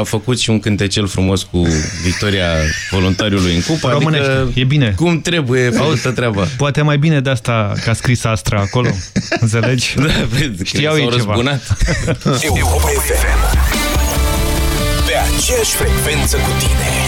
A făcut și un cântecel frumos cu victoria voluntariului în cupă. Românește, adică e bine. Cum trebuie făcută treaba. Poate mai bine de asta că a scris Astra acolo. Înțelegi? Da, vezi, Știau ei ceva. răzbunat. Europa FM. Pe aceeași frecvență cu tine.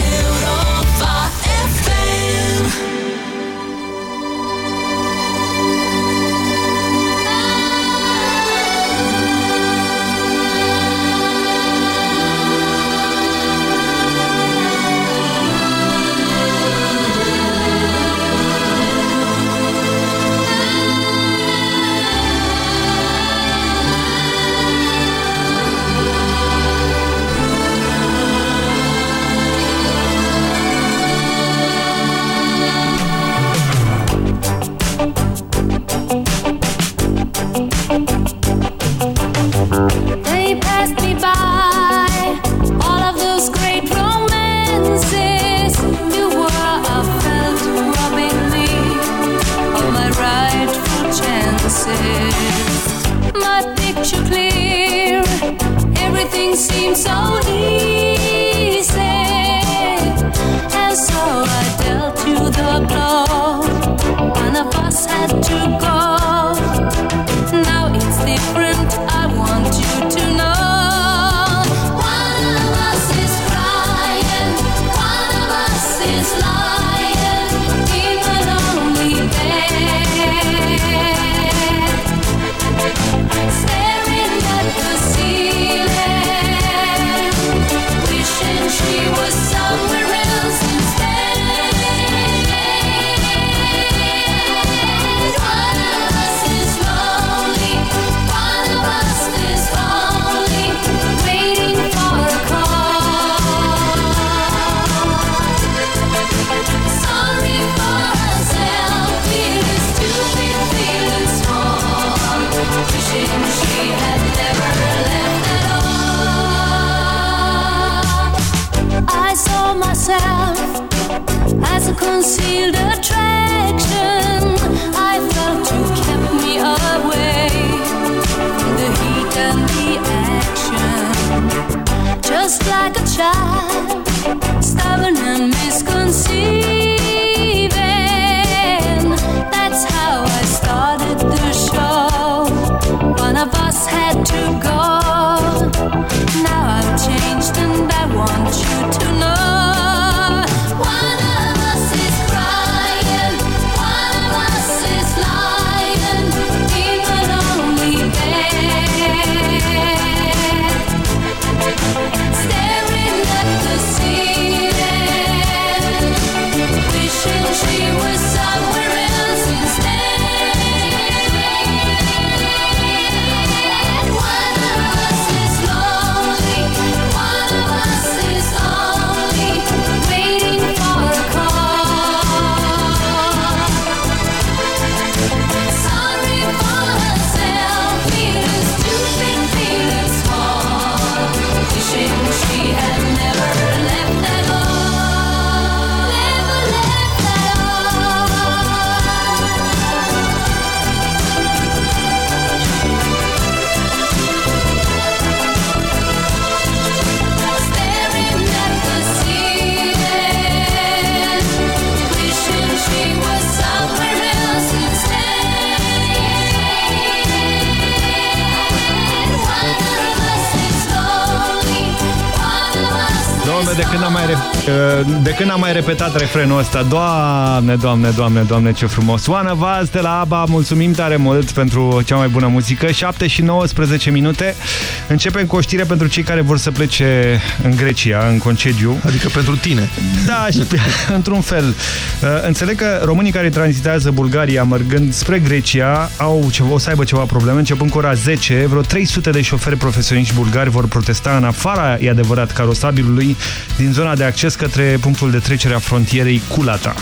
Am mai repetat refrenul ăsta, Doamne, Doamne, Doamne, Doamne, ce frumos. Oana Vaz de la ABBA, mulțumim tare mult pentru cea mai bună muzică. 7 și 19 minute. Începem cu o știre pentru cei care vor să plece în Grecia, în concediu. Adică pentru tine. Da, și într-un fel. Uh, Înțeleg că românii care tranzitează Bulgaria mergând spre Grecia au ceva, o să aibă ceva probleme. Începând cu ora 10, vreo 300 de șoferi profesioniști bulgari vor protesta în afara, e adevărat, carosabilului din zona de acces către punctul de trecere a frontierei Culata.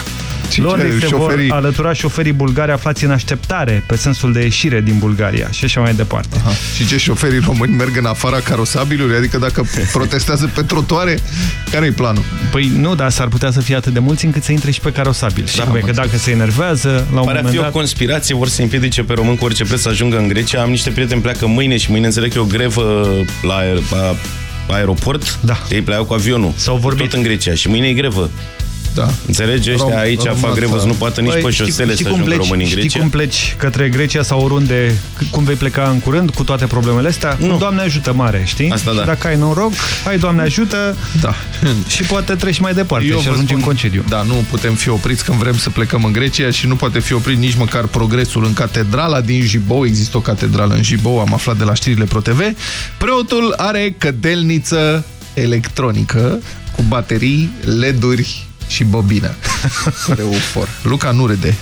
Și Lor ce, li se șoferii- vor alătura șoferii bulgari aflați în așteptare pe sensul de ieșire din Bulgaria și așa mai departe. Aha. Și ce șoferii români merg în afara carosabilului? Adică dacă protestează pe trotuare, care-i planul? Păi nu, dar s-ar putea să fie atât de mulți încât să intre și pe carosabil. Și Da, cum e mă că dacă se enervează, la un Pare a moment fi o dat... conspirație, vor să împiedice pe român cu orice preț să ajungă în Grecia. Am niște prieteni pleacă mâine și mâine înțeleg că e o grevă la, la aeroport, Da. ei pleau cu avionul. S-au vorbit. Tot în Grecia și mâine e grevă. Da. Înțelegi? Ăștia Rom- aici Roma, fac grevă da. să nu poată nici Băi, pe șosele să cum ajungă pleci, românii în știi Grecia. cum pleci către Grecia sau oriunde, c- cum vei pleca în curând cu toate problemele astea? Nu. Cu Doamne ajută mare, știi? Asta da. Și dacă ai noroc, ai Doamne ajută Da. și poate treci mai departe și vă ajungi spun, în concediu. Da, nu putem fi opriți când vrem să plecăm în Grecia și nu poate fi oprit nici măcar progresul în catedrala din Jibou. Există o catedrală în Jibou, am aflat de la știrile ProTV. Preotul are cădelniță electronică cu baterii, leduri și bobină. Reufor. Luca nu râde.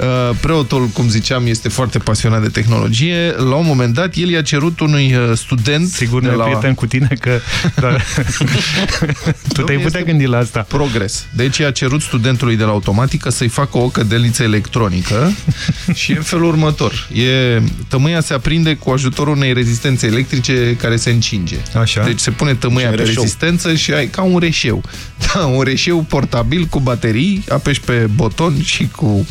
Uh, Preotul, cum ziceam, este foarte pasionat de tehnologie. La un moment dat, el i-a cerut unui uh, student Sigur de ne la... prieten cu tine că da. tu te-ai putea este- gândi la asta. Progres. Deci a cerut studentului de la automatică să-i facă o cădelniță electronică și e în felul următor. E, tămâia se aprinde cu ajutorul unei rezistențe electrice care se încinge. Așa. Deci se pune tămâia Și pe reșeu. rezistență și ai ca un reșeu. Da, un reșeu portabil cu baterii, apeși pe buton și cu...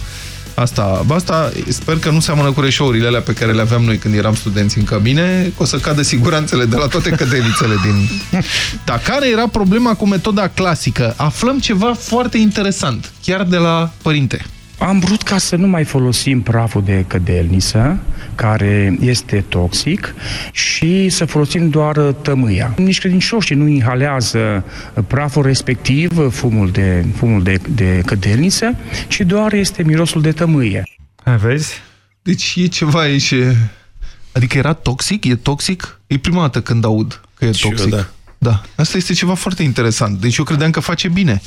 Asta, asta sper că nu seamănă cu reșourile alea pe care le aveam noi când eram studenți în cabine, că o să cadă siguranțele de la toate cădenițele din... Dar care era problema cu metoda clasică? Aflăm ceva foarte interesant, chiar de la părinte. Am vrut ca să nu mai folosim praful de cădelniță, care este toxic, și să folosim doar tămâia. Nici credincioșii nu inhalează praful respectiv, fumul de, fumul de, de cădelniță, ci doar este mirosul de tămâie. Hai, Vezi? Deci e ceva, e și... Adică era toxic? E toxic? E prima dată când aud că e Și eu, toxic. da. da. Asta este ceva foarte interesant. Deci eu credeam că face bine.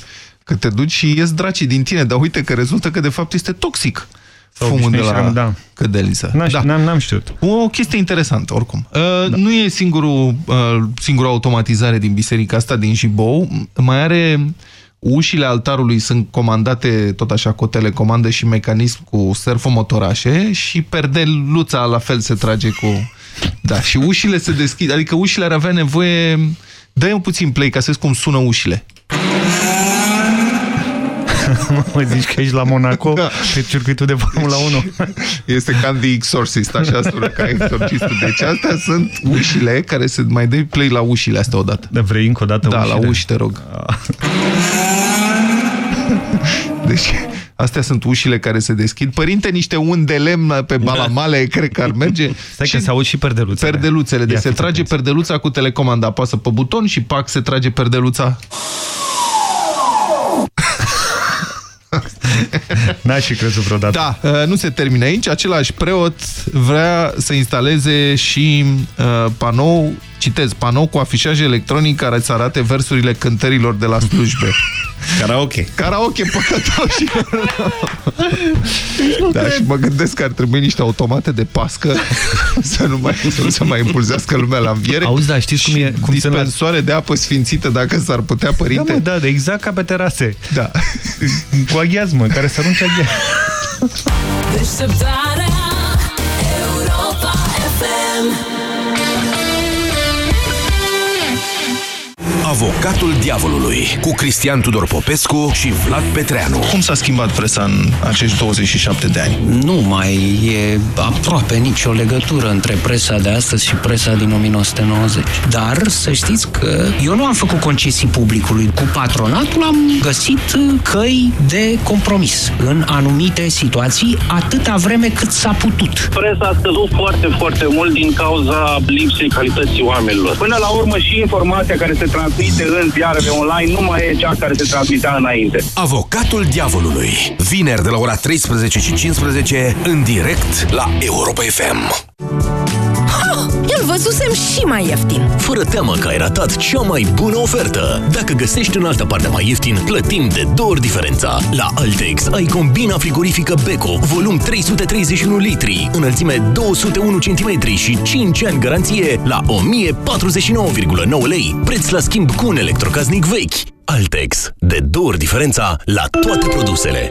Că te duci și ies dracii din tine, dar uite că rezultă că de fapt este toxic. Sau Fumul de la obișnuiți, da. cădeliță. N-am Da. n-am- n-am știut. O chestie interesantă, oricum. Uh, Nu e singurul, uh, singura automatizare din biserica asta, din Jibou. Mai are ușile altarului sunt comandate tot așa cu o telecomandă și mecanism cu servomotorașe și perdeluța la fel se trage cu... Da, și ușile se deschid, adică ușile ar avea nevoie... Dă-i un puțin play ca să vezi cum sună ușile. Mă zici că ești la Monaco Da. pe circuitul de Formula 1. Este ca The Exorcist, așa sună ca exorcistul. Deci astea sunt ușile care se mai dă play la ușile astea odată. Da, vrei încă o dată Da, ușile? la uși, te rog. Deci, astea sunt ușile care se deschid. Părinte, niște un de lemn pe balamale, cred că ar merge. Stai că se aud și perdeluțele. Perdeluțele. Deci Ia se fiți trage atenți. perdeluța cu telecomanda. Apasă pe buton și pac, se trage perdeluța. N-aș fi crezut vreodată. Da, uh, nu se termină aici. Același preot vrea să instaleze și uh, panou, citez, panou cu afișaj electronic care să arate versurile cântărilor de la slujbe. Karaoke. Karaoke păcătoșilor. da, și mă gândesc că ar trebui niște automate de pască să nu, mai, să nu se mai impulzească lumea la înviere. Auzi, da, știți cum e- cum sunt la- dispensoare de apă sfințită, dacă s-ar putea, Da, părinte. mă, da, de exact ca pe terase. da. Cu aghiazmă, care să arunce aghiazmă. Deșteptarea Europa FM Avocatul diavolului cu Cristian Tudor Popescu și Vlad Petreanu. Cum s-a schimbat presa în acești 27 de ani? Nu mai e aproape nicio legătură între presa de astăzi și presa din 1990. Dar să știți că eu nu am făcut concesii publicului. Cu patronatul am găsit căi de compromis în anumite situații, atâta vreme cât s-a putut. Presa a scăzut foarte, foarte mult din cauza lipsei calității oamenilor. Până la urmă și informația care se transmite în ziarele online nu mai e cea care se transmitea înainte. Avocatul diavolului. Vineri de la ora 13 și 15 în direct la Europa FM. Îl văzusem și mai ieftin. Fără teamă că ai ratat cea mai bună ofertă. Dacă găsești în altă parte mai ieftin, plătim de două ori diferența. La Altex ai combina frigorifică Beko, volum 331 litri, înălțime 201 cm și 5 ani garanție la 1049,9 lei, preț la schimb cu un electrocasnic vechi. Altex, de două ori diferența la toate produsele.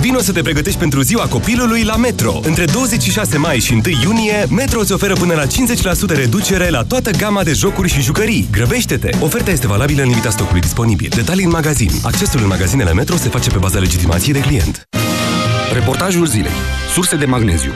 Vino să te pregătești pentru ziua copilului la Metro. Între 26 mai și 1 iunie, Metro îți oferă până la 50% reducere la toată gama de jocuri și jucării. Grăbește-te! Oferta este valabilă în limita stocului disponibil. Detalii în magazin. Accesul în magazinele Metro se face pe baza legitimației de client. Reportajul zilei. Surse de magneziu.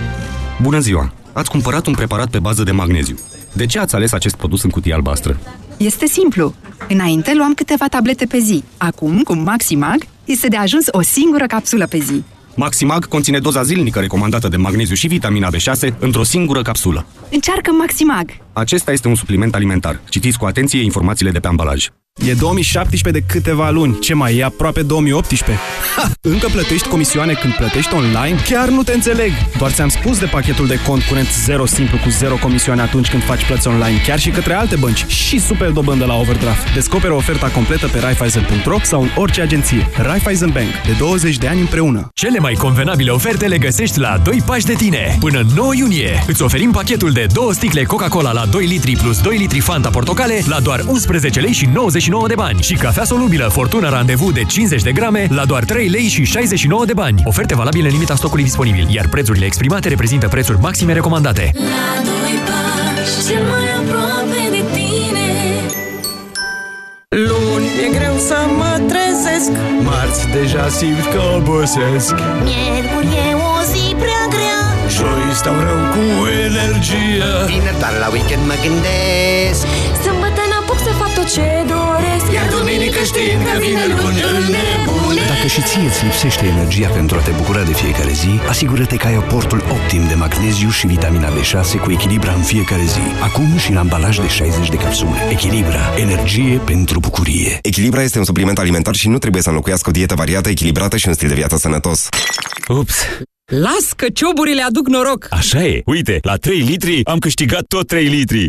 Bună ziua! Ați cumpărat un preparat pe bază de magneziu. De ce ați ales acest produs în cutie albastră? Este simplu. Înainte luam câteva tablete pe zi. Acum, cu Maximag, este de ajuns o singură capsulă pe zi. Maximag conține doza zilnică recomandată de magneziu și vitamina B6 într-o singură capsulă. Încearcă Maximag! Acesta este un supliment alimentar. Citiți cu atenție informațiile de pe ambalaj. E 2017 de câteva luni. Ce mai e aproape 2018? Ha! Încă plătești comisioane când plătești online? Chiar nu te înțeleg! Doar ți-am spus de pachetul de cont curent 0 simplu cu 0 comisioane atunci când faci plăți online, chiar și către alte bănci și super dobândă la overdraft. Descoperă oferta completă pe Raiffeisen.ro sau în orice agenție. Raiffeisen Bank. De 20 de ani împreună. Cele mai convenabile oferte le găsești la 2 pași de tine. Până 9 iunie îți oferim pachetul de 2 sticle Coca-Cola la 2 litri plus 2 litri Fanta Portocale la doar 11 lei și 99 de bani și cafea solubilă Fortuna Randevu de 50 de grame la doar 3 lei și 69 de bani. Oferte valabile în limita stocului disponibil, iar prețurile exprimate reprezintă prețuri maxime recomandate. La doi pași, cel mai aproape de tine. Luni e greu să mă trezesc Marți deja simt că obosesc. Miercuri e o zi prea grea. Joi stau rău cu energie Vineri doar la weekend mă gândesc. Sâmbătă n-apuc să fac tot ce doresc Iar duminică știind că vine luni îl nebune Dacă și ție îți lipsește energia pentru a te bucura de fiecare zi, asigură-te că ai aportul optim de magneziu și vitamina B6 cu Echilibra în fiecare zi. Acum și în ambalaj de 60 de capsule. Echilibra. Energie pentru bucurie. Echilibra este un supliment alimentar și nu trebuie să înlocuiască o dietă variată, echilibrată și un stil de viață sănătos. Ups! Las că cioburile aduc noroc Așa e! Uite, la 3 litri am câștigat tot 3 litri!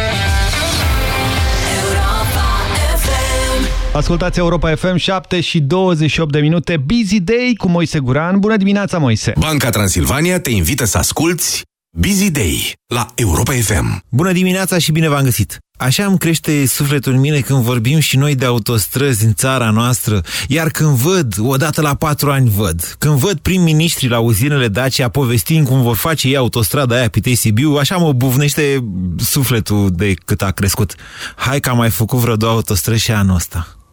Ascultați Europa FM 7 și 28 de minute Busy Day cu Moise Guran. Bună dimineața, Moise! Banca Transilvania te invită să asculti Busy Day la Europa FM. Bună dimineața și bine v-am găsit! Așa îmi crește sufletul în mine când vorbim și noi de autostrăzi în țara noastră, iar când văd, odată la patru ani văd, când văd prim-ministrii la uzinele Dacia povestind cum vor face ei autostrada aia Pitei Sibiu, așa mă buvnește sufletul de cât a crescut. Hai că am mai făcut vreo două autostrăzi și anul ăsta.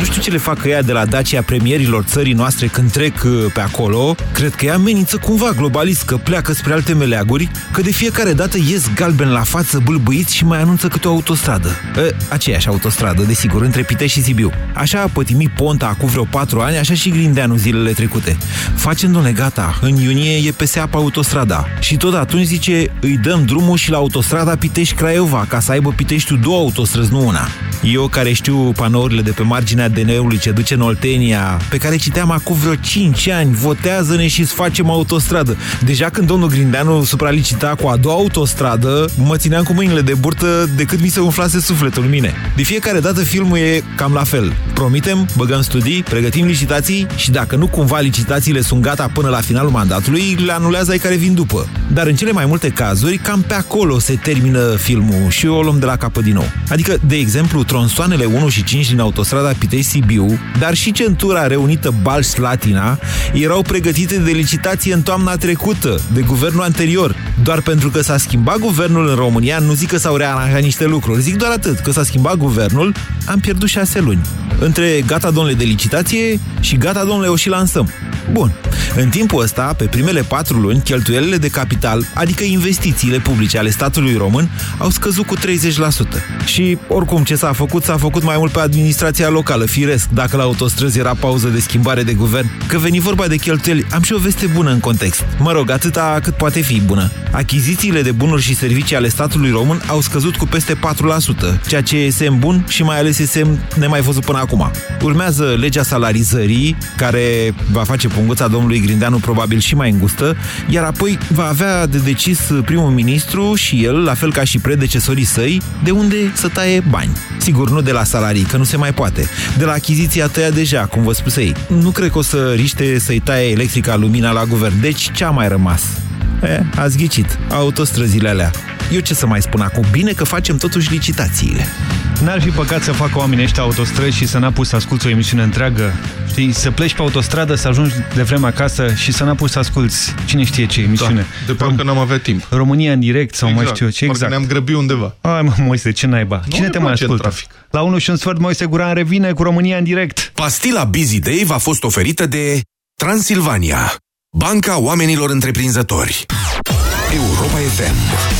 Nu știu ce le fac ea de la Dacia premierilor țării noastre când trec uh, pe acolo. Cred că ea amenință cumva globalist, că pleacă spre alte meleaguri, că de fiecare dată ies galben la față, bâlbâiți și mai anunță câte o autostradă. E, aceeași autostradă, desigur, între Pitești și Sibiu. Așa a pătimit Ponta acum vreo patru ani, așa și Grindeanu zilele trecute. Facem, domnule, gata, în iunie e pe seapă autostrada. Și tot atunci zice, îi dăm drumul și la autostrada Pitești-Craiova, ca să aibă Piteștiul două autostrăzi, nu una. Eu care știu panourile de pe marginea DN-ului ce duce în Oltenia, pe care citeam acum vreo 5 ani, votează-ne și îți facem autostradă. Deja când domnul Grindeanu supralicita cu a doua autostradă, mă țineam cu mâinile de burtă decât mi se umflase sufletul în mine. De fiecare dată filmul e cam la fel. Promitem, băgăm studii, pregătim licitații și dacă nu cumva licitațiile sunt gata până la finalul mandatului, le anulează ai care vin după. Dar în cele mai multe cazuri, cam pe acolo se termină filmul și o luăm de la capăt din nou. Adică, de exemplu, tronsoanele 1 și 5 din autostrada Pitei Sibiu, dar și centura reunită Balș-Slatina erau pregătite de licitație în toamna trecută, de guvernul anterior. Doar pentru că s-a schimbat guvernul în România, nu zic că s-au rearanjat niște lucruri, zic doar atât, că s-a schimbat guvernul, am pierdut șase luni. Între gata, domnule, de licitație și gata, domnule, o și lansăm. Bun. În timpul ăsta, pe primele patru luni, cheltuielile de capital, adică investițiile publice ale statului român, au scăzut cu 30%. Și, oricum, ce s-a făcut, s-a făcut mai mult pe administrația locală, firesc, dacă la autostrăzi era pauză de schimbare de guvern. Că veni vorba de cheltuieli, am și o veste bună în context. Mă rog, atâta cât poate fi bună. Achizițiile de bunuri și servicii ale statului român au scăzut cu peste 4%, ceea ce e semn bun și mai ales e semn nemai văzut până acum. Urmează legea salarizării, care va face punguța domnului Grindeanu probabil și mai îngustă, iar apoi va avea de decis primul ministru și el, la fel ca și predecesorii săi, de unde să taie bani. Sigur, nu de la salarii, că nu se mai poate. De la achiziția tăia deja, cum vă spusei. Nu cred că o să riște să-i taie electrica lumina la guvern. Deci ce a mai rămas? E, ați ghicit. Autostrăzile alea. Eu ce să mai spun acum? Bine că facem totuși licitațiile. N-ar fi păcat să facă oamenii ăștia autostrăzi și să n-a pus să asculți o emisiune întreagă? Știi, să pleci pe autostradă, să ajungi de vreme acasă și să n-a pus să asculți cine știe ce emisiune. Da, de parcă n-am avea timp. România în direct sau exact. mai știu eu ce. Exact. ne-am grăbit undeva. Ai mă, Moise, ce naiba? Nu cine te mai ascultă? Trafic. La 1 și un sfert, Moise Guran revine cu România în direct. Pastila Busy Day v-a fost oferită de Transilvania, Banca Oamenilor Întreprinzători. Europa FM.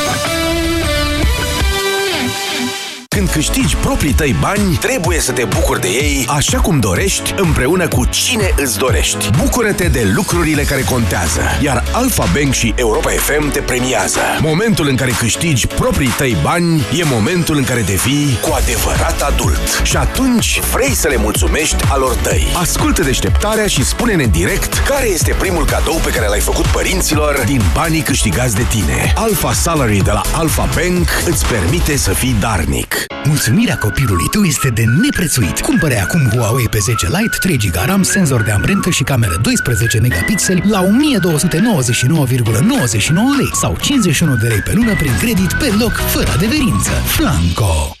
Când câștigi proprii tăi bani, trebuie să te bucuri de ei așa cum dorești, împreună cu cine îți dorești. Bucură-te de lucrurile care contează, iar Alfa Bank și Europa FM te premiază. Momentul în care câștigi proprii tăi bani e momentul în care devii cu adevărat adult. Și atunci vrei să le mulțumești alor tăi. Ascultă deșteptarea și spune-ne în direct care este primul cadou pe care l-ai făcut părinților din banii câștigați de tine. Alfa Salary de la Alfa Bank îți permite să fii darnic. Mulțumirea copilului tău este de neprețuit. Cumpere acum Huawei P10 Lite, 3 GB RAM, senzor de amprentă și cameră 12 megapixeli la 1299,99 lei sau 51 de lei pe lună prin credit pe loc, fără adeverință. Flanco!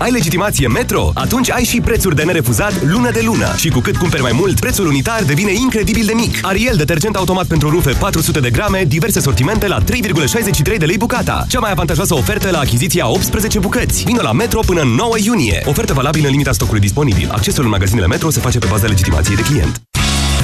Ai legitimație Metro? Atunci ai și prețuri de nerefuzat lună de lună. Și cu cât cumperi mai mult, prețul unitar devine incredibil de mic. Ariel, detergent automat pentru rufe 400 de grame, diverse sortimente la 3,63 de lei bucata. Cea mai avantajoasă ofertă la achiziția 18 bucăți. Vino la Metro până în 9 iunie. Ofertă valabilă în limita stocului disponibil. Accesul în magazinele Metro se face pe baza legitimației de client.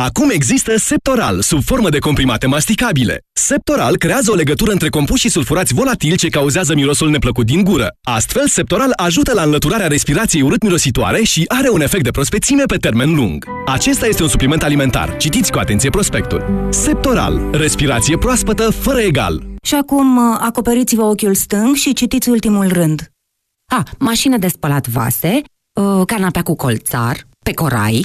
Acum există Septoral, sub formă de comprimate masticabile. Septoral creează o legătură între compuși sulfurați volatili ce cauzează mirosul neplăcut din gură. Astfel, Septoral ajută la înlăturarea respirației urât-mirositoare și are un efect de prospețime pe termen lung. Acesta este un supliment alimentar. Citiți cu atenție prospectul. Septoral. Respirație proaspătă fără egal. Și acum acoperiți-vă ochiul stâng și citiți ultimul rând. A, mașină de spălat vase, canapea cu colțar, pe corai...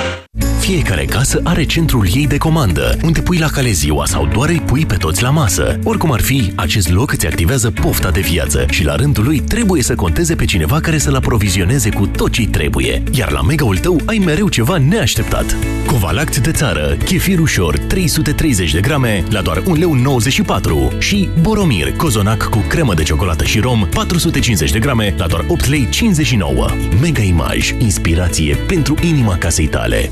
Fiecare casă are centrul ei de comandă, unde pui la cale ziua sau doar îi pui pe toți la masă. Oricum ar fi, acest loc îți activează pofta de viață și la rândul lui trebuie să conteze pe cineva care să-l aprovizioneze cu tot ce trebuie. Iar la mega-ul tău ai mereu ceva neașteptat. Covalact de țară, chefir ușor 330 de grame la doar 1,94 lei și Boromir, cozonac cu cremă de ciocolată și rom 450 de grame la doar 8 lei 59. Mega Image, inspirație pentru inima casei tale.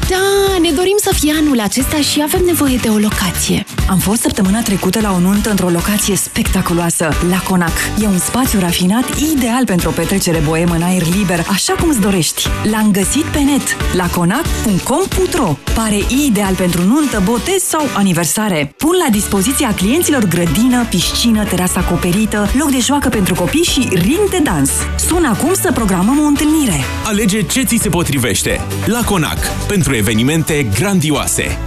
Da, ne dorim să fie anul acesta și avem nevoie de o locație. Am fost săptămâna trecută la o nuntă într-o locație spectaculoasă, la Conac. E un spațiu rafinat ideal pentru o petrecere boemă în aer liber, așa cum îți dorești. L-am găsit pe net, la conac.com.ro. Pare ideal pentru nuntă, botez sau aniversare. Pun la dispoziția clienților grădină, piscină, terasă acoperită, loc de joacă pentru copii și ring de dans. Sună acum să programăm o întâlnire. Alege ce ți se potrivește. La Conac. Pentru evenimente grandioase.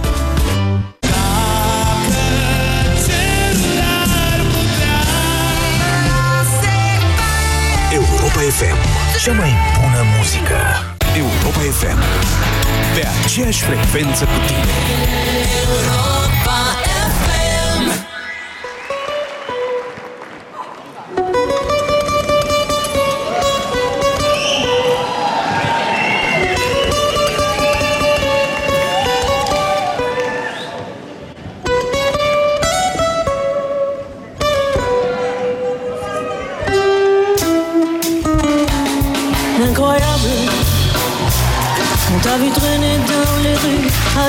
Europa FM. Cea mai bună muzică. Europa FM. Pe aceeași frecvență cu tine. Europa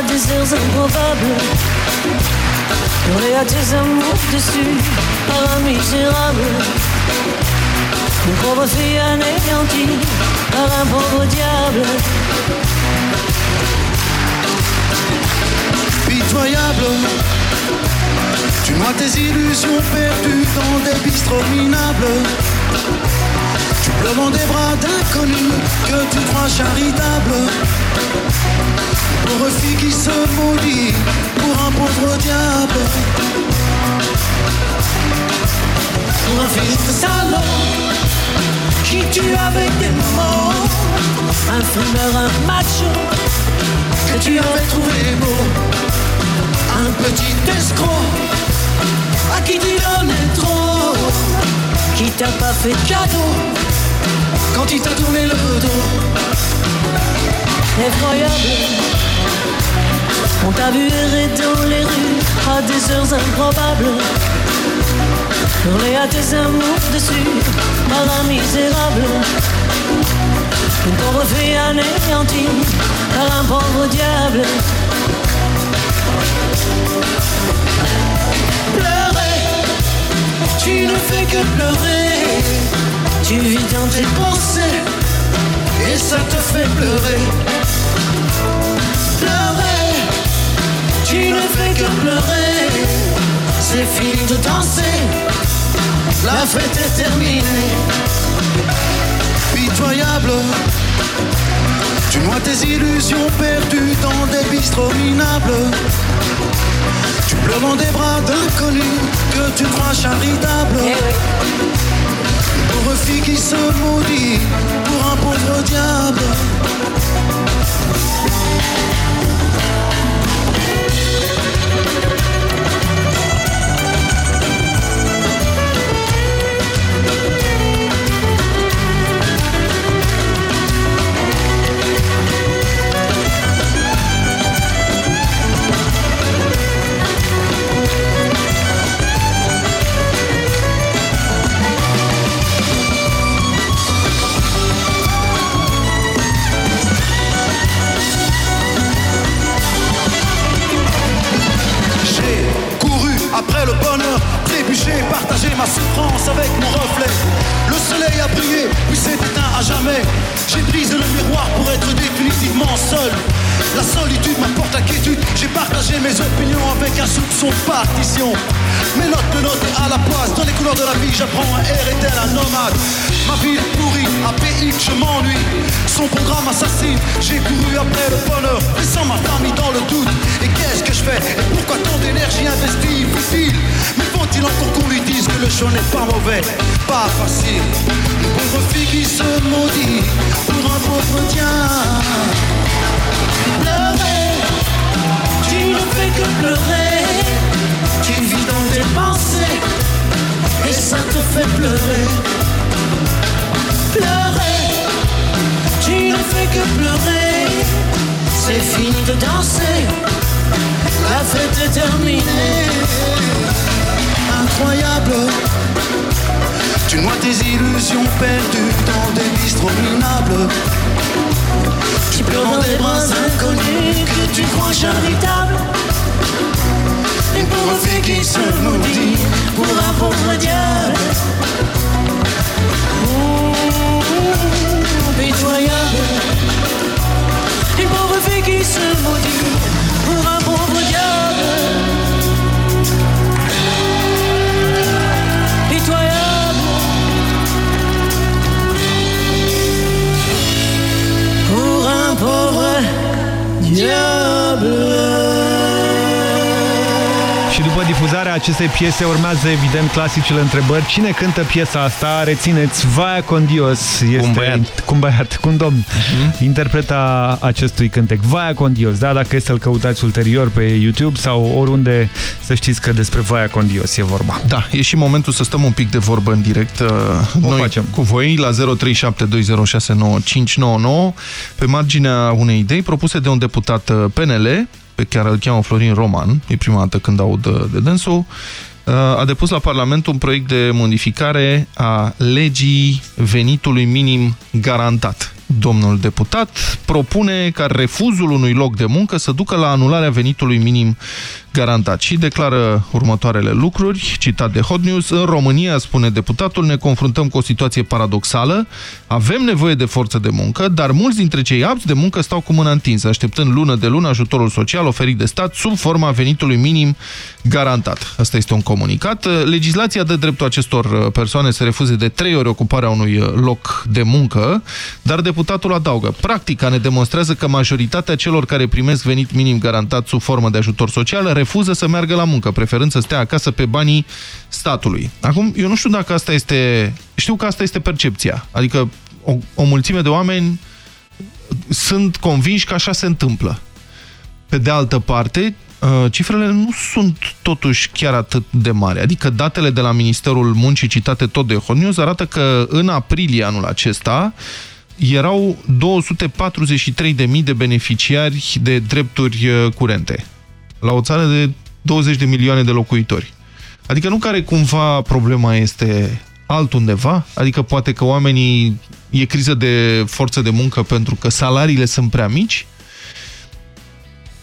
des heures improbables. Hurler à tes amours dessus par un misérable. Une pauvre fille anéantie par un pauvre diable. Pitoyable Tu noies tes illusions perdues dans des bistrots minables. Tu pleures dans des bras d'inconnus que tu crois charitables Pauvre fille qui se maudit pour un pauvre diable. Pour un fils de salaud qui tue avec des mots Un fumeur, un macho que tu avais trouvé beau. Un petit escroc à qui tu donnais trop. Qui t'a pas fait de cadeau quand il t'a tourné le dos. Effroyable On t'a vu errer dans les rues à des heures improbables. Hurler à tes amours dessus par un misérable. Pauvre fille anéantie par un pauvre diable. Pleurer, tu ne fais que pleurer. Tu vis dans tes pensées et ça te fait Pleurer, tu ne fais que pleurer. C'est fini de danser, la fête est terminée. Pitoyable. Tu noies tes illusions perdues dans des bistrots minables. Tu pleures dans des bras d'inconnus que tu crois charitables Pauvre fille qui se maudit pour un pauvre diable j'ai partagé ma souffrance avec mon reflet. Le soleil a brillé, puis s'est éteint à jamais. J'ai brisé le miroir pour être définitivement seul. La solitude m'apporte la quiétude, j'ai partagé mes opinions avec un soupçon de partition. Mes notes de notes à la place, dans les couleurs de la vie, j'apprends un air et tel un nomade. Ma ville pourrie, à pays je m'ennuie. Son programme assassine. J'ai couru après le bonheur, laissant ma famille dans le doute. Et qu'est-ce que je fais? Et pourquoi tant d'énergie investie Futile Mais faut-il encore qu'on lui dise que le show n'est pas mauvais? Pas facile. Une pauvre fille qui se maudit pour un pauvre diable. Pleurer, tu ne fais que pleurer. Tu vis dans tes pensées et ça te fait pleurer. Pleurer, tu ne fais que pleurer. C'est fini de danser, la fête est terminée. Incroyable, tu noies tes illusions perdues dans des bistrots minables. Tu pleures dans des bras inconnus que tu crois charitables. Une pauvre fille qui se maudit pour un pauvre diable. Pitoyable. Une pauvre fille qui se maudit pour un pauvre diable. Pitoyable. Pour un pauvre diable. Și după difuzarea acestei piese urmează evident clasicele întrebări. Cine cântă piesa asta? Rețineți, Vaia Condios este Un băiat. Cum băiat, cum domn. Interpreta acestui cântec. Vaia Condios, da, dacă este să-l căutați ulterior pe YouTube sau oriunde, să știți că despre Vaia Condios e vorba. Da, e și momentul să stăm un pic de vorbă în direct. uh, Noi facem. cu voi la 0372069599 pe marginea unei idei propuse de un deputat uh, PNL pe care îl cheamă Florin Roman, e prima dată când aud uh, de dânsul, uh, a depus la Parlament un proiect de modificare a legii venitului minim garantat. Domnul deputat propune ca refuzul unui loc de muncă să ducă la anularea venitului minim garantat și declară următoarele lucruri, citat de Hot News, în România, spune deputatul, ne confruntăm cu o situație paradoxală, avem nevoie de forță de muncă, dar mulți dintre cei apți de muncă stau cu mâna întinsă, așteptând lună de lună ajutorul social oferit de stat sub forma venitului minim garantat. Asta este un comunicat. Legislația dă dreptul acestor persoane să refuze de trei ori ocuparea unui loc de muncă, dar deputatul adaugă. Practica ne demonstrează că majoritatea celor care primesc venit minim garantat sub formă de ajutor social refuză să meargă la muncă, preferând să stea acasă pe banii statului. Acum, eu nu știu dacă asta este... Știu că asta este percepția. Adică o, o mulțime de oameni sunt convinși că așa se întâmplă. Pe de altă parte, uh, cifrele nu sunt totuși chiar atât de mari. Adică datele de la Ministerul Muncii citate tot de Hot News arată că în aprilie anul acesta erau 243.000 de beneficiari de drepturi uh, curente la o țară de 20 de milioane de locuitori. Adică nu care cumva problema este altundeva, adică poate că oamenii e criză de forță de muncă pentru că salariile sunt prea mici,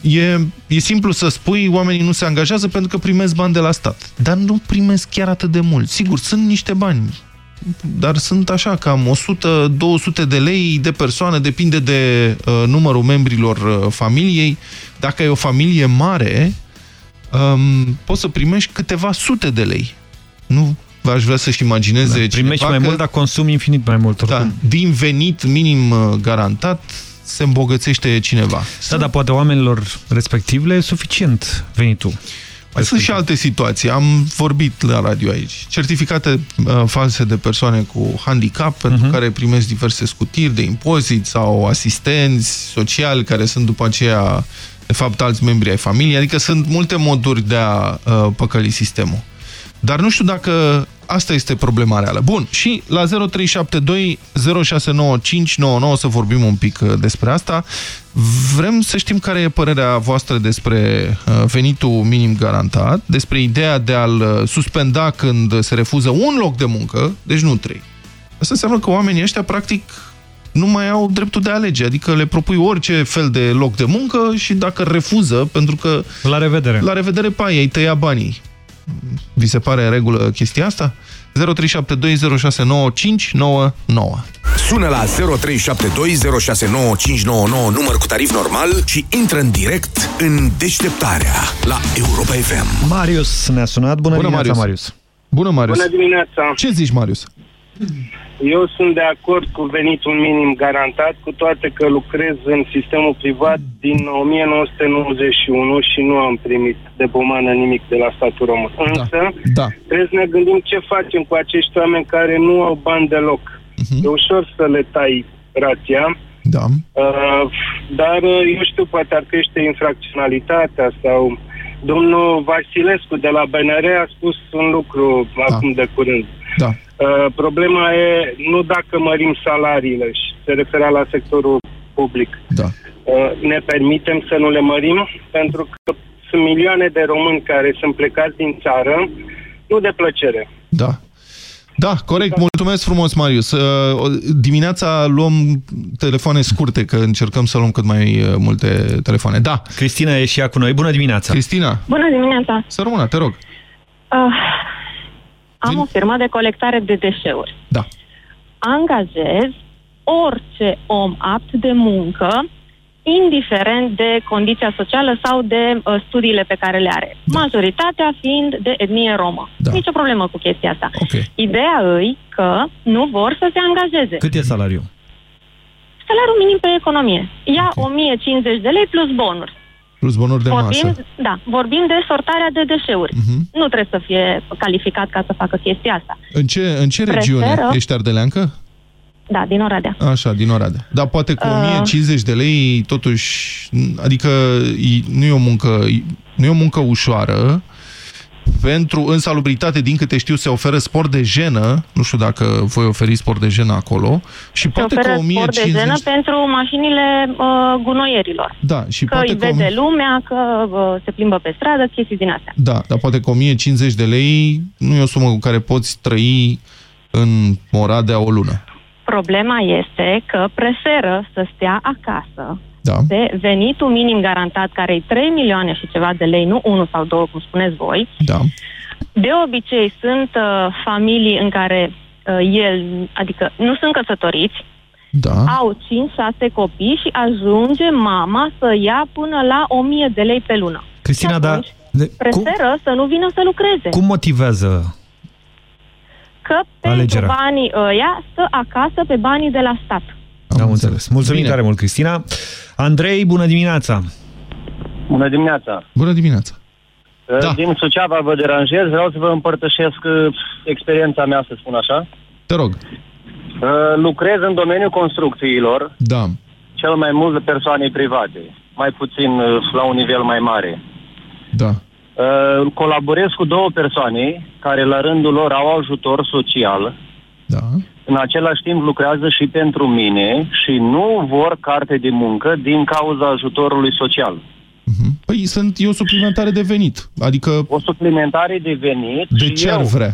E, e simplu să spui, oamenii nu se angajează pentru că primesc bani de la stat. Dar nu primesc chiar atât de mult. Sigur, sunt niște bani, dar sunt așa, cam 100-200 de lei de persoană, depinde de uh, numărul membrilor uh, familiei. Dacă e o familie mare, um, poți să primești câteva sute de lei. Nu aș vrea să-și imagineze da, Primești mai că, mult, dar consumi infinit mai mult. Da, din venit minim uh, garantat, se îmbogățește cineva. Da, dar poate oamenilor respectiv le e suficient venitul. Mai sunt și alte situații. Am vorbit la radio aici. Certificate uh, false de persoane cu handicap, pentru uh -huh. care primesc diverse scutiri de impozit sau asistenți sociali, care sunt după aceea, de fapt, alți membri ai familiei. Adică sunt multe moduri de a uh, păcăli sistemul. Dar nu știu dacă asta este problema reală. Bun, și la 0372 069599 să vorbim un pic uh, despre asta. Vrem să știm care e părerea voastră despre uh, venitul minim garantat, despre ideea de a-l uh, suspenda când se refuză un loc de muncă, deci nu trei. Asta înseamnă că oamenii ăștia, practic, nu mai au dreptul de a alege, adică le propui orice fel de loc de muncă și dacă refuză, pentru că... La revedere. La revedere, pa, ei tăia banii. Vi se pare în regulă chestia asta? 0372069599 Sună la 0372069599 număr cu tarif normal și intră în direct în deșteptarea la Europa FM. Marius ne-a sunat. Bună, Bună, dimineața, Marius. Marius. Bună, Marius. Bună dimineața! Ce zici, Marius? Eu sunt de acord cu venitul minim garantat, cu toate că lucrez în sistemul privat din 1991 și nu am primit de pomană nimic de la statul român. Însă, Da. trebuie să ne gândim ce facem cu acești oameni care nu au bani deloc. E ușor să le tai rația, Da. uh, dar uh, eu știu, poate ar crește infracționalitatea sau... Domnul Vasilescu de la BNR a spus un lucru acum de curând. Da. Uh, problema e nu dacă mărim salariile și se referea la sectorul public. Da. Uh, ne permitem să nu le mărim pentru că sunt milioane de români care sunt plecați din țară, nu de plăcere. Da. Da, corect. Mulțumesc frumos, Marius. Uh, o- Dimineața luăm telefoane scurte, că încercăm să luăm cât mai uh, multe telefoane. Da. Cristina e și ea cu noi. Bună dimineața! Cristina, Bună dimineața! să rămână, te rog. Uh, am o firmă de colectare de deșeuri. Da. Angajez orice om apt de muncă, indiferent de condiția socială sau de uh, studiile pe care le are. Da. Majoritatea fiind de etnie romă. Da. Nici o problemă cu chestia asta. Okay. Ideea îi că nu vor să se angajeze. Cât e salariul? Salariul minim pe economie. Ia okay. 1050 de lei plus bonuri. Plus bonuri de vorbim, masă. da, vorbim de sortarea de deșeuri. Mhm. Nu trebuie să fie calificat ca să facă chestia asta. În ce, în ce Preferă- regiune? Ești ardeleancă? Da, din Oradea. Așa, din Oradea. Dar poate cu Uh. 1050 de lei, totuși, adică e- nu e o muncă, nu e o muncă ușoară, pentru în salubritate, din câte știu, se oferă sport de jenă, nu știu dacă voi oferi sport de jenă acolo, și Se poate oferă că 1050... sport de jenă pentru mașinile uh, gunoierilor. Da, și că poate îi că... vede lumea, că uh, se plimbă pe stradă, chestii din astea. Da, dar poate că 1050 de lei nu e o sumă cu care poți trăi în Oradea o lună. Problema este că preferă să stea acasă Da. de venitul minim garantat, care e 3 milioane și ceva de lei, nu 1 sau 2, cum spuneți voi. Da. De obicei sunt uh, familii în care uh, el, adică nu sunt căsătoriți, da. au 5-6 copii și ajunge mama să ia până la 1000 de lei pe lună. Cristina, da, de, cum, Preferă să nu vină să lucreze. cum motivează Că pentru Alegerea. banii ăia stă acasă pe banii de la stat. Am înțeles. Mulțumim Bine. tare mult, Cristina. Andrei, bună dimineața! Bună dimineața! Bună dimineața! Da. Din Suceava vă deranjez, vreau să vă împărtășesc uh, experiența mea, să spun așa. Te rog. Uh, Lucrez în domeniul construcțiilor, Da. cel mai mult de persoane private, mai puțin uh, la un nivel mai mare. Da. Uh, Colaborez cu două persoane care la rândul lor au ajutor social. Da. În același timp lucrează și pentru mine și nu vor carte de muncă din cauza ajutorului social. Păi sunt, e o suplimentare de venit. Adică... O suplimentare de venit De și ce eu, ar vrea?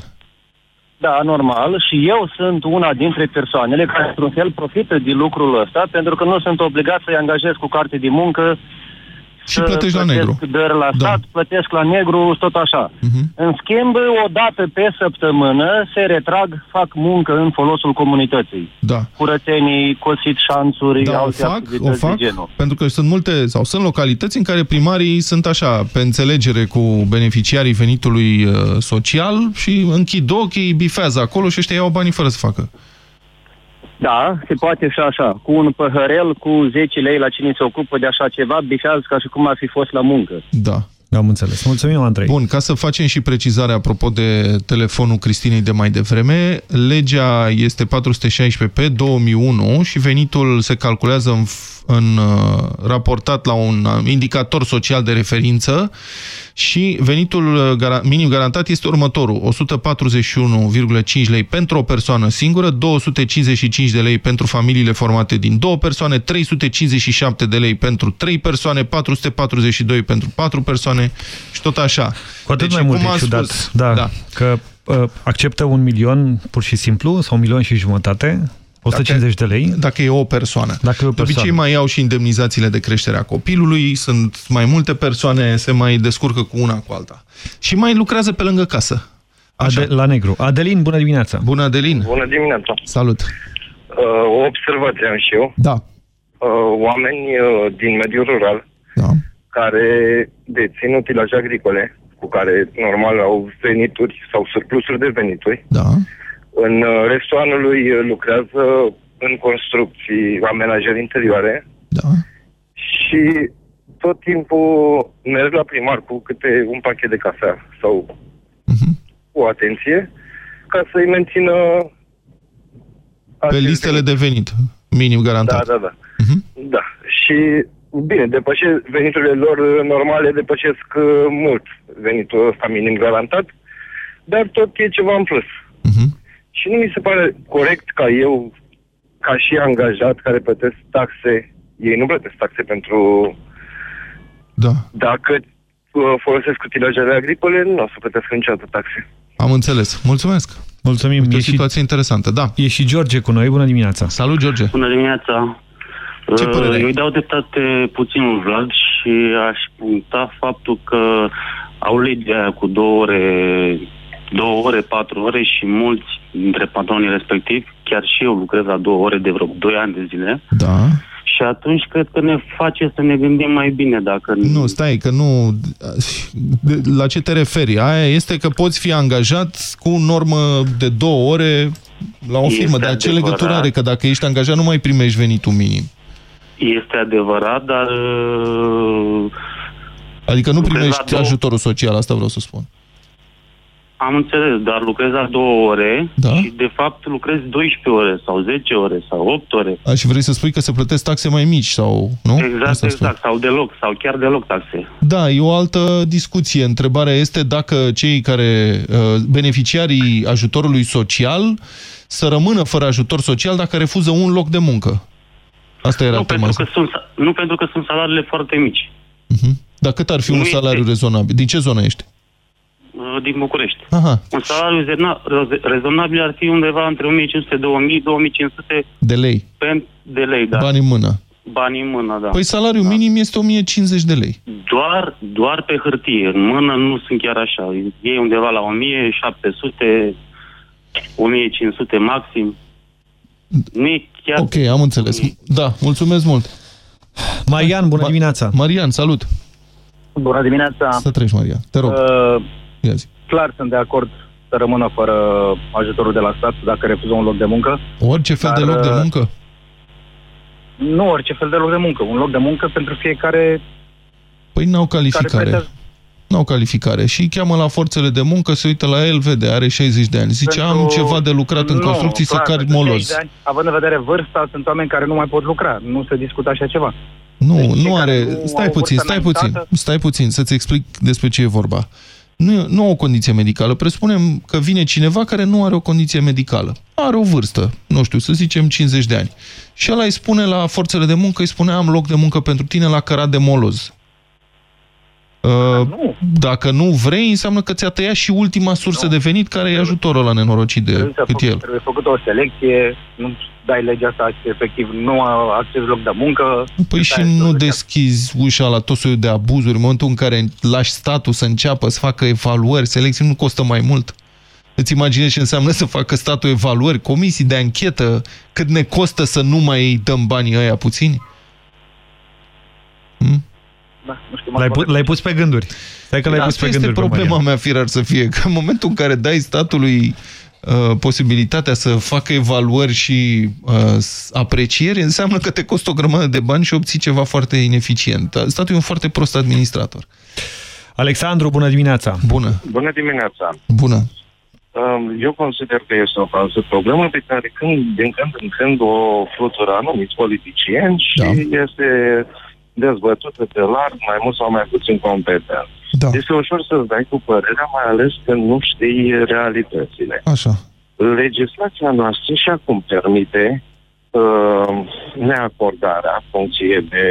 Da, normal. Și eu sunt una dintre persoanele care, într-un fel, profită de lucrul ăsta, pentru că nu sunt obligat să-i angajez cu carte de muncă. Și plătești la plătesc negru. dări la stat, plătesc la negru, tot așa. Mhm. În schimb, o dată pe săptămână se retrag, fac muncă în folosul comunității. Da. Curățenii, cosit șanțuri, Da, o alte fac, o activități fac, de genul. pentru că sunt multe, sau sunt localități în care primarii sunt așa, pe înțelegere cu beneficiarii venitului uh, social și închid ochii, bifează acolo și ăștia iau banii fără să facă. Da, se poate și așa. Cu un păhărel, cu 10 lei la cine se ocupă de așa ceva, bifează ca și cum ar fi fost la muncă. Da. Am înțeles. Mulțumim, Andrei. Bun, ca să facem și precizarea apropo de telefonul Cristinei de mai devreme, legea este 416 pe 2001 și venitul se calculează în, f- în uh, raportat la un uh, indicator social de referință și venitul uh, gara- minim garantat este următorul, 141,5 lei pentru o persoană singură, 255 de lei pentru familiile formate din două persoane, 357 de lei pentru trei persoane, 442 pentru patru persoane și tot așa. Cu atât Deci, mai mult cum e am ciudat. spus, da, da. Că uh, acceptă un milion pur și simplu sau un milion și jumătate, 150 de lei. Dacă e o persoană. Dacă e o De obicei persoană. mai iau și indemnizațiile de creștere a copilului, sunt mai multe persoane, se mai descurcă cu una cu alta. Și mai lucrează pe lângă casă. Ade la negru. Adelin, bună dimineața! Bună, Adelin! Bună dimineața! Salut! Uh, o observație am și eu. Da. Uh, oameni uh, din mediul rural da. care dețin utilaje agricole, cu care normal au venituri sau surplusuri de venituri. Da. În uh, restul anului uh, lucrează în construcții, amenajări interioare. Da. Și tot timpul merg la primar cu câte un pachet de cafea sau cu atenție ca să-i mențină Pe listele de venit, minim garantat. Da, da, da. Da. Și, bine, depășesc, veniturile lor uh, normale depășesc uh, mult venitul ăsta minim garantat, dar tot e ceva în plus. Și nu mi se pare corect ca eu, ca și angajat care plătesc taxe, ei nu plătesc taxe pentru... Da. Dacă uh, folosesc utilajele agricole, nu o să plătesc niciodată taxe. Am înțeles. Mulțumesc. Mulțumim. Uite, o E și- situație interesantă, da. E și George cu noi. Bună dimineața. Salut, George. Bună dimineața! Ce Uh, părere ai? Eu îi dau dreptate puțin lui Vlad și aș puncta faptul că au legea aia cu două ore, două ore, patru ore și mulți dintre patronii respectivi, chiar și eu lucrez la două ore de vreo doi ani de zile. Da. Și atunci cred că ne face să ne gândim mai bine dacă... Nu, stai, că nu... de- La ce te referi? Aia este că poți fi angajat cu normă de două ore la o Este firmă. Dar ce adevărat. legătură are? Că dacă ești angajat nu mai primești venitul minim. Este adevărat, dar... uh, Adică nu Lucrezi la primești două- ajutorul social, asta vreau să spun. Am înțeles, dar lucrez la două ore Da. și de fapt lucrez 12 ore sau 10 ore sau 8 ore. A, și vrei să spui că se plătesc taxe mai mici sau... Nu? Exact, Asta spui. exact, sau deloc, sau chiar deloc taxe. Da, e o altă discuție. Întrebarea este dacă cei care, uh, beneficiarii ajutorului social, să rămână fără ajutor social dacă refuză un loc de muncă. Asta era Nu tema. pentru, că sunt, nu pentru că sunt salariile foarte mici. Dar cât ar fi Nu un este- salariu rezonabil? Din ce zonă ești? Uh, Din București. Aha, Un salariu zena- reze- rezonabil ar fi undeva între 1500, 2000, 2500 de lei. pen de lei, da. Bani în mână. Bani în mână, da. Păi salariul minim este 1050 de lei. Doar, doar pe hârtie. În mână nu sunt chiar așa. E undeva la 1700, 1500 maxim. Nu e chiar... Ok, am înțeles. Da, mulțumesc mult. Marian, bună dimineața. Marian, salut. Bună dimineața. Să treci, Marian. Te rog. Uh, Ia zi. Clar sunt de acord să rămână fără ajutorul de la stat dacă refuză un loc de muncă. Orice fel de Dar, loc de uh, muncă? Nu orice fel de loc de muncă. Un loc de muncă pentru fiecare... Păi n-au Care calificare. pretează- N-au calificare. Și îi cheamă la forțele de muncă, se uită la el, vede, are 60 de ani. Zice, pentru- am ceva de lucrat în Nu, construcții să clar, cari pentru 60 moloz. de ani, având în vedere vârsta, sunt oameni care nu mai pot lucra. Nu se discută așa ceva. Nu, Deci cei nu care are... nu Stai au puțin, vârsta stai puțin, înaintată- stai puțin, să-ți explic despre ce e vorba. Nu, e- nu au o condiție medicală. Presupunem că vine cineva care nu are o condiție medicală. Are o vârstă, nu știu, să zicem 50 de ani. Și ăla îi spune la forțele de muncă, îi spune, am loc de muncă pentru tine la cărat de moloz. Uh, dacă nu vrei, înseamnă că ți-a tăiat și ultima sursă de venit, care e ajutorul la nenorocit de Trebuie, să cât fac- el. trebuie făcută o selecție, nu dai legea asta și efectiv nu a acces loc de muncă. Păi și nu deschizi ușa la tot soiul de abuzuri în momentul în care lași statul să înceapă să facă evaluări, selecții, nu costă mai mult. Îți imaginezi ce înseamnă să facă statul evaluări, comisii de anchetă, cât ne costă să nu mai dăm banii ăia puțini? Da, nu știu, L-ai, pu- l-ai pus pe gânduri. Stai că l-ai Da, pus asta pe este gânduri. pe problema Marian. mea, firar să fie, că în momentul în care dai statului uh, posibilitatea să facă evaluări și uh, s- aprecieri, înseamnă că te costă o grămadă de bani și obții ceva foarte ineficient. Statul e un foarte prost administrator. Alexandru, bună dimineața. Bună. Bună dimineața! Bună. Um, Eu consider că este o falsă problemă pe care când, din când în când o flutură anumiți politicieni și Da. este dezbătută de larg, mai mult sau mai puțin competent. Da. Este ușor să-ți dai cu părerea, mai ales când nu știi realitățile. Așa. Legislația noastră și acum permite uh, neacordarea în funcție de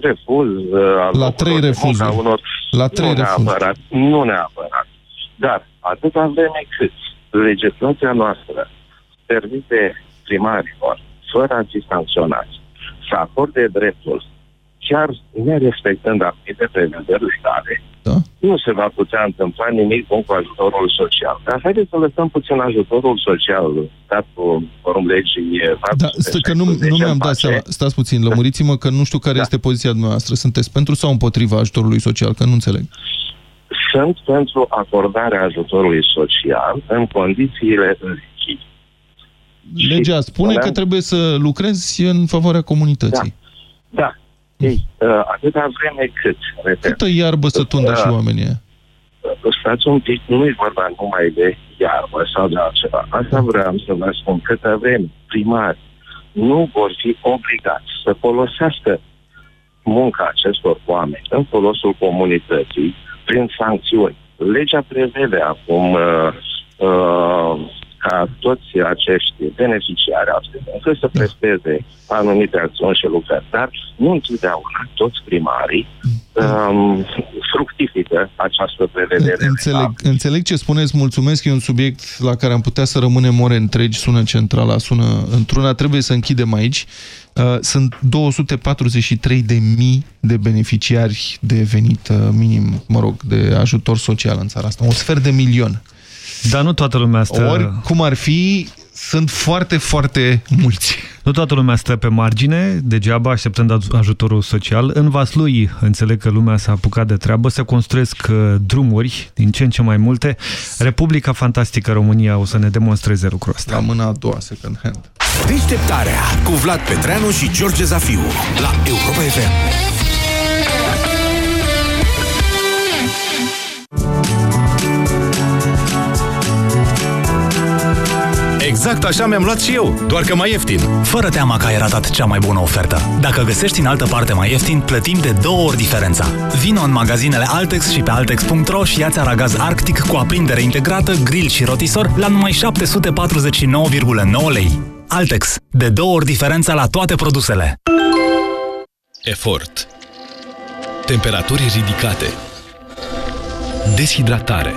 refuz. Uh, al La locurilor trei de muncă, refuzuri. a Unor, La trei nu refuzuri. neapărat, nu neapărat. Dar atâta vreme cât legislația noastră permite primarilor, fără a fi sancționați, să acorde dreptul chiar nerespectând anumite prevederi legale, da. nu se va putea întâmpla nimic bun cu ajutorul social. Dar haideți să lăsăm puțin ajutorul social dat forum legii Da, stă, că nu, nu mi-am dat seama. Stați puțin, lămuriți-mă că nu știu care da. este poziția dumneavoastră. Sunteți pentru sau împotriva ajutorului social? Că nu înțeleg. Sunt pentru acordarea ajutorului social în condițiile legii. Legea spune că trebuie să lucrezi în favoarea comunității. Da. da. Ei, uh, atâta vreme cât, repet... Câtă iarbă să tundă și oamenii ăia? Stați un pic, nu e vorba numai de iarbă sau de altceva. Asta vreau să vă spun. Câtă vreme primari nu vor fi obligați să folosească munca acestor oameni în folosul comunității prin sancțiuni. Legea prevede acum uh, uh, ca toți acești beneficiari să să presteze anumite acțiuni și lucrări. Dar nu întotdeauna toți primarii um, fructifică această prevedere. Înțeleg, înțeleg ce spuneți, mulțumesc, e un subiect la care am putea să rămânem ore întregi, sună centrala, sună într-una, trebuie să închidem aici. Uh, sunt 243 de mii de beneficiari de venit uh, minim, mă rog, de ajutor social în țara asta, un sfert de milion. Dar nu toată lumea stă... Ori, cum ar fi, sunt foarte, foarte mulți. Nu toată lumea stă pe margine, degeaba așteptând ajutorul social. În Vaslui, înțeleg că lumea s-a apucat de treabă, se construiesc uh, drumuri din ce în ce mai multe. Republica Fantastică România o să ne demonstreze lucrul ăsta. La mâna a doua, second hand. Deșteptarea cu Vlad Petreanu și George Zafiu la Europa FM. Exact așa mi-am luat și eu, doar că mai ieftin. Fără teama că ai ratat cea mai bună ofertă. Dacă găsești în altă parte mai ieftin, plătim de două ori diferența. Vino în magazinele Altex și pe Altex.ro și ia-ți aragaz Arctic cu aprindere integrată, grill și rotisor la numai 749,9 lei. Altex. De două ori diferența la toate produsele. Efort. Temperaturi ridicate. Deshidratare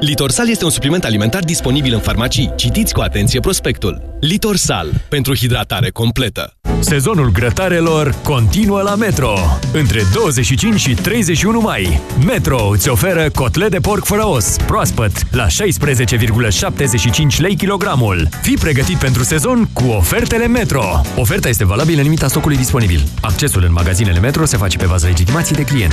Litorsal este un supliment alimentar disponibil în farmacii. Citiți cu atenție prospectul. Litorsal. Pentru hidratare completă. Sezonul grătarelor continuă la Metro. Între 25 și 31 mai, Metro îți oferă cotlet de porc fără os, proaspăt, la 16,75 lei kilogramul. Fii pregătit pentru sezon cu ofertele Metro. Oferta este valabilă în limita stocului disponibil. Accesul în magazinele Metro se face pe bază legitimației de client.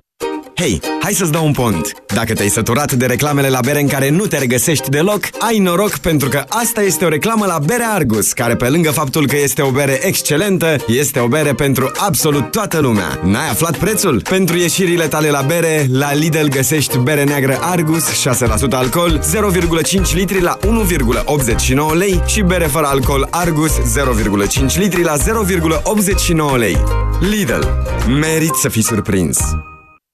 Hei, hai să-ți dau un pont! Dacă te-ai săturat de reclamele la bere în care nu te regăsești deloc, ai noroc pentru că asta este o reclamă la Bere Argus, care pe lângă faptul că este o bere excelentă, este o bere pentru absolut toată lumea. N-ai aflat prețul? Pentru ieșirile tale la bere, la Lidl găsești bere neagră Argus, 6% alcool, 0,5 litri la 1,89 lei și bere fără alcool Argus, 0,5 litri la 0,89 lei. Lidl. Merit să fii surprins!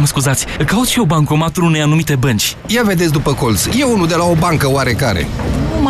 Mă scuzați, caut și eu bancomatul unei anumite bănci. Ia vedeți după colț, e unul de la o bancă oarecare.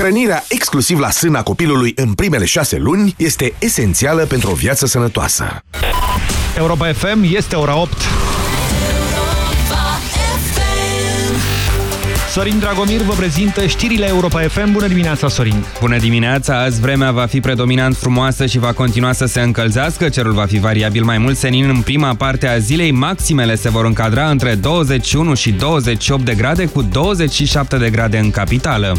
Hrănirea exclusiv la sâna copilului în primele șase luni este esențială pentru o viață sănătoasă. Europa FM este ora 8. Sorin Dragomir vă prezintă știrile Europa FM. Bună dimineața, Sorin! Bună dimineața! Azi vremea va fi predominant frumoasă și va continua să se încălzească. Cerul va fi variabil mai mult senin în prima parte a zilei. Maximele se vor încadra între 21 și 28 de grade, cu 27 de grade în capitală.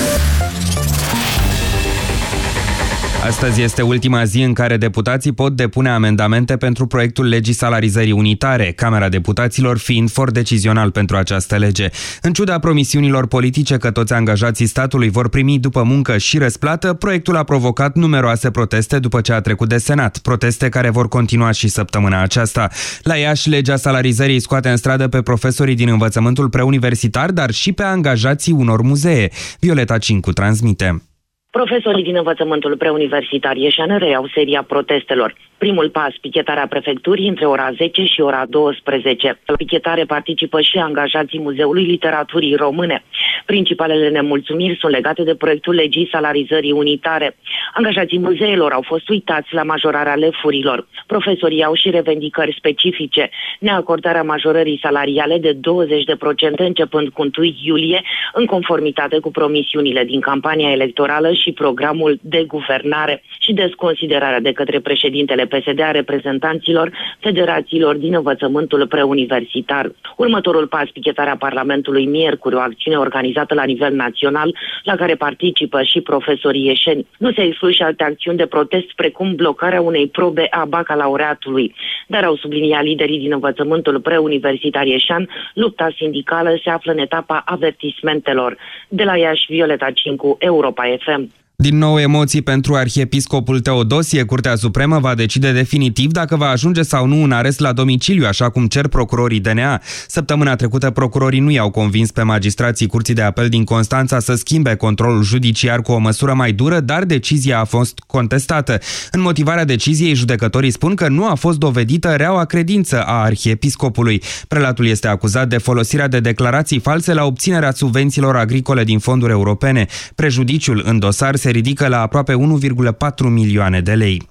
Astăzi este ultima zi în care deputații pot depune amendamente pentru proiectul legii salarizării unitare, Camera Deputaților fiind for decizional pentru această lege. În ciuda promisiunilor politice că toți angajații statului vor primi după muncă și răsplată, proiectul a provocat numeroase proteste după ce a trecut de Senat, proteste care vor continua și săptămâna aceasta. La Iași, legea salarizării scoate în stradă pe profesorii din învățământul preuniversitar, dar și pe angajații unor muzee. Violeta Cincu transmite. Profesorii din învățământul preuniversitar Ieșan reiau seria protestelor. Primul pas, pichetarea prefecturii între ora 10 și ora 12. La pichetare participă și angajații Muzeului Literaturii Române. Principalele nemulțumiri sunt legate de proiectul legii salarizării unitare. Angajații muzeelor au fost uitați la majorarea lefurilor. Profesorii au și revendicări specifice. Neacordarea majorării salariale de 20% începând cu 1 iulie, în conformitate cu promisiunile din campania electorală și programul de guvernare și desconsiderarea de către președintele PSD a reprezentanților federațiilor din învățământul preuniversitar. Următorul pas, pichetarea Parlamentului miercuri, o acțiune organizată la nivel național, la care participă și profesorii ieșeni. Nu se exclud și alte acțiuni de protest, precum blocarea unei probe a bacalaureatului. Dar au subliniat liderii din învățământul preuniversitar ieșan, lupta sindicală se află în etapa avertismentelor. De la Iași, Violeta Cincu, Europa FM. Din nou emoții pentru arhiepiscopul Teodosie, Curtea Supremă va decide definitiv dacă va ajunge sau nu un arest la domiciliu, așa cum cer procurorii DNA. Săptămâna trecută procurorii nu i-au convins pe magistrații Curții de Apel din Constanța să schimbe controlul judiciar cu o măsură mai dură, dar decizia a fost contestată. În motivarea deciziei, judecătorii spun că nu a fost dovedită reaua credință a arhiepiscopului. Prelatul este acuzat de folosirea de declarații false la obținerea subvențiilor agricole din fonduri europene. Prejudiciul în dosar se ridică la aproape 1,4 milioane de lei.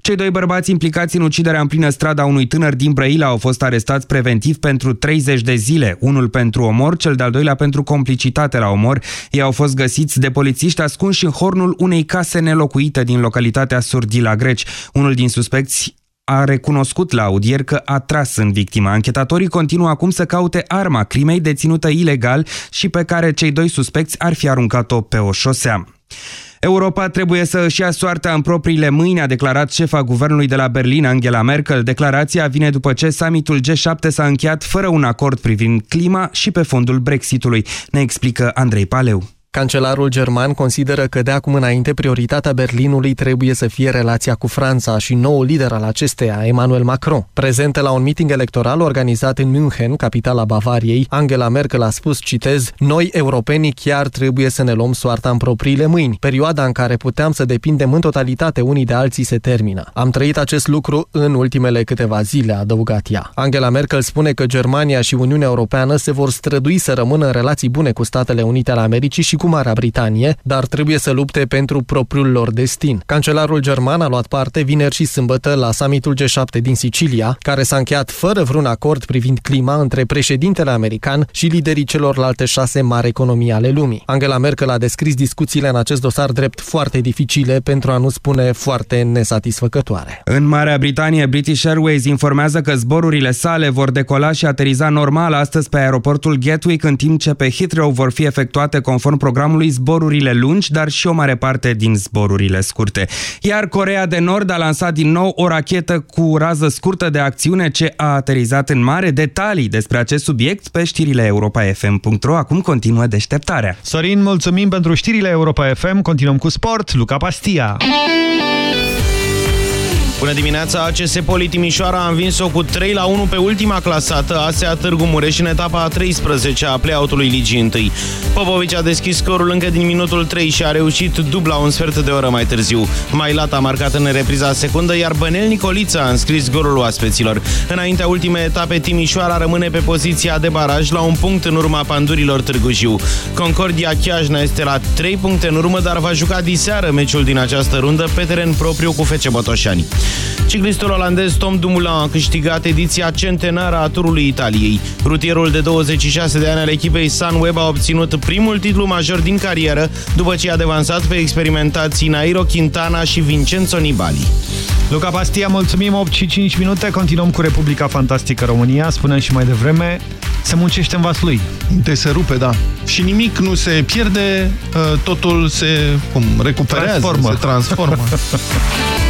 Cei doi bărbați implicați în uciderea în plină strada unui tânăr din Brăila au fost arestați preventiv pentru 30 de zile, unul pentru omor, cel de-al doilea pentru complicitate la omor. Ei au fost găsiți de polițiști ascunși în hornul unei case nelocuite din localitatea Surdila Greci. Unul din suspecți a recunoscut la audier că a tras în victima. Anchetatorii continuă acum să caute arma crimei deținută ilegal și pe care cei doi suspecți ar fi aruncat-o pe o șosea. Europa trebuie să își ia soarta în propriile mâini, a declarat șefa guvernului de la Berlin, Angela Merkel. Declarația vine după ce summitul G7 s-a încheiat fără un acord privind clima și pe fondul Brexitului. Ne explică Andrei Paleu. Cancelarul german consideră că de acum înainte prioritatea Berlinului trebuie să fie relația cu Franța și noul lider al acesteia, Emmanuel Macron. Prezentă la un meeting electoral organizat în München, capitala Bavariei, Angela Merkel a spus, citez, Noi, europenii, chiar trebuie să ne luăm soarta în propriile mâini. Perioada în care puteam să depindem în totalitate unii de alții se termină. Am trăit acest lucru în ultimele câteva zile, a adăugat ea. Angela Merkel spune că Germania și Uniunea Europeană se vor strădui să rămână în relații bune cu Statele Unite ale Americii și cu Marea Britanie, dar trebuie să lupte pentru propriul lor destin. Cancelarul german a luat parte vineri și sâmbătă la summitul G7 din Sicilia, care s-a încheiat fără vreun acord privind clima între președintele american și liderii celorlalte șase mari economii ale lumii. Angela Merkel a descris discuțiile în acest dosar drept foarte dificile, pentru a nu spune foarte nesatisfăcătoare. În Marea Britanie, British Airways informează că zborurile sale vor decola și ateriza normal astăzi pe aeroportul Gatwick, în timp ce pe Heathrow vor fi efectuate conform programului zborurile lungi, dar și o mare parte din zborurile scurte. Iar Corea de Nord a lansat din nou o rachetă cu rază scurtă de acțiune ce a aterizat în mare detalii despre acest subiect pe știrile europa.fm.ro. Acum continuă deșteptarea. Sorin, mulțumim pentru știrile Europa FM. Continuăm cu sport. Luca Pastia. Bună dimineața, ACS Poli Timișoara a învins-o cu 3 la 1 pe ultima clasată, ASEA Târgu Mureș în etapa a 13 a play-out-ului Ligii 1. Popovici a deschis scorul încă din minutul 3 și a reușit dubla un sfert de oră mai târziu. Mailat a marcat în repriza secundă, iar Bănel Nicolița a înscris golul oaspeților. Înaintea ultimei etape, Timișoara rămâne pe poziția de baraj la un punct în urma pandurilor Târgu Jiu. Concordia Chiajna este la 3 puncte în urmă, dar va juca diseară meciul din această rundă pe teren propriu cu FC Botoșani. Ciclistul olandez Tom Dumoulin a câștigat ediția centenară a Turului Italiei. Rutierul de 26 de ani al echipei Sunweb a obținut primul titlu major din carieră după ce a devansat pe experimentații Nairo Quintana și Vincenzo Nibali. Luca Pastia, mulțumim, 8 și 5 minute, continuăm cu Republica Fantastică România, spunem și mai devreme, se muncește în vaslui. Te se rupe, da. Și nimic nu se pierde, uh, totul se cum, recuperează, Transformă. se transformă.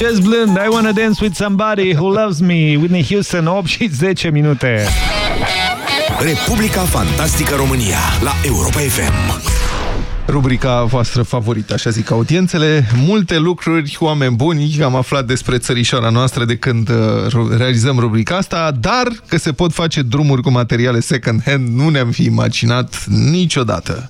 Șez blând, I wanna dance with somebody who loves me. Whitney Houston, 8 și 10 minute. Republica Fantastică România la Europa FM. Rubrica voastră favorită, așa zic audiențele. Multe lucruri, oameni buni, am aflat despre țărișoara noastră de când uh, realizăm rubrica asta, dar că se pot face drumuri cu materiale second-hand nu ne-am fi imaginat niciodată.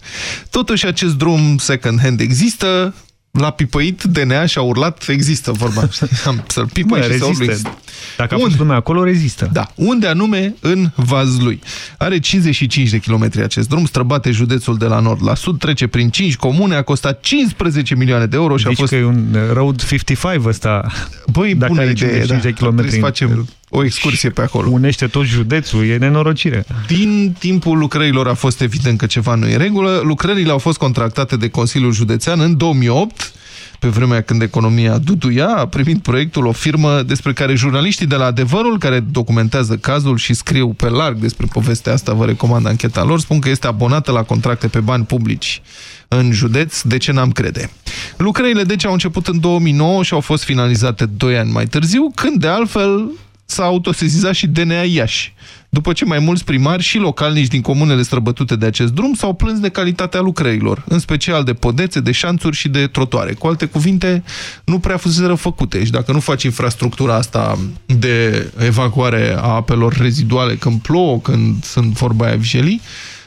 Totuși, acest drum second-hand există, l-a pipăit DNA și a urlat, există vorba. Am să-l pipăi Bă, și să urlu, rezistă. există. Dacă a fost lumea acolo, rezistă. Da. Unde anume? În Vazlui. Are 55 de kilometri acest drum, străbate județul de la nord la sud, trece prin 5 comune, a costat 15 milioane de euro și Deci a fost... că e un uh, Road 55 ăsta. Băi, Dacă bună are idee, 55 da. de kilometri. Trebuie să facem o excursie pe acolo. Unește tot județul, e nenorocire. Din timpul lucrărilor a fost evident că ceva nu e în regulă. Lucrările au fost contractate de Consiliul Județean în 2008, pe vremea când economia duduia, a primit proiectul o firmă despre care jurnaliștii de la Adevărul, care documentează cazul și scriu pe larg despre povestea asta, vă recomand ancheta lor, spun că este abonată la contracte pe bani publici în județ, de ce n-am crede. Lucrările deci au început în 2009 și au fost finalizate 2 ani mai târziu, când de altfel s-a autosezizat și DNA Iași. După ce mai mulți primari și localnici din comunele străbătute de acest drum s-au plâns de calitatea lucrărilor, în special de podețe, de șanțuri și de trotoare. Cu alte cuvinte, nu prea fuseseră făcute și dacă nu faci infrastructura asta de evacuare a apelor reziduale când plouă, când sunt vorba aia vijelii,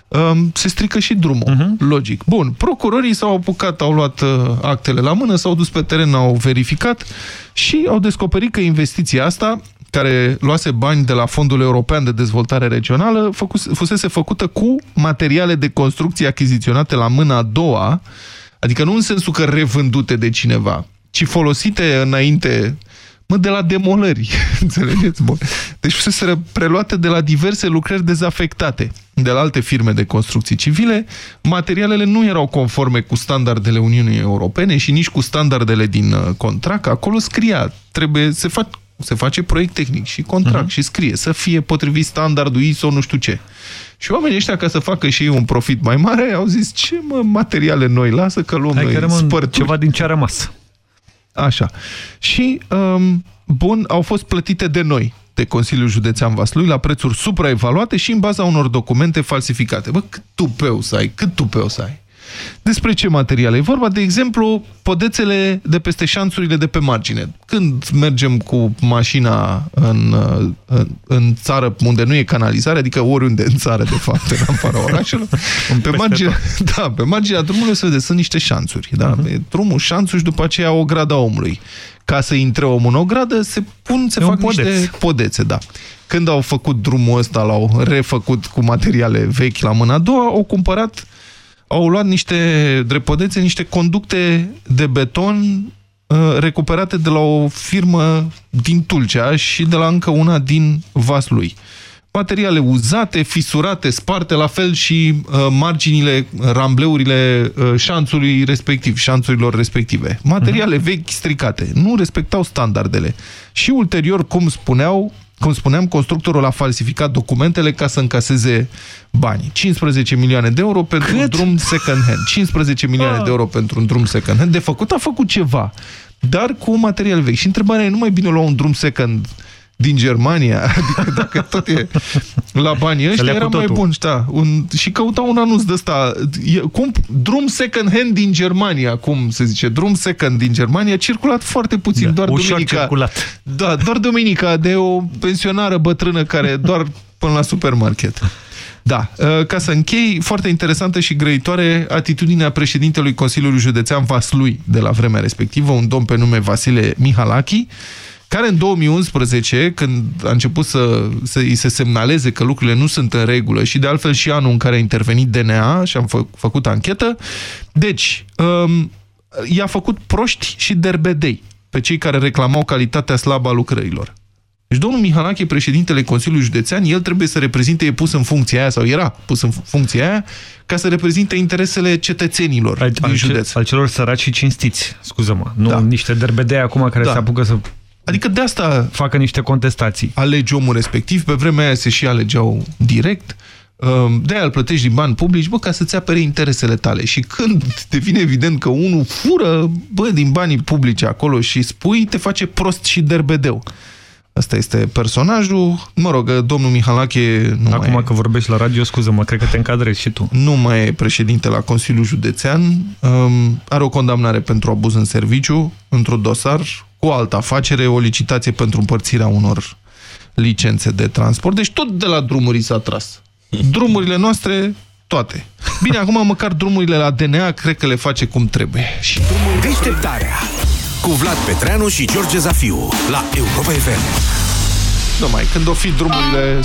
um, se strică și drumul, uh-huh. logic. Bun, procurorii s-au apucat, au luat uh, actele la mână, s-au dus pe teren, au verificat și au descoperit că investiția asta care luase bani de la Fondul European de Dezvoltare Regională, făcuse, fusese făcută cu materiale de construcție achiziționate la mâna a doua, adică nu în sensul că revândute de cineva, ci folosite înainte mă, de la demolări, înțelegeți? Bun. Deci fusese preluate de la diverse lucrări dezafectate, de la alte firme de construcții civile. Materialele nu erau conforme cu standardele Uniunii Europene și nici cu standardele din uh, contract. Acolo scria, trebuie, se fac se face proiect tehnic și contract uh-huh. și scrie să fie potrivit standardul ISO nu știu ce. Și oamenii ăștia, ca să facă și ei un profit mai mare, au zis, ce mă, materiale noi, lasă că luăm Hai noi că rămân spărturi. ceva din ce a rămas. Așa. Și, um, bun, au fost plătite de noi, de Consiliul Județean Vaslui, la prețuri supraevaluate și în baza unor documente falsificate. Bă, cât tupeu să ai, cât tupeu să ai. Despre ce materiale? E vorba, de exemplu, podețele de peste șanțurile de pe margine. Când mergem cu mașina în, în, în țară unde nu e canalizare, adică oriunde în țară, de fapt, în afara orașelor, pe marginea, da, pe marginea drumului se vede, sunt niște șanțuri. Da? Uh-huh. Drumul, șanțuri și după aceea o grada omului. Ca să intre omul în o gradă, se pun, se E un fac podeț. niște podețe, da. Când au făcut drumul ăsta, l-au refăcut cu materiale vechi la mâna a doua, au cumpărat au luat niște drepodețe, niște conducte de beton uh, recuperate de la o firmă din Tulcea și de la încă una din Vaslui. Materiale uzate, fisurate, sparte, la fel și uh, marginile, rambleurile uh, șanțului respectiv, șanțurilor respective. Materiale vechi stricate, nu respectau standardele. Și ulterior, cum spuneau, cum spuneam, constructorul a falsificat documentele ca să încaseze bani. 15 milioane de euro pentru Cât? un drum second hand. 15 milioane de euro pentru un drum second hand. De făcut a făcut ceva, dar cu material vechi. Și întrebarea e, nu mai bine lua un drum second din Germania, adică dacă tot e la banii ăștia, lea cu era mai totul. bun, da, un, și căuta un anunț de ăsta, e, cum, drum second hand din Germania, cum se zice, drum second din Germania, circulat foarte puțin, Da, doar ușor duminica. circulat. Da, doar duminica de o pensionară bătrână care doar până la supermarket. Da, uh, ca să închei, foarte interesantă și grăitoare atitudinea președintelui Consiliului Județean Vaslui de la vremea respectivă, un domn pe nume Vasile Mihalachi, care în 2011, când a început să, să îi se semnaleze că lucrurile nu sunt în regulă și de altfel și anul în care a intervenit DNA și am fă, făcut anchetă, deci um, i-a făcut proști și derbedei pe cei care reclamau calitatea slabă a lucrărilor. Deci domnul Mihalache, președintele Consiliului Județean, el trebuie să reprezinte, e pus în funcția aia, sau era pus în funcția aia, ca să reprezinte interesele cetățenilor al, din al, județ. Al celor săraci și cinstiți, scuză-mă. Nu Da. niște derbedei acum care Da. se apucă să Adică de asta facă niște contestații. alegi omul respectiv, pe vremea aia se și alegeau direct, um, de aia îl plătești din bani publici, bă, ca să-ți apere interesele tale. Și când devine evident că unul fură, bă, din banii publici acolo și spui, te face prost și derbedeu. Asta este personajul. Mă rog, domnul Mihalache nu Acum mai, că vorbești la radio, scuză-mă, cred că te încadrezi și tu. nu mai e președinte la Consiliul Județean. Um, are o condamnare pentru abuz în serviciu, într-un dosar cu o altă afacere, o licitație pentru împărțirea unor licențe de transport. Deci tot de la drumuri s-a tras. Drumurile noastre, toate. Bine, acum măcar drumurile la DNA cred că le face cum trebuie. Și Deșteptarea cu Vlad Petreanu și George Zafiu la Europa FM. Nu mai, când o fi drumurile,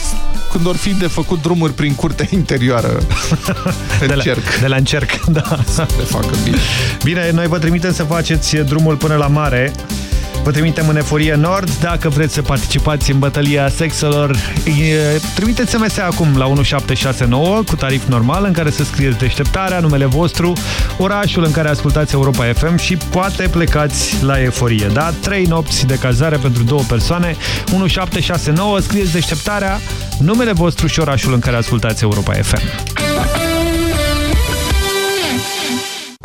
când or fi de făcut drumuri prin curtea interioară, De la, încerc de la încerc, da. să le facă bine. Bine, noi vă trimitem să faceți drumul până la mare. Vă trimitem în Eforie Nord. Dacă vreți să participați în bătălia sexelor, e, trimiteți SMS acum la 1769 cu tarif normal în care să scrieți deșteptarea, numele vostru, orașul în care ascultați Europa FM și poate plecați la Eforie. Da? Trei nopți de cazare pentru două persoane. 1769, scrieți deșteptarea, numele vostru și orașul în care ascultați Europa FM.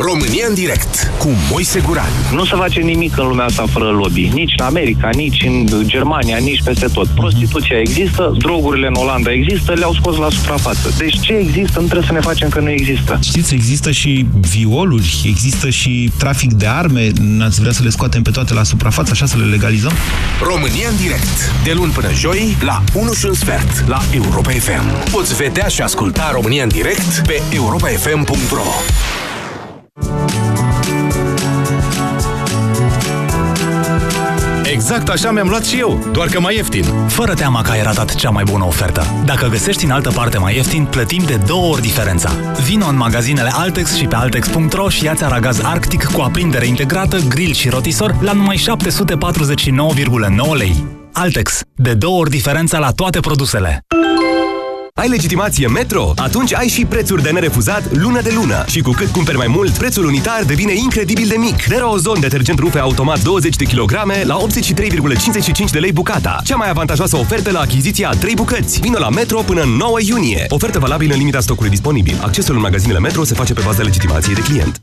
România în direct cu Moise Guran. Nu se face nimic în lumea asta fără lobby. Nici în America, nici în Germania, nici peste tot. Prostituția există, drogurile în Olanda există, le-au scos la suprafață. Deci ce există, nu trebuie să ne facem că nu există. Știți, există și violuri, există și trafic de arme, n-ați vrea să le scoatem pe toate la suprafață, așa să le legalizăm? România în direct, de luni până joi, la 1 și un sfert, la Europa FM. Poți vedea și asculta România în direct pe europafm.ro Exact așa mi-am luat și eu, doar că mai ieftin. Fără teama că ai ratat cea mai bună ofertă. Dacă găsești în altă parte mai ieftin, plătim de două ori diferența. Vino în magazinele Altex și pe altex.ro și ia-ți aragaz Arctic cu aprindere integrată, grill și rotisor la numai 749,9 lei. Altex. De două ori diferența la toate produsele. Ai legitimație Metro? Atunci ai și prețuri de nerefuzat lună de lună. Și cu cât cumperi mai mult, prețul unitar devine incredibil de mic. Derozon detergent rufe automat 20 de kg la 83,55 de lei bucata. Cea mai avantajoasă ofertă la achiziția a 3 bucăți. Vino la Metro până în 9 iunie. Ofertă valabilă în limita stocului disponibil. Accesul în magazinele Metro se face pe bază legitimației de client.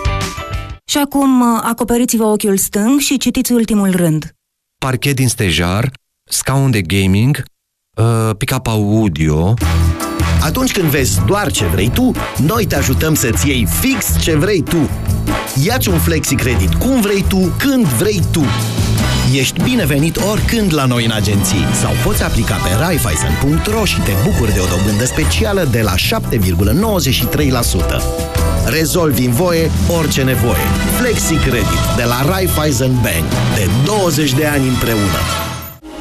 Și acum acoperiți-vă ochiul stâng și citiți ultimul rând. parchet din stejar, scaun de gaming, uh, pick-up audio... Atunci când vezi doar ce vrei tu, noi te ajutăm să-ți iei fix ce vrei tu. Iați un flexi credit cum vrei tu, când vrei tu. Ești binevenit oricând la noi în agenții sau poți aplica pe raiffeisen.ro și te bucuri de o dobândă specială de la 7,93%. Rezolvi în voie orice nevoie. Flexi Credit de la Raiffeisen Bank. De 20 de ani împreună.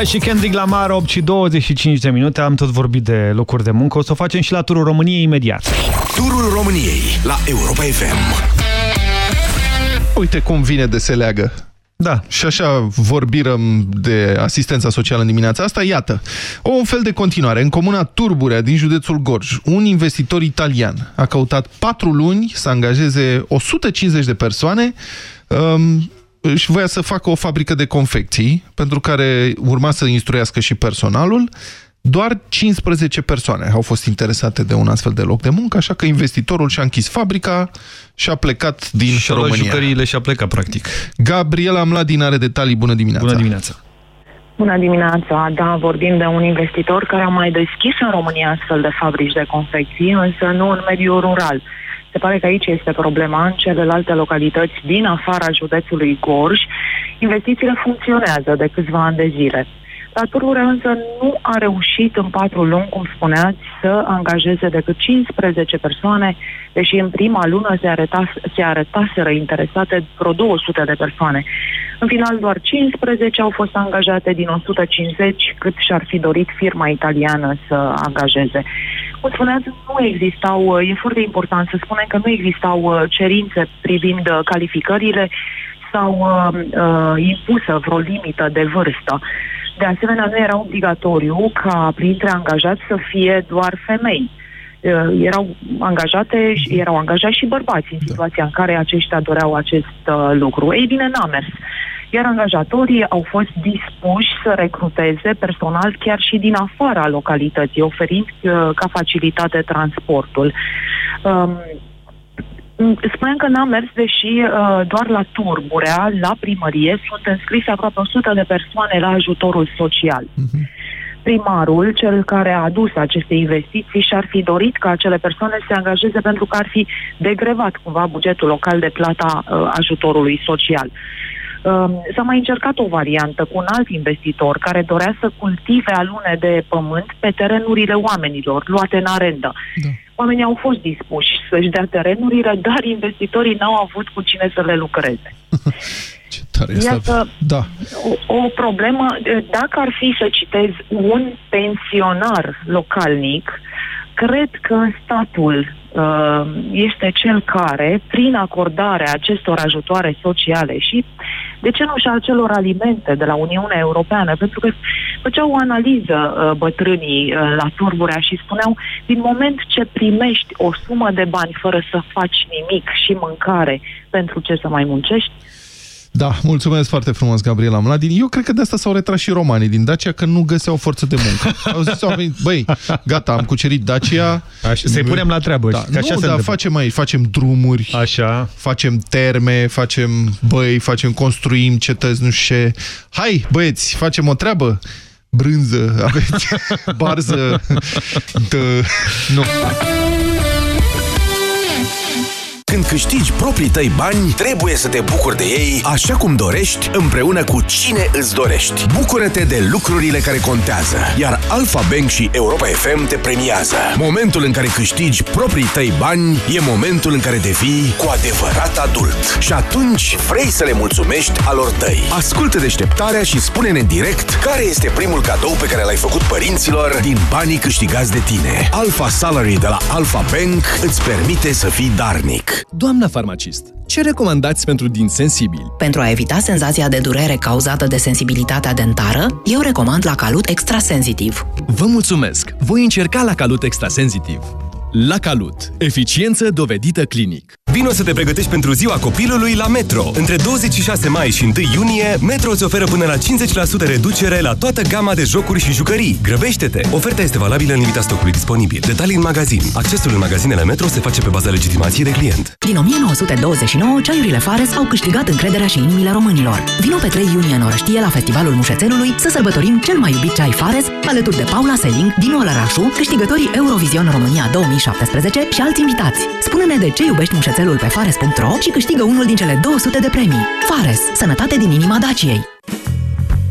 Sia și Kendrick Lamar, 8 și 25 de minute. Am tot vorbit de locuri de muncă. O să o facem și la turul României imediat. Turul României la Europa FM. Uite cum vine de se leagă. Da. Și așa vorbirăm de asistența socială în dimineața asta. Iată, o un fel de continuare. În comuna Turburea din județul Gorj, un investitor italian a căutat patru luni să angajeze 150 de persoane um, și voia să facă o fabrică de confecții, pentru care urma să instruiască și personalul. Doar 15 persoane au fost interesate de un astfel de loc de muncă, așa că investitorul și-a închis fabrica și a plecat din și România. Și jucăriile și a plecat, practic. Gabriela Mladin are detalii. Bună dimineața! Bună dimineața! Bună dimineața! Da, vorbim de un investitor care a mai deschis în România astfel de fabrici de confecții, însă nu în mediul rural. Se pare că aici este problema. În celelalte localități din afara județului Gorj, investițiile funcționează de câțiva ani de zile. La Turbure însă nu a reușit în patru luni, cum spuneați, să angajeze decât 15 persoane, deși în prima lună se, arăta, se arătaseră interesate vreo 200 de persoane. În final, doar 15 au fost angajate din 150, cât și-ar fi dorit firma italiană să angajeze. Cum spuneați, nu existau, e foarte important să spunem că nu existau uh, cerințe privind uh, calificările sau uh, uh, impusă vreo limită de vârstă. De asemenea, nu era obligatoriu ca printre angajați să fie doar femei. Uh, erau angajate și erau angajați și bărbați în situația în care aceștia doreau acest uh, lucru. Ei bine, n-a mers. Iar angajatorii au fost dispuși să recruteze personal chiar și din afara localității, oferind uh, ca facilitate transportul. Um, Spuneam că n-am mers, deși uh, doar la Turburea, la primărie, sunt înscrise aproape 100 de persoane la ajutorul social. Uh-huh. Primarul, cel care a adus aceste investiții, și-ar fi dorit ca acele persoane să se angajeze pentru că ar fi degrevat cumva bugetul local de plata uh, ajutorului social. Uh, s-a mai încercat o variantă cu un alt investitor care dorea să cultive alune de pământ pe terenurile oamenilor, luate în arendă. Da oamenii au fost dispuși să-și dea terenurile, dar investitorii n-au avut cu cine să le lucreze. Ce tare este. Iată, da. o, o problemă, dacă ar fi să citez un pensionar localnic, cred că statul uh, este cel care, prin acordarea acestor ajutoare sociale și, de ce nu și a celor alimente de la Uniunea Europeană, pentru că făceau o analiză uh, bătrânii uh, la Turburea și spuneau, din moment ce primești o sumă de bani fără să faci nimic și mâncare, pentru ce să mai muncești, da, mulțumesc foarte frumos, Gabriela Mladin. Eu cred că de asta s-au retras și romanii din Dacia, că nu găseau forță de muncă. Au zis oamenii, băi, gata, am cucerit Dacia. Să-i punem la treabă. Da, nu, dar facem aici, facem drumuri, Așa. facem terme, facem băi, facem, construim cetăți, nu știu ce. Hai, băieți, facem o treabă brânză, aveți barză, de... nu. Când câștigi proprii tăi bani, trebuie să te bucuri de ei așa cum dorești, împreună cu cine îți dorești. Bucură-te de lucrurile care contează, iar Alfa Bank și Europa FM te premiază. Momentul în care câștigi proprii tăi bani e momentul în care devii cu adevărat adult. Și atunci vrei să le mulțumești alor tăi. Ascultă deșteptarea și spune-ne în direct care este primul cadou pe care l-ai făcut părinților din banii câștigați de tine. Alfa Salary de la Alfa Bank îți permite să fii darnic. Doamna farmacist, ce recomandați pentru din sensibili? Pentru a evita senzația de durere cauzată de sensibilitatea dentară, eu recomand la Calut Extrasensitiv. Vă mulțumesc! Voi încerca la Calut Extrasensitiv. La Calut. Eficiență dovedită clinic. Vino să te pregătești pentru ziua copilului la Metro. Între 26 mai și 1 iunie, Metro îți oferă până la 50% reducere la toată gama de jocuri și jucării. Grăbește-te! Oferta este valabilă în limita stocului disponibil. Detalii în magazin. Accesul în magazinele Metro se face pe baza legitimației de client. Din 1929, ceaiurile Fares au câștigat încrederea și inimile românilor. Vino pe 3 iunie în Orăștie la Festivalul Mușețelului să sărbătorim cel mai iubit ceai Fares, alături de Paula Seling, Dinu Olărașu, câștigătorii Eurovision România 2017 și alți invitați. Spune-ne de ce iubești mușețelul pe fares.ro și câștigă unul din cele 200 de premii. Fares, sănătate din inima Daciei.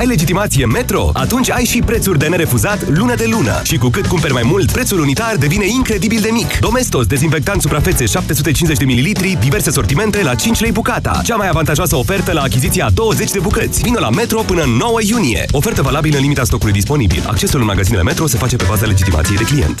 Ai legitimație Metro? Atunci ai și prețuri de nerefuzat lună de lună. Și cu cât cumperi mai mult, prețul unitar devine incredibil de mic. Domestos, dezinfectant suprafețe 750 de ml, diverse sortimente la 5 lei bucata. Cea mai avantajoasă ofertă la achiziția 20 de bucăți. Vino la Metro până în 9 iunie. Ofertă valabilă în limita stocului disponibil. Accesul în magazinele Metro se face pe baza legitimației de client.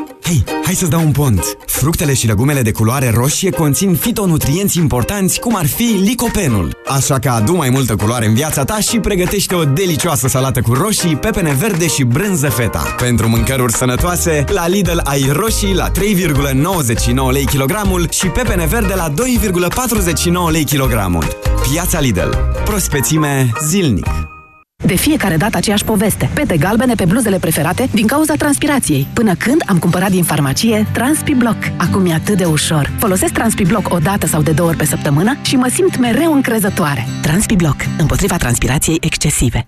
Hei, hai să-ți dau un pont! Fructele și legumele de culoare roșie conțin fitonutrienți importanți, cum ar fi licopenul. Așa că adu mai multă culoare în viața ta și pregătește o delicioasă salată cu roșii, pepene verde și brânză feta. Pentru mâncăruri sănătoase, la Lidl ai roșii la 3,99 lei kilogramul și pepene verde la 2,49 lei kilogramul. Piața Lidl. Prospețime zilnic. De fiecare dată aceeași poveste. Pete galbene pe bluzele preferate din cauza transpirației. Până când am cumpărat din farmacie TranspiBlock. Acum e atât de ușor. Folosesc TranspiBlock o dată sau de două ori pe săptămână și mă simt mereu încrezătoare. TranspiBlock. Împotriva transpirației excesive.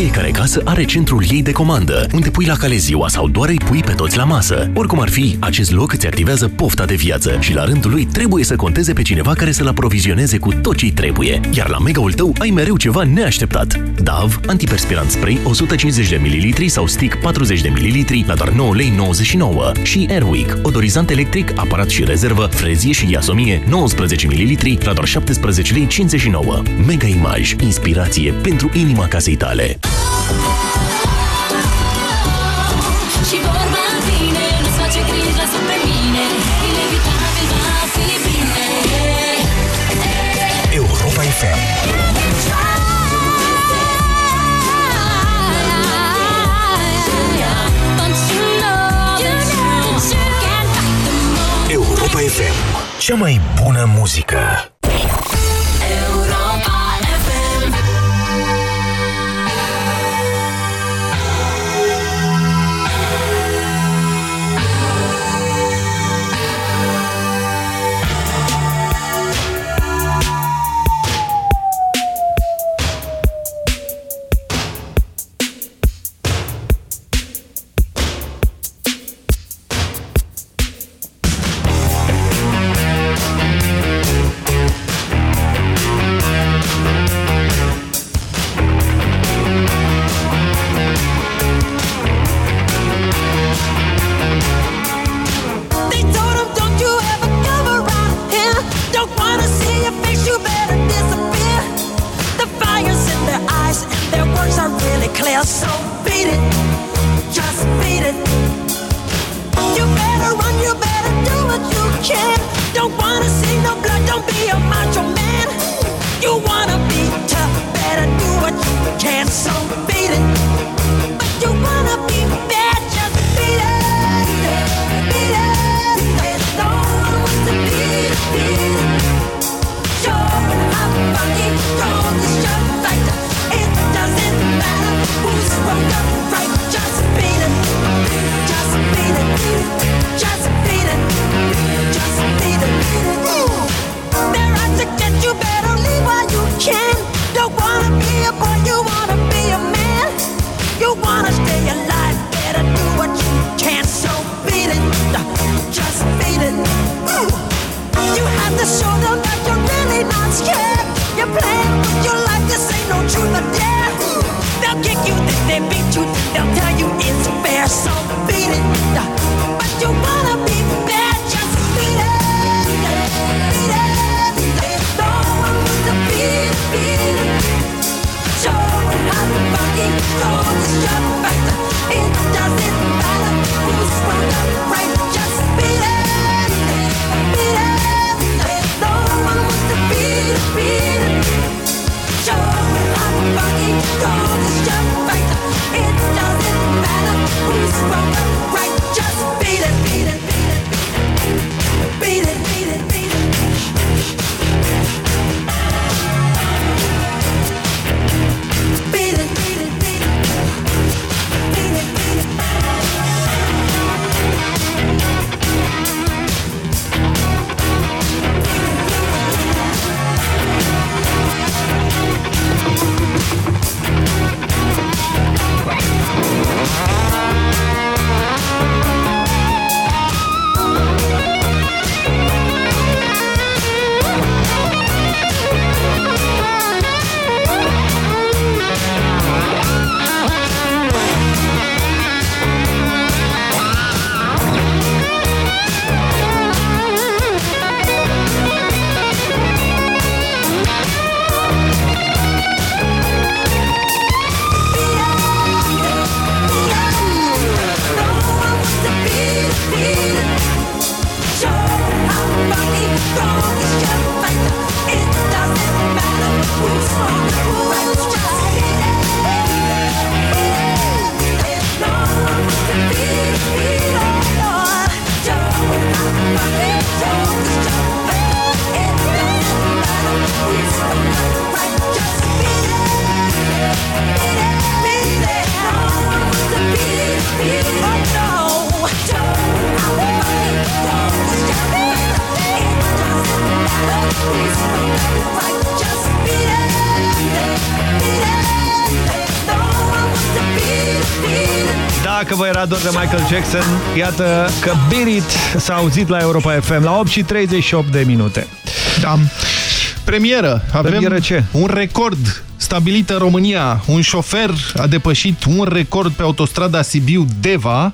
Fiecare casă are centrul ei de comandă, unde pui la cale ziua sau doar îi pui pe toți la masă. Oricum ar fi, acest loc îți activează pofta de viață și la rândul lui trebuie să conteze pe cineva care să-l aprovizioneze cu tot ce trebuie. Iar la megaul tău ai mereu ceva neașteptat. DAV, antiperspirant spray 150 de ml sau stick 40 de ml la doar 9 lei 99 și Airwick, odorizant electric, aparat și rezervă, frezie și iasomie 19 ml la doar 17 lei 59. Mega Image, inspirație pentru inima casei tale. Și vorba vine, nu-ți face griji, lasă pe mine Inevitabil va fi bine Europa FM. Europa FM. Cea mai bună muzică. Dacă vă era dor de Michael Jackson, iată că Beat It s-a auzit la Europa FM la 8 și 38 de minute. Da. Premieră. Avem Premieră ce? un record stabilit în România. Un șofer a depășit un record pe autostrada Sibiu-Deva.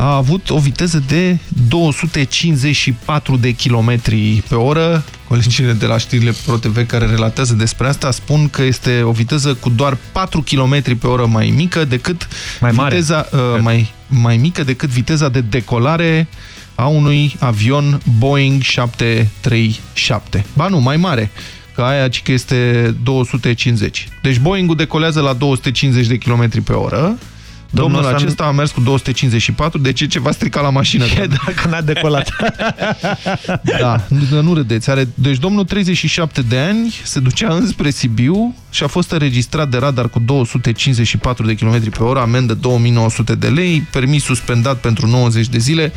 A avut o viteză de 254 de kilometri pe oră. Colegii de la știrile ProTV care relatează despre asta spun că este o viteză cu doar 4 km pe oră mai mică decât mai mare. viteza uh, mai, mai mică decât viteza de decolare a unui avion Boeing 737. Ba nu, mai mare, că aia ci că este 250. Deci Boeing-ul decolează la 250 de km pe oră, Domnul, Domnul acesta a mers cu 254, de ce ceva stricat la mașină? E dacă n-a decolat. da, nu, nu râdeți. Are, deci domnul 37 de ani se ducea înspre Sibiu și a fost înregistrat de radar cu 254 de km pe oră, amendă 2900 de lei, permis suspendat pentru 90 de zile.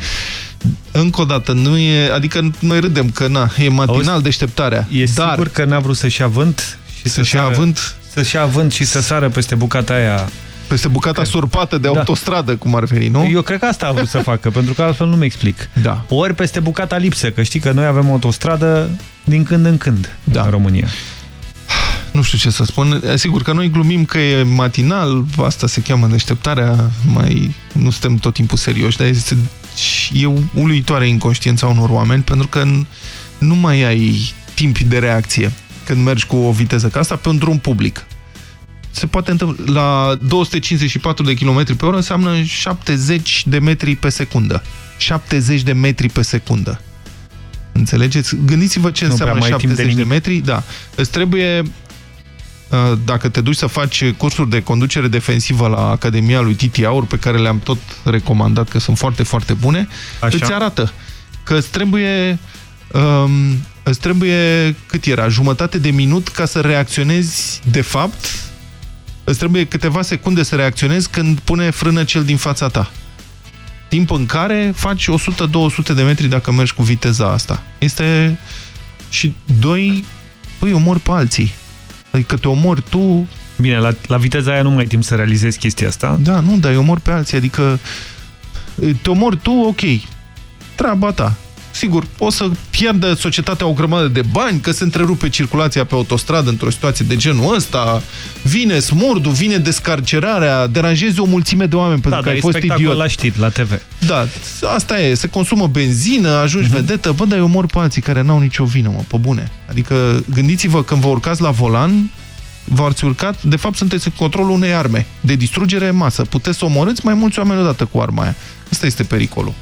Încă o dată, nu e, adică noi râdem că na, e matinal Auzi, deșteptarea. E dar sigur că n-a vrut să-și avânt și să-și ia avânt? Să-și ia avânt și să sară peste bucata aia peste bucata că... surpată de da. autostradă, cum ar veni, nu? Eu cred că asta a vrut să facă, pentru că altfel nu-mi explic. Da. Ori peste bucata lipsă, că știi că noi avem autostradă din când în când da. în România. Nu știu ce să spun. Sigur că noi glumim că e matinal, asta se cheamă deșteptarea, mai nu suntem tot timpul serioși, dar este, e uluitoare inconștiența unor oameni, pentru că nu mai ai timp de reacție când mergi cu o viteză ca asta pe un drum public se poate întâmpla la 254 de km pe oră înseamnă 70 de metri pe secundă. 70 de metri pe secundă. Înțelegeți? Gândiți-vă ce nu înseamnă 70 de, de metri. Da. Îți trebuie uh, dacă te duci să faci cursuri de conducere defensivă la Academia lui Titi Aur, pe care le-am tot recomandat, că sunt foarte, foarte bune, Așa? îți arată că îți trebuie, um, îți trebuie, cât era, jumătate de minut ca să reacționezi de fapt îți trebuie câteva secunde să reacționezi când pune frână cel din fața ta. Timp în care faci 100-200 de metri dacă mergi cu viteza asta. Este... Și doi, păi omori pe alții. Adică te omori tu... Bine, la, la viteza aia nu mai ai timp să realizezi chestia asta. Da, nu, dar îi omori pe alții. Adică te omori tu, ok. Treaba ta sigur, o să pierdă societatea o grămadă de bani, că se întrerupe circulația pe autostradă într-o situație de genul ăsta, vine smurdul, vine descarcerarea, deranjezi o mulțime de oameni pentru da, că ai fost idiot. la știri, la TV. Da, asta e, se consumă benzină, ajungi uh mhm. -huh. vedetă, bă, dar eu mor pe alții care n-au nicio vină, mă, pe bune. Adică gândiți-vă când vă urcați la volan, v-ați urcat, de fapt sunteți în controlul unei arme de distrugere în masă. Puteți să omorâți mai mulți oameni odată cu arma aia. Asta este pericolul.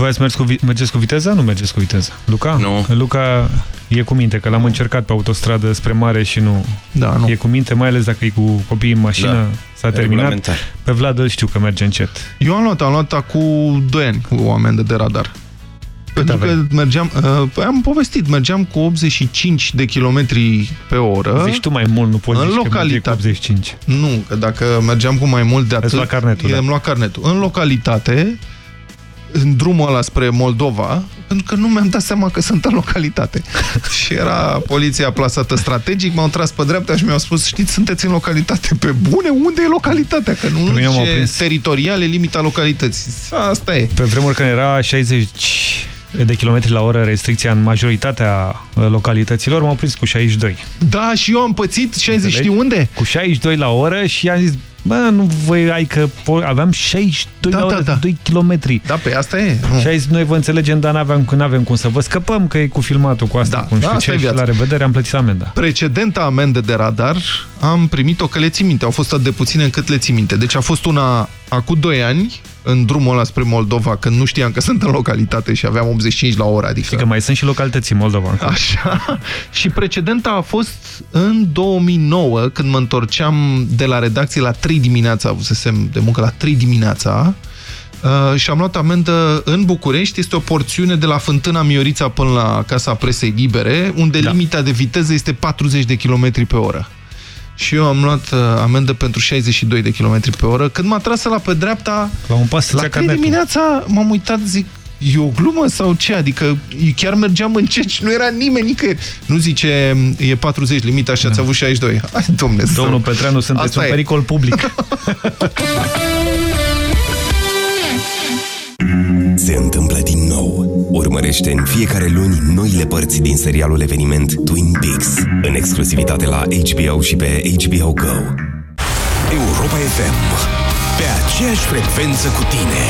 Voi ați mers cu, mergeți cu viteza? Nu mergeți cu viteza. Luca? Nu. Luca e cu minte, că l-am încercat pe autostradă spre mare și nu. Da, nu. E cu minte, mai ales dacă e cu copiii în mașină. Da. S-a terminat. Pe Vlad îl știu că merge încet. Eu am luat, am luat acum 2 ani cu o amendă de radar. Pentru că mergeam, uh, am povestit, mergeam cu 85 de kilometri pe oră. Zici tu mai mult, nu poți în zici localitate. că 85. Nu, că dacă mergeam cu mai mult de atât, la carnetul, da. luat carnetul. În localitate, în drumul ăla spre Moldova, pentru că nu mi-am dat seama că sunt în localitate. și era poliția plasată strategic, m-au tras pe dreapta și mi-au spus, știți, sunteți în localitate. Pe bune, unde e localitatea? Că nu e teritoriale limita localității. Asta e. Pe vremuri când era 60 de kilometri la oră restricția în majoritatea uh, localităților, m-au prins cu 62. Da, și eu am pățit 60, știi unde? Cu 62 la oră și am zis, Bă, nu voi ai că aveam 62 da, la oră, da, da. 2 km. Da, pe asta e. Și ai zis, noi vă înțelegem, dar n-avem avem cum să vă scăpăm, că e cu filmatul cu asta, da, cum da, știu ce, și la revedere am plătit amenda. Precedenta amendă de radar am primit-o că le țin minte, au fost atât de puține încât le țin minte. Deci a fost una acum 2 ani, în drumul ăla spre Moldova, când nu știam că sunt în localitate și aveam 85 la oră. Adică... Știi că mai sunt și localități în Moldova. Așa. Și precedenta a fost în 2009, când mă întorceam de la redacție la 3 dimineața, avusesem de muncă la 3 dimineața, Uh, și am luat amendă în București. Este o porțiune de la Fântâna Miorița până la Casa Presei Libere, unde da. limita de viteză este 40 de km pe oră și eu am luat uh, amendă pentru 62 de km pe oră. Când m-a tras la pe dreapta, la, un pas la 3 dimineața m-am uitat, zic, E o glumă sau ce? Adică chiar mergeam în ceci, nu era nimeni nicăieri. Nu zice, e 40 limita și ați Da. avut 62. Hai, domne, Domnul să... Petreanu, sunteți Asta un e. pericol public. Urmărește în fiecare luni noile părți din serialul eveniment Twin Peaks, în exclusivitate la HBO și pe HBO Go. Europa FM. Pe aceeași frecvență cu tine.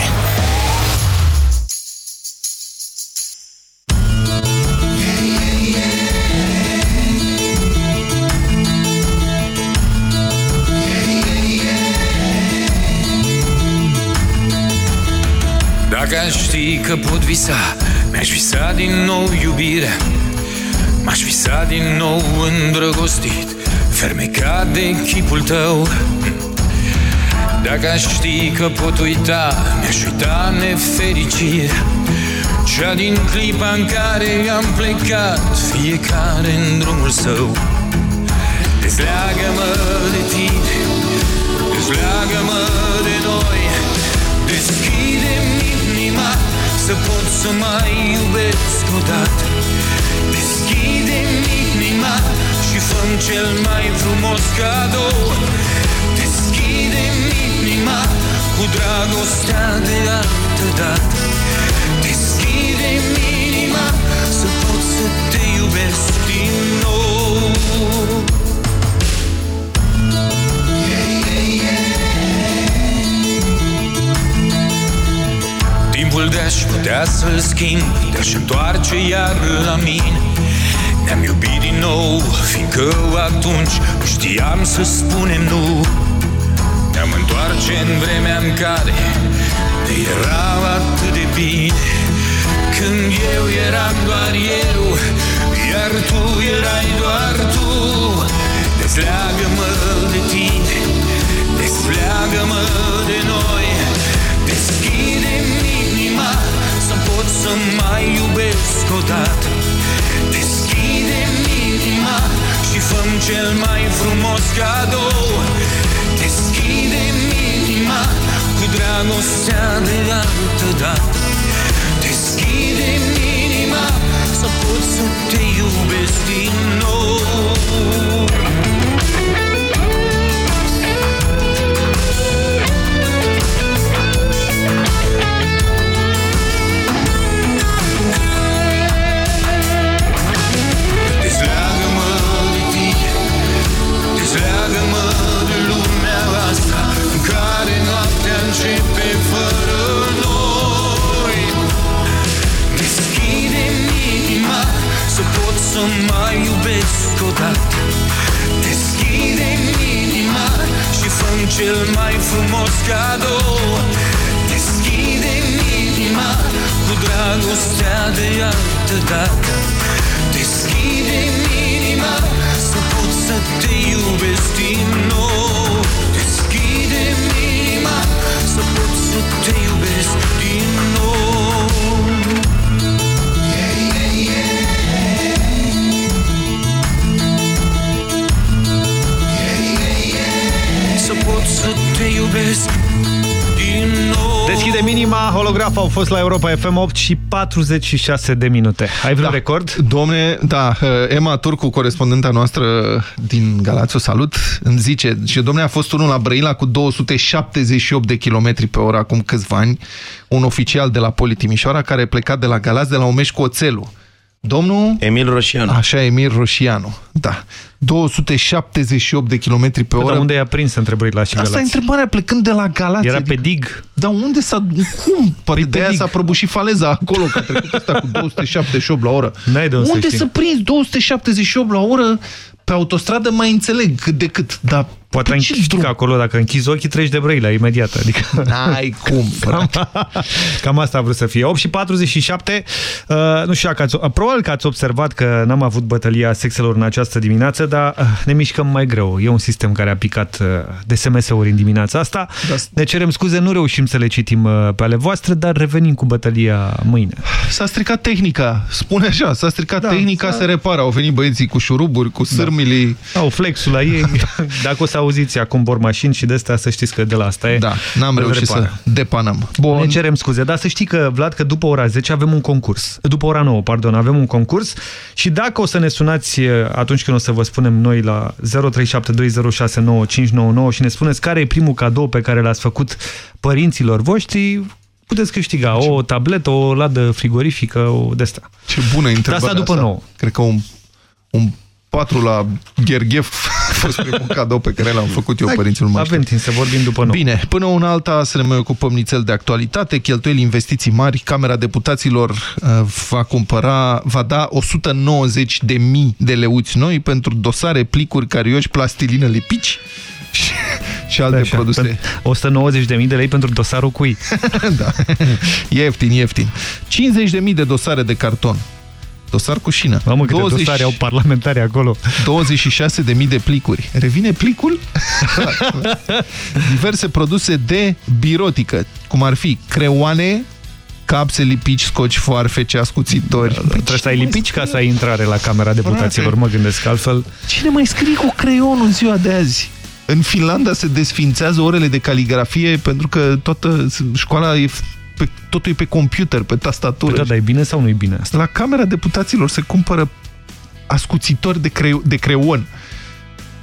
Dacă aș ști că pot visa. Mi-aș visa din nou iubirea M-aș visa din nou îndrăgostit Fermecat de chipul tău. Dacă aș ști că pot uita Mi-aș uita nefericirea Cea din clipa în care am plecat Fiecare în drumul său. Dezleagă-mă de tine Dezleagă-mă de noi Să pot să mai iubesc odată. Deschide-mi inima Și fă cel mai frumos cadou. Deschide-mi inima Cu dragostea de altă dată. Deschide-mi inima Timpul de-aș putea să-l schimb Te-aș întoarce iar la mine. Ne-am iubit din nou Fiindcă atunci nu știam să spunem nu. Ne-am întoarce în vremea în care Ne era atât de bine. Când eu eram doar eu Iar tu erai doar tu. Dezleagă-mă de tine Dezleagă-mă de noi pot să mai iubesc odată. Deschide-mi inima Și fă cel mai frumos cadou. Deschide-mi inima Cu dragostea de altă dată. Deschide-mi inima Să pot să te iubesc din nou să mai iubesc odată. Deschide-mi inima Și fă cel mai frumos cadou. Deschide-mi inima Cu dragostea de altă dată. Deschide-mi inima Să pot să te iubesc din nou. Deschide-mi inima Să pot să te iubesc din nou Să pot să te iubesc din nou Deschide minima, holograf au fost la Europa FM 8 și 46 de minute. Ai vreun Da. record? Domne, da, Emma Turcu, corespondenta noastră din Galați, o salut, îmi zice, și domne a fost unul la Brăila cu 278 de km pe oră acum câțiva ani, un oficial de la Poli Timișoara care a plecat de la Galați de la Omești cu oțelul. Domnul... Emil Roșianu. Așa, Emil Roșianu, da. 278 de km pe Păi, oră. dar unde i-a prins între Brăila și Asta e Galați? întrebarea, plecând de la Galați. Era adică- pe dig. Dar unde s-a... Cum? Poate de aia s-a prăbușit faleza acolo, că a trecut asta cu 278 la oră. N-ai de unde să unde știi. să prinzi 278 la oră pe autostradă mai înțeleg cât de cât, dar Poate închizi că acolo, dacă închizi ochii, treci de Brăila imediat. Adică... N-ai cum, frate. Cam asta a vrut să fie. 8 și 47. Uh, nu știu dacă ați, uh, probabil că ați observat că n-am avut bătălia sexelor în această dimineață, dar uh, ne mișcăm mai greu. E un sistem care a picat uh, de SMS-uri în dimineața asta. Da. Ne cerem scuze, nu reușim să le citim uh, pe ale voastre, dar revenim cu bătălia mâine. S-a stricat tehnica, spune așa, s-a stricat Da, tehnica, s-a- se repară. Au venit băieții cu șuruburi, cu sârmilii. Au flexul la ei. Dacă o să auziți acum vor mașini și de astea să știți că de la asta e. Da, n-am reușit să depanăm. Bun. Ne cerem scuze, dar să știi că, Vlad, că după ora 10 avem un concurs. După ora 9, pardon, avem un concurs și dacă o să ne sunați eh, atunci când o să vă spunem noi la 0372069599 și ne spuneți care e primul cadou pe care l-ați făcut părinților voștri, puteți câștiga o tabletă, o ladă frigorifică, o de asta. Ce bună întrebare Asta după asta. 9. Cred că un, un 4 la Gherghef a fost primul cadou pe care l-am făcut eu Hai, părinților mă Avem timp să vorbim după 9. Bine, până una alta să ne mai ocupăm nițel de actualitate, cheltuieli investiții mari, Camera Deputaților uh, va cumpăra, va da 190 de mii de leuți noi pentru dosare, plicuri, carioși, plastilină, lipici și, și alte Așa, produse. 190.000 de lei pentru dosarul cui? da. Ieftin, ieftin. 50.000 de dosare de carton. Dosar cu șină. Mamă, câte 20... dosare au parlamentari acolo. 26.000 de plicuri. Revine plicul? Diverse produse de birotică, cum ar fi creoane, capse, lipici, scoci, foarfece, ascuțitori. Da, da. Trebuie să ai lipici ca să ai intrare la Camera Deputaților, mă gândesc altfel. Cine mai scrie cu creionul în ziua de azi? În Finlanda se desfințează orele de caligrafie pentru că toată școala e pe, totul e pe computer, pe tastatură. Păi da, dar e bine sau nu e bine asta? La Camera Deputaților se cumpără ascuțitori de, cre de creon,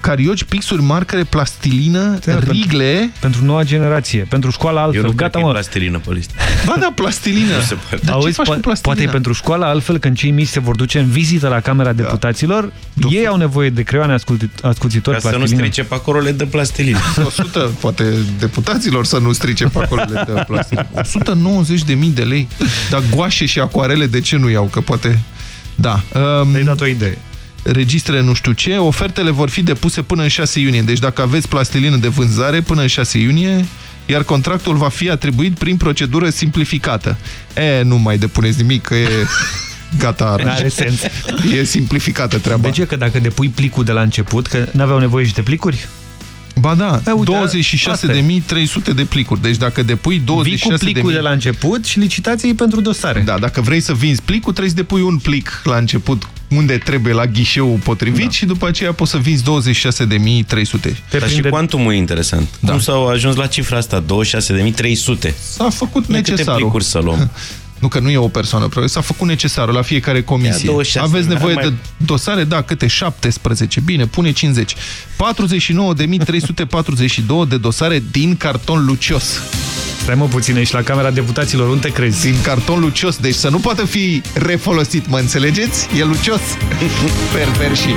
carioci, pixuri, marcare, plastilină, Da, rigle... Pentru, pentru noua generație, pentru școala altfel. Eu nu Gata, cred mă. că e plastilină pe listă. Ba da, plastilină. Nu se poate. Dar ce Auzi, faci cu po plastilina? poate e pentru școala altfel când cei mici se vor duce în vizită la Camera Deputaților, ei au nevoie de creioane asculti- ascuțitori, Ca să nu plastilină. strice pe acolo, le dă plastilină. 100, poate deputaților să nu strice pe acolo de plastic. 190 de mii de lei. Dar goașe și acoarele de ce nu iau? Că poate... Da. Um, Ai dat o idee. Registre nu știu ce. Ofertele vor fi depuse până în 6 iunie. Deci dacă aveți plastilină de vânzare până în 6 iunie, iar contractul va fi atribuit prin procedură simplificată. E, nu mai depuneți nimic, că e... Gata, aranj. N-are sens. E simplificată treaba. De ce? Că dacă depui plicul de la început, că n-aveau nevoie și de plicuri? Ba da, E, uite, 26.300 de plicuri. Deci dacă depui Vii cu 26.000... plicul de la început și licitații pentru dosare. Da, dacă vrei să vinzi plicul, trebuie să depui un plic la început unde trebuie, la ghișeul potrivit da. și după aceea poți să vinzi 26.300. Dar și cuantumul e interesant. Da. Cum s-au ajuns la cifra asta? 26.300. S-a făcut Noi câte necesarul. plicuri să luăm? Nu că nu e o persoană, probabil s-a făcut necesarul la fiecare comisie. Ia, 26, Aveți nevoie mai- de dosare? Da, câte? 17. Bine, pune 50. 49.342 de dosare din carton lucios. Stai mă puțin, ești la Camera Deputaților, unde te crezi? Din carton lucios, deci să nu poată fi refolosit, mă înțelegeți? E lucios. Perverși.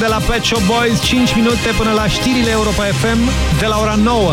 De la Pet Shop Boys, 5 minute până la știrile Europa FM de la ora 9.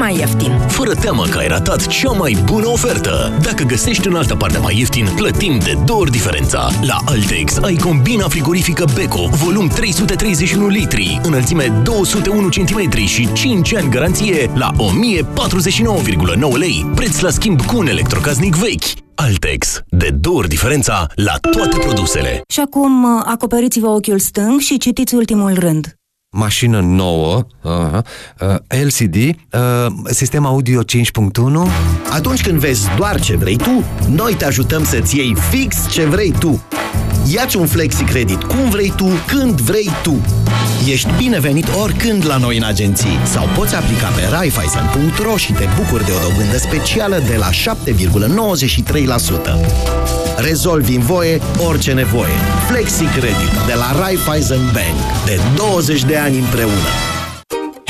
Mai ieftin. Fără teamă că ai ratat cea mai bună ofertă. Dacă găsești în altă parte mai ieftin, plătim de două ori diferența. La Altex ai combina frigorifică Beko, volum 331 litri, înălțime 201 cm și 5 ani garanție la 1049,9 lei, preț la schimb cu un electrocasnic vechi. Altex. De două ori diferența la toate produsele. Și acum uh, acoperiți-vă ochiul stâng și citiți ultimul rând. Mașină nouă, uh, uh, LCD, uh, sistem audio 5.1. Atunci când vezi doar ce vrei tu, noi te ajutăm să-ți iei fix ce vrei tu. Iați un flexi credit cum vrei tu, când vrei tu. Ești binevenit oricând la noi în agenții sau poți aplica pe raiffeisen.ro și te bucuri de o dobândă specială de la 7,93%. Rezolvi în voie orice nevoie. Flexi Credit de la Raiffeisen Bank. De 20 de ani împreună.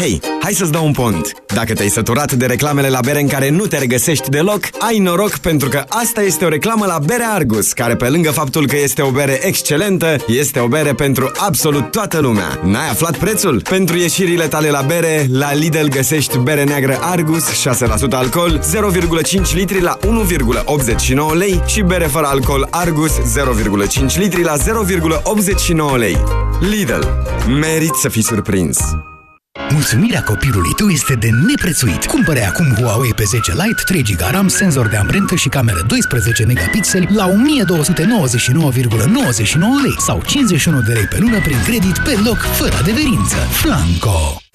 Hei, hai să-ți dau un pont! Dacă te-ai săturat de reclamele la bere în care nu te regăsești deloc, ai noroc pentru că asta este o reclamă la Bere Argus, care pe lângă faptul că este o bere excelentă, este o bere pentru absolut toată lumea. N-ai aflat prețul? Pentru ieșirile tale la bere, la Lidl găsești bere neagră Argus, 6% alcool, 0,5 litri la 1,89 lei și bere fără alcool Argus, 0,5 litri la 0,89 lei. Lidl. Merit să fii surprins! Mulțumirea copilului tău este de neprețuit. Cumpere acum Huawei P10 Lite, 3 GB RAM, senzor de amprentă și cameră 12 megapixeli la 1299,99 lei sau 51 de lei pe lună prin credit pe loc, fără adeverință. Flanco!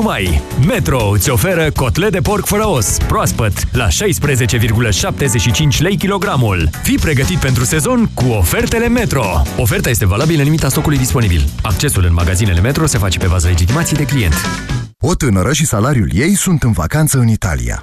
mai, Metro îți oferă cotlet de porc fără os, proaspăt, la 16,75 lei kilogramul. Fii pregătit pentru sezon cu ofertele Metro. Oferta este valabilă în limita stocului disponibil. Accesul în magazinele Metro se face pe bază legitimației de client. O tânără și salariul ei sunt în vacanță în Italia.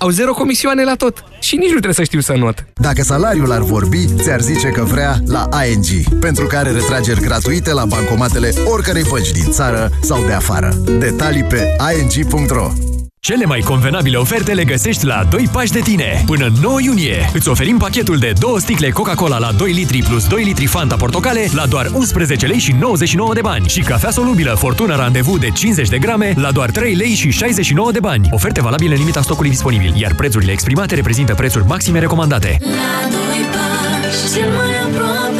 Au zero comisioane la tot. Și nici nu trebuie să știu să not. Dacă salariul ar vorbi, ți-ar zice că vrea la ING, pentru care retrageri gratuite la bancomatele oricărei bănci din țară sau de afară. Detalii pe ing.ro Cele mai convenabile oferte le găsești la 2 pași de tine. Până 9 iunie îți oferim pachetul de 2 sticle Coca-Cola la 2 litri plus 2 litri Fanta Portocale la doar 11 lei și 99 de bani și cafea solubilă Fortuna Randevu de 50 de grame la doar 3 lei și 69 de bani. Oferte valabile în limita stocului disponibil, iar prețurile exprimate reprezintă prețuri maxime recomandate. La doi pași, cel mai aproape de tine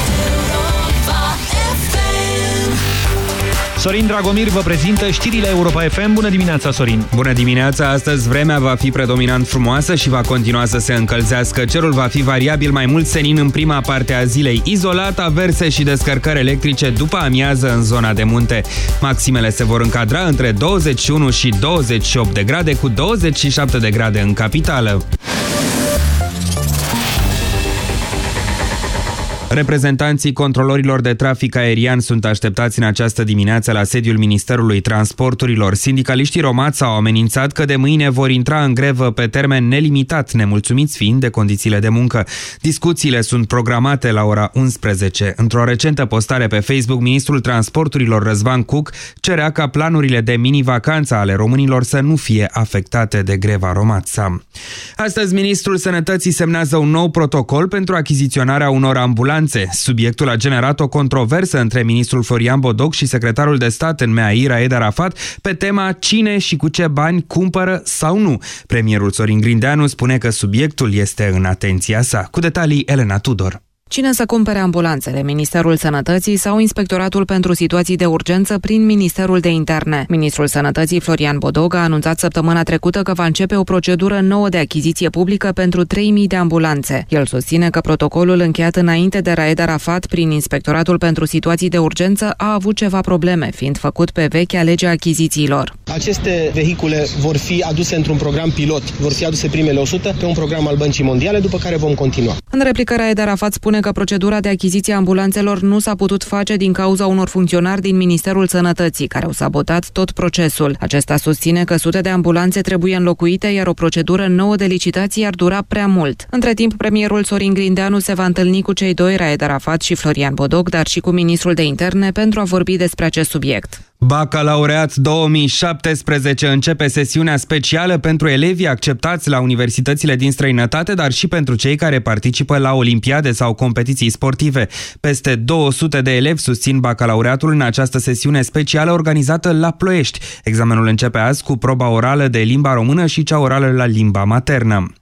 Sorin Dragomir vă prezintă știrile Europa FM. Bună dimineața, Sorin! Bună dimineața! Astăzi vremea va fi predominant frumoasă și va continua să se încălzească. Cerul va fi variabil mai mult senin în prima parte a zilei. Izolat, averse și descărcări electrice după amiază în zona de munte. Maximele se vor încadra între 21 și 28 de grade, cu 27 de grade în capitală. Reprezentanții controlorilor de trafic aerian sunt așteptați în această dimineață la sediul Ministerului Transporturilor. Sindicaliștii romați au amenințat că de mâine vor intra în grevă pe termen nelimitat, nemulțumiți fiind de condițiile de muncă. Discuțiile sunt programate la ora 11. Într-o recentă postare pe Facebook, ministrul transporturilor Răzvan Cuc cerea ca planurile de mini-vacanță ale românilor să nu fie afectate de greva romața. Astăzi, ministrul Sănătății semnează un nou protocol pentru achiziționarea unor ambulanțe ambulanțe. Subiectul a generat o controversă între ministrul Florian Bodoc și secretarul de stat în MEAI, Raed Arafat, pe tema cine și cu ce bani cumpără sau nu. Premierul Sorin Grindeanu spune că subiectul este în atenția sa. Cu detalii, Elena Tudor. Cine să cumpere ambulanțele? Ministerul Sănătății sau Inspectoratul pentru Situații de Urgență prin Ministerul de Interne? Ministrul Sănătății Florian Bodog a anunțat săptămâna trecută că va începe o procedură nouă de achiziție publică pentru 3.000 de ambulanțe. El susține că protocolul încheiat înainte de Raed Arafat prin Inspectoratul pentru Situații de Urgență a avut ceva probleme, fiind făcut pe vechea lege achizițiilor. Aceste vehicule vor fi aduse într-un program pilot, vor fi aduse primele 100 pe un program al Băncii Mondiale, după care vom continua. În replică, Raed Arafat spune că procedura de achiziție a ambulanțelor nu s-a putut face din cauza unor funcționari din Ministerul Sănătății, care au sabotat tot procesul. Acesta susține că sute de ambulanțe trebuie înlocuite, iar o procedură nouă de licitație ar dura prea mult. Între timp, premierul Sorin Grindeanu se va întâlni cu cei doi, Raed Arafat și Florian Bodoc, dar și cu ministrul de interne, pentru a vorbi despre acest subiect. Bacalaureat 2017 începe sesiunea specială pentru elevii acceptați la universitățile din străinătate, dar și pentru cei care participă la olimpiade sau competiții sportive. Peste 200 de elevi susțin bacalaureatul în această sesiune specială organizată la Ploiești. Examenul începe azi cu proba orală de limba română și cea orală la limba maternă.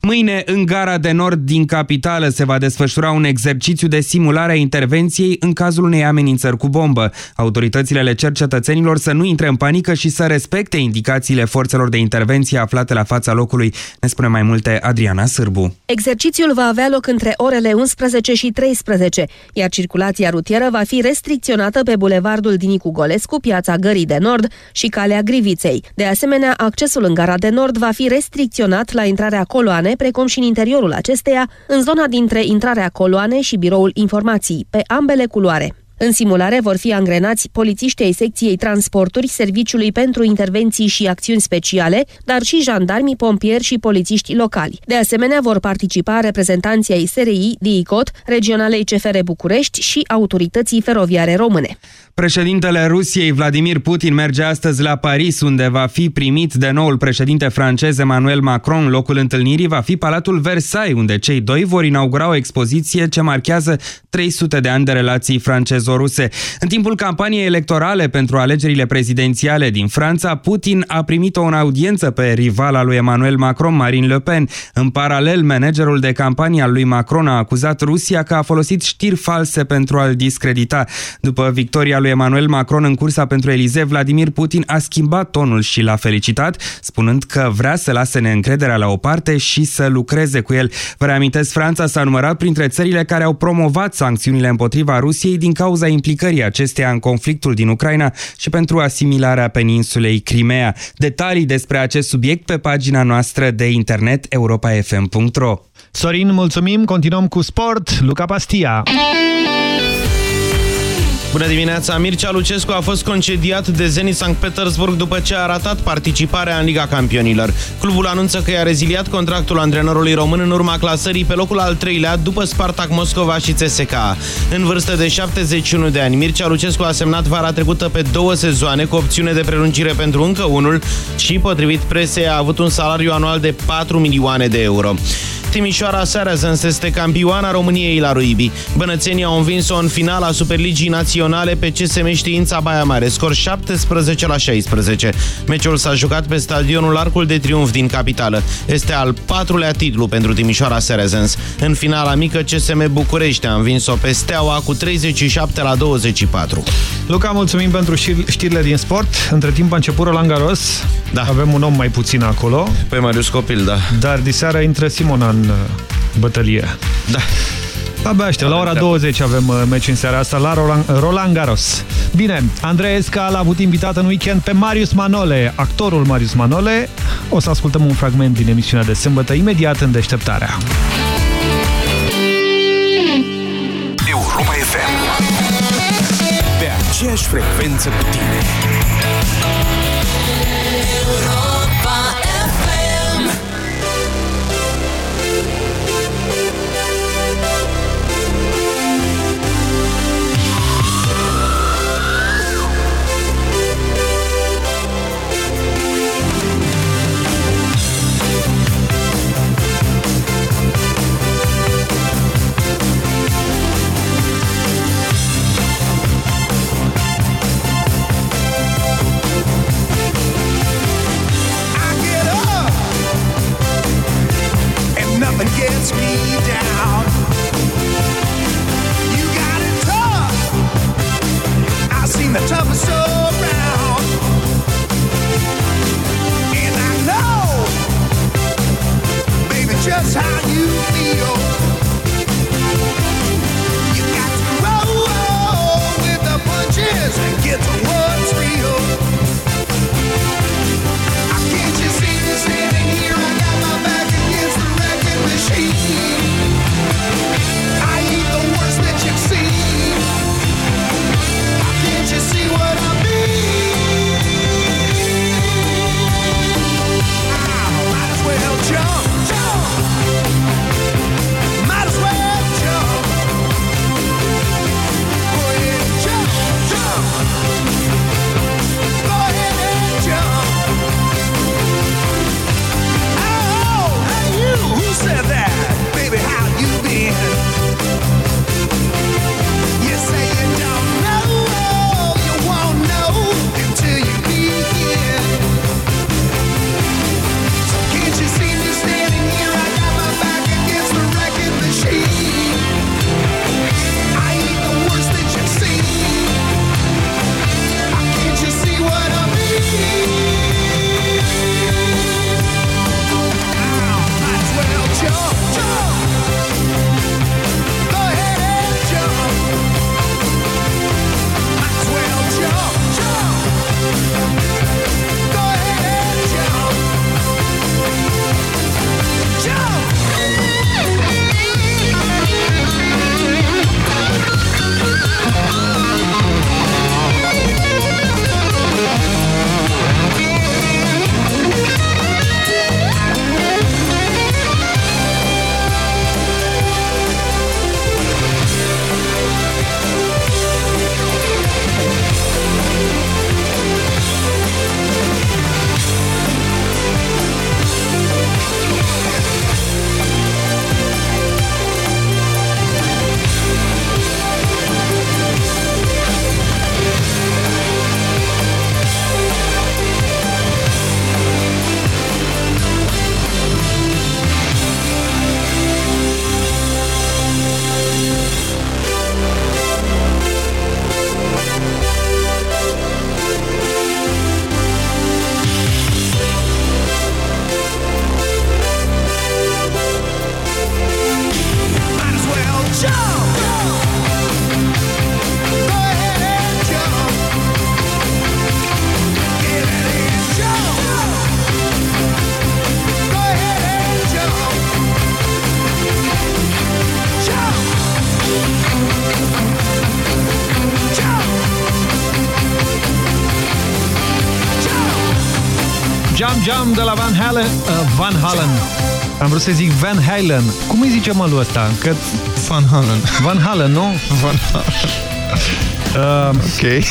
Mâine, în gara de nord din capitală, se va desfășura un exercițiu de simulare a intervenției în cazul unei amenințări cu bombă. Autoritățile le cer cetățenilor să nu intre în panică și să respecte indicațiile forțelor de intervenție aflate la fața locului, ne spune mai multe Adriana Sârbu. Exercițiul va avea loc între orele 11 și 13, iar circulația rutieră va fi restricționată pe bulevardul Dinicu Golescu, piața Gării de Nord și calea Griviței. De asemenea, accesul în gara de nord va fi restricționat la intrarea coloane, precum și în interiorul acesteia, în zona dintre intrarea coloane și biroul informații, pe ambele culoare. În simulare vor fi angrenați polițiștii ai secției transporturi Serviciului pentru Intervenții și Acțiuni Speciale, dar și jandarmi, pompieri și polițiști locali. De asemenea, vor participa reprezentanții ai SRI, DICOT, Regionalei CFR București și Autorității Feroviare Române. Președintele Rusiei, Vladimir Putin, merge astăzi la Paris, unde va fi primit de noul președinte francez Emmanuel Macron. Locul întâlnirii va fi Palatul Versailles, unde cei doi vor inaugura o expoziție ce marchează 300 de ani de relații francezo-ruse. În timpul campaniei electorale pentru alegerile prezidențiale din Franța, Putin a primit o audiență pe rivala lui Emmanuel Macron, Marine Le Pen. În paralel, managerul de campanie al lui Macron a acuzat Rusia că a folosit știri false pentru a-l discredita. După victoria lui Emmanuel Macron în cursa pentru Elize, Vladimir Putin a schimbat tonul și l-a felicitat, spunând că vrea să lase neîncrederea la o parte și să lucreze cu el. Vă reamintesc, Franța s-a numărat printre țările care au promovat sancțiunile împotriva Rusiei din cauza implicării acesteia în conflictul din Ucraina și pentru asimilarea peninsulei Crimea. Detalii despre acest subiect pe pagina noastră de internet europafm.ro Sorin, mulțumim, continuăm cu sport, Luca Pastia. Bună dimineața! Mircea Lucescu a fost concediat de Zenit Sankt Petersburg după ce a ratat participarea în Liga Campionilor. Clubul anunță că i-a reziliat contractul antrenorului român în urma clasării pe locul al treilea după Spartak Moscova și CSKA. În vârstă de 71 de ani, Mircea Lucescu a semnat vara trecută pe două sezoane cu opțiune de prelungire pentru încă unul și, potrivit presei, a avut un salariu anual de 4 milioane de euro. Timișoara Saracens este campioana României la rugby. Bănățenii au învins-o în finala Superligii Naționale pe CSM Știința Baia Mare, scor 17 la 16. Meciul s-a jucat pe stadionul Arcul de Triunf din capitală. Este al patrulea titlu pentru Timișoara Saracens. În finala mică, CSM București a învins-o pe Steaua cu 37 la 24. Luca, mulțumim pentru știrile din sport. Între timp a început Roland Garros. Da. Avem un om mai puțin acolo. Pe Marius Copil, da. Dar diseară intră Simona în uh, bătălie. Da. Abia aștept. La ora 20 avem uh, meci în seara asta la Roland, Roland Garros. Bine, Andrei Esca l-a avut invitat în weekend pe Marius Manole, actorul Marius Manole. O să ascultăm un fragment din emisiunea de sâmbătă imediat în deșteptarea. Europa FM. Pe aceeași frecvență cu tine. Halen. Am vrut să zic Van Halen. Cum îi zice mă lui ăsta? Că... Van Halen. Van Halen, nu? Van Halen. Uh, ok.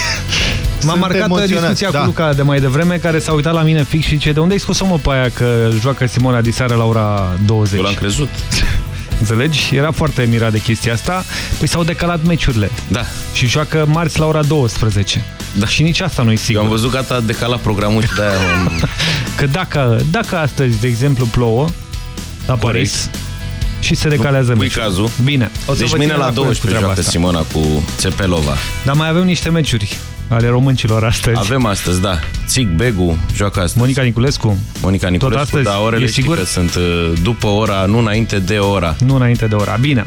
M-a marcat emoționat. discuția da. cu Luca de mai devreme, care s-a uitat la mine fix și ce de unde ai spus-o mă pe aia că joacă Simona diseară la ora 20? Eu l-am crezut. Înțelegi? Era foarte mirat de chestia asta. Păi s-au decalat meciurile. Da. Și joacă marți la ora 12. Da. Și nici asta nu e sigur. Eu am văzut că a decalat programul și de-aia am... Că dacă, dacă astăzi, de exemplu, plouă la Paris, și se decalează meciul. cazul. Bine. O să deci mine la 12 joacă Simona cu Cepelova. Dar mai avem niște meciuri ale româncilor astăzi. Avem astăzi, da. Țic Begu joacă astăzi. Monica Niculescu. Monica Niculescu, Tot astăzi, dar orele e sigur? că sunt uh, după ora, nu înainte de ora. Nu înainte de ora. Bine.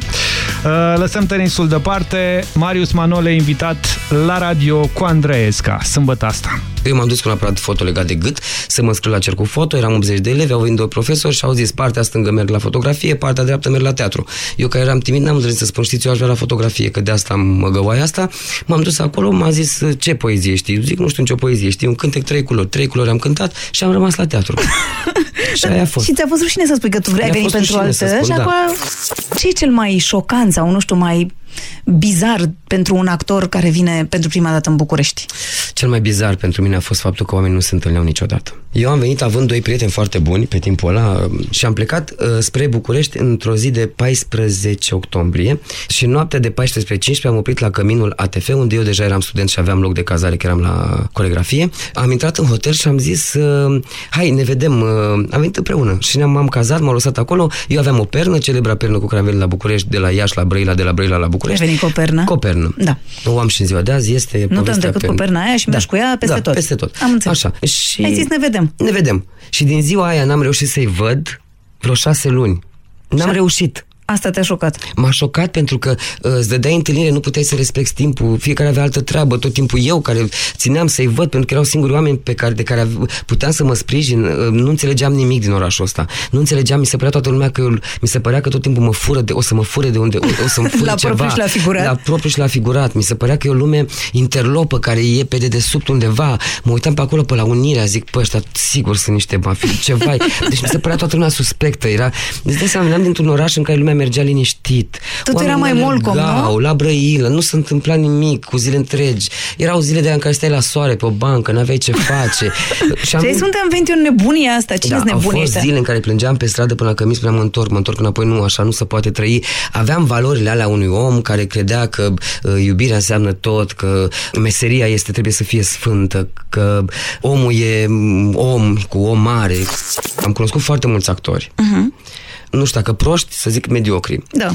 Uh, lăsăm tenisul deoparte. Marius Manole invitat la radio cu Andreesca, sâmbătă asta. Eu m-am dus cu un aparat foto legat de gât să mă scriu la cer cu foto, eram 80 de elevi, au venit doi profesori și au zis partea stângă merg la fotografie, partea dreaptă merg la teatru. Eu care eram timid, n-am să spun, știți, eu aș vrea la fotografie, că de asta mă găoai asta. M-am dus acolo, m-a zis ce poezie știi? Zic, nu știu nicio poezie, știi, un cântec trei culori, trei culori am cântat și am rămas la teatru. și aia a fost. Și ți-a fost rușine să spui că tu ai venit pentru altă spun, și da. acum ce e cel mai șocant sau nu știu, mai bizar pentru un actor care vine pentru prima dată în București? Cel mai bizar pentru mine a fost faptul că oamenii nu se întâlneau niciodată. Eu am venit având doi prieteni foarte buni pe timpul ăla și am plecat uh, spre București într-o zi de 14 octombrie și noaptea de 14-15 am oprit la Căminul ATF, unde eu deja eram student și aveam loc de cazare, că eram la coregrafie. Am intrat în hotel și am zis, uh, hai, ne vedem, uh, am venit împreună și ne-am am cazat, m-am lăsat acolo. Eu aveam o pernă, celebra pernă cu care am venit la București, de la Iași la Brăila, de la Brăila la București. Ai venit cu o pernă? Cu o pernă. Da. O am și în ziua de azi, este Nu te-am decât cu perna aia și da. mergi cu ea peste da, tot. peste tot. Am înțeles. Așa. Și... Ai zis ne vedem. Ne vedem. Și din ziua aia n-am reușit să-i văd vreo șase luni. N-am reușit. Asta te-a șocat? M-a șocat pentru că uh, îți dădeai întâlnire, nu puteai să respecti timpul, fiecare avea altă treabă, tot timpul eu care țineam să-i văd, pentru că erau singuri oameni pe care, de care puteam să mă sprijin, uh, nu înțelegeam nimic din orașul ăsta. Nu înțelegeam, mi se părea toată lumea că eu, mi se părea că tot timpul mă fură de, o să mă fure de unde, o, o să-mi fure la ceva. propriu și la figurat. La propriu și la figurat. Mi se părea că e o lume interlopă care e pe dedesubt undeva. Mă uitam pe acolo pe la Unirea, zic, pă, ăștia sigur sunt niște mafii, ceva. Deci mi se părea toată lumea suspectă. Era, deci de seama, veneam dintr-un oraș în care lumea mergea liniștit liniștit. Tot era mai mult, nu? La Brăilă, nu se întâmpla nimic cu zile întregi. Erau zile de în care stai la soare pe o bancă, n-aveai ce face. și am... Ce suntem în o nebunie asta? Cine da, nebunii au fost ăștia? zile în care plângeam pe stradă până la cămin, spuneam, mă întorc, mă întorc înapoi, nu, așa nu se poate trăi. Aveam valorile alea unui om care credea că uh, iubirea înseamnă tot, că meseria este, trebuie să fie sfântă, că omul e om cu om mare. Am cunoscut foarte mulți actori. Uh-huh nu știu dacă proști, să zic mediocri. Da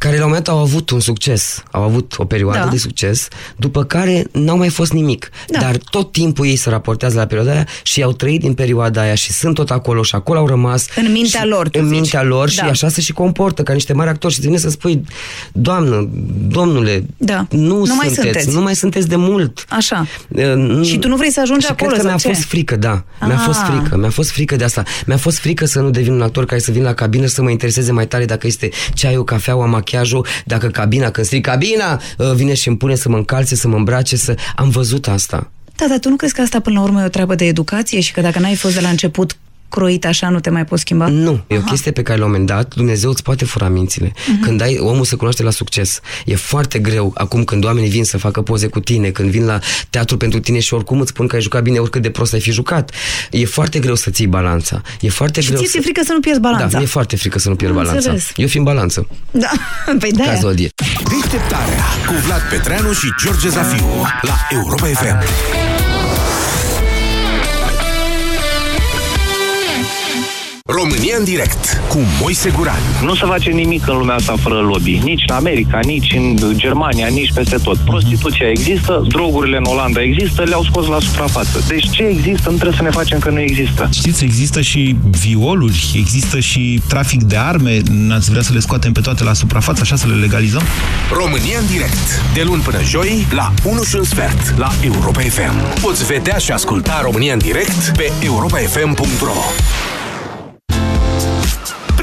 care la un moment au avut un succes, au avut o perioadă da. de succes, după care n-au mai fost nimic. Da. Dar tot timpul ei se raportează la perioada aia și au trăit din perioada aia și sunt tot acolo și acolo au rămas. În mintea lor, În zici. mintea lor da. și așa se și comportă ca niște mari actori și vine să spui, doamnă, domnule, da. nu, nu sunteți, mai sunteți, nu mai sunteți de mult. Așa. Uh, și tu nu vrei să ajungi și acolo? Cred că mi-a fost frică, da. Mi-a fost ah. frică. Mi-a fost frică de asta. Mi-a fost frică să nu devin un actor care să vin la cabină și să mă intereseze mai tare dacă este ceaiul, cafeaua, machiajul, dacă cabina, când strig cabina, uh, vine și îmi pune să mă încalțe, să mă îmbrace, să... Am văzut asta. Da, dar tu nu crezi că asta până la urmă e o treabă de educație și că dacă n-ai fost de la început croit așa, nu te mai poți schimba? Nu, e Aha. o chestie pe care la un moment dat Dumnezeu îți poate fura mințile. Uh-huh. Când ai, omul se cunoaște la succes. E foarte greu acum când oamenii vin să facă poze cu tine, când vin la teatru pentru tine și oricum îți spun că ai jucat bine, oricât de prost ai fi jucat. E foarte greu să ții balanța. E foarte și greu. Și ți-e să... frică să nu pierzi balanța. Da, mi-e foarte frică să nu pierd Am balanța. Înțeles. Eu fiind balanță. Da, păi de Cazodie. Deșteptarea cu Vlad Petreanu și George Zafiu la Europa FM. România în direct cu Moise Guran. Nu se face nimic în lumea asta fără lobby. Nici în America, nici în Germania, nici peste tot. Prostituția există, drogurile în Olanda există, le-au scos la suprafață. Deci ce există, nu trebuie să ne facem că nu există. Știți, există și violuri, există și trafic de arme. N-ați vrea să le scoatem pe toate la suprafață, așa să le legalizăm? România în direct. De luni până joi, la 1 și un sfert, la Europa FM. Poți vedea și asculta România în direct pe europafm.ro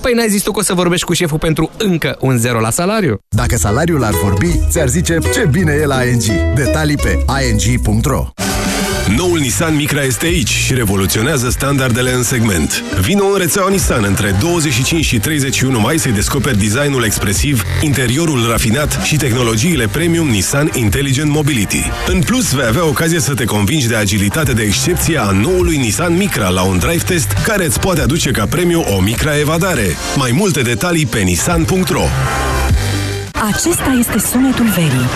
Păi n-ai zis tu că o să vorbești cu șeful pentru încă un zero la salariu? Dacă salariul ar vorbi, ți-ar zice ce bine e la ING. Detalii pe ing.ro Noul Nissan Micra este aici și revoluționează standardele în segment. Vino în rețeaua Nissan între 25 și 31 mai să-i descoperi designul expresiv, interiorul rafinat și tehnologiile premium Nissan Intelligent Mobility. În plus, vei avea ocazia să te convingi de agilitate de excepție a noului Nissan Micra la un drive test care îți poate aduce ca premiu o Micra Evadare. Mai multe detalii pe nissan.ro Acesta este sunetul verii.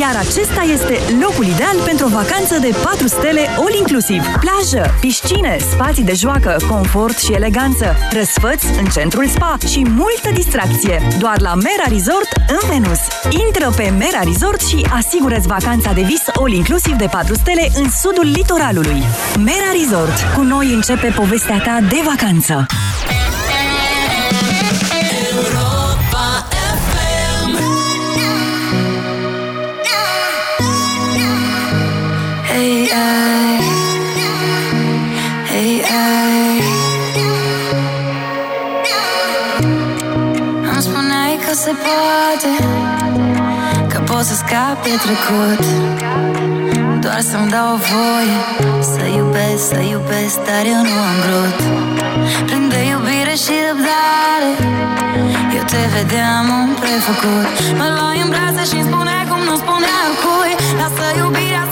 Iar acesta este locul ideal pentru o vacanță de 4 stele all-inclusiv. Plajă, piscine, spații de joacă, confort și eleganță, răsfăți în centrul spa și multă distracție. Doar la Mera Resort în Venus. Intră pe Mera Resort și asigură-ți vacanța de vis all-inclusiv de 4 stele în sudul litoralului. Mera Resort. Cu noi începe povestea ta de vacanță. De trecut. Doar să-mi dau o voie Să iubesc, să iubesc Dar eu nu am vrut. Plin de iubire și răbdare Eu te vedeam un prefăcut. Mă luai în brațe și îmi spuneai cum nu spunea cui. Lasă iubirea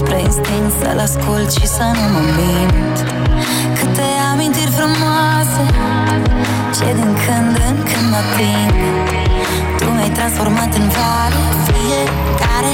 Spre instinct să-l ascult și să nu mă mint. Câte amintiri frumoase Ce din când în când mă ating Tu mi-ai transformat în vale Fiecare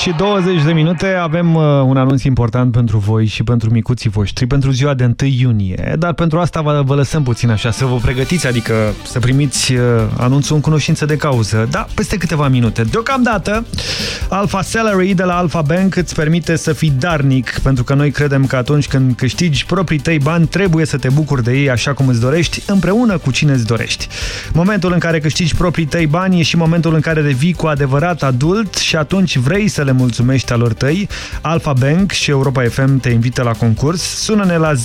și 20 de minute avem uh, un anunț important pentru voi și pentru micuții voștri, pentru ziua de 1 iunie, dar pentru asta vă, vă lăsăm puțin așa, să vă pregătiți, adică să primiți uh, anunțul în cunoștință de cauză, da, peste câteva minute. Deocamdată, Alpha Salary de la Alpha Bank îți permite să fii darnic, pentru că noi credem că atunci când câștigi proprii tăi bani, trebuie să te bucuri de ei așa cum îți dorești, împreună cu cine îți dorești. Momentul în care câștigi proprii tăi bani e și momentul în care devii cu adevărat adult și atunci vrei să le mulțumești alor tăi. Alpha Bank și Europa FM te invită la concurs. Sună-ne la 0372069599,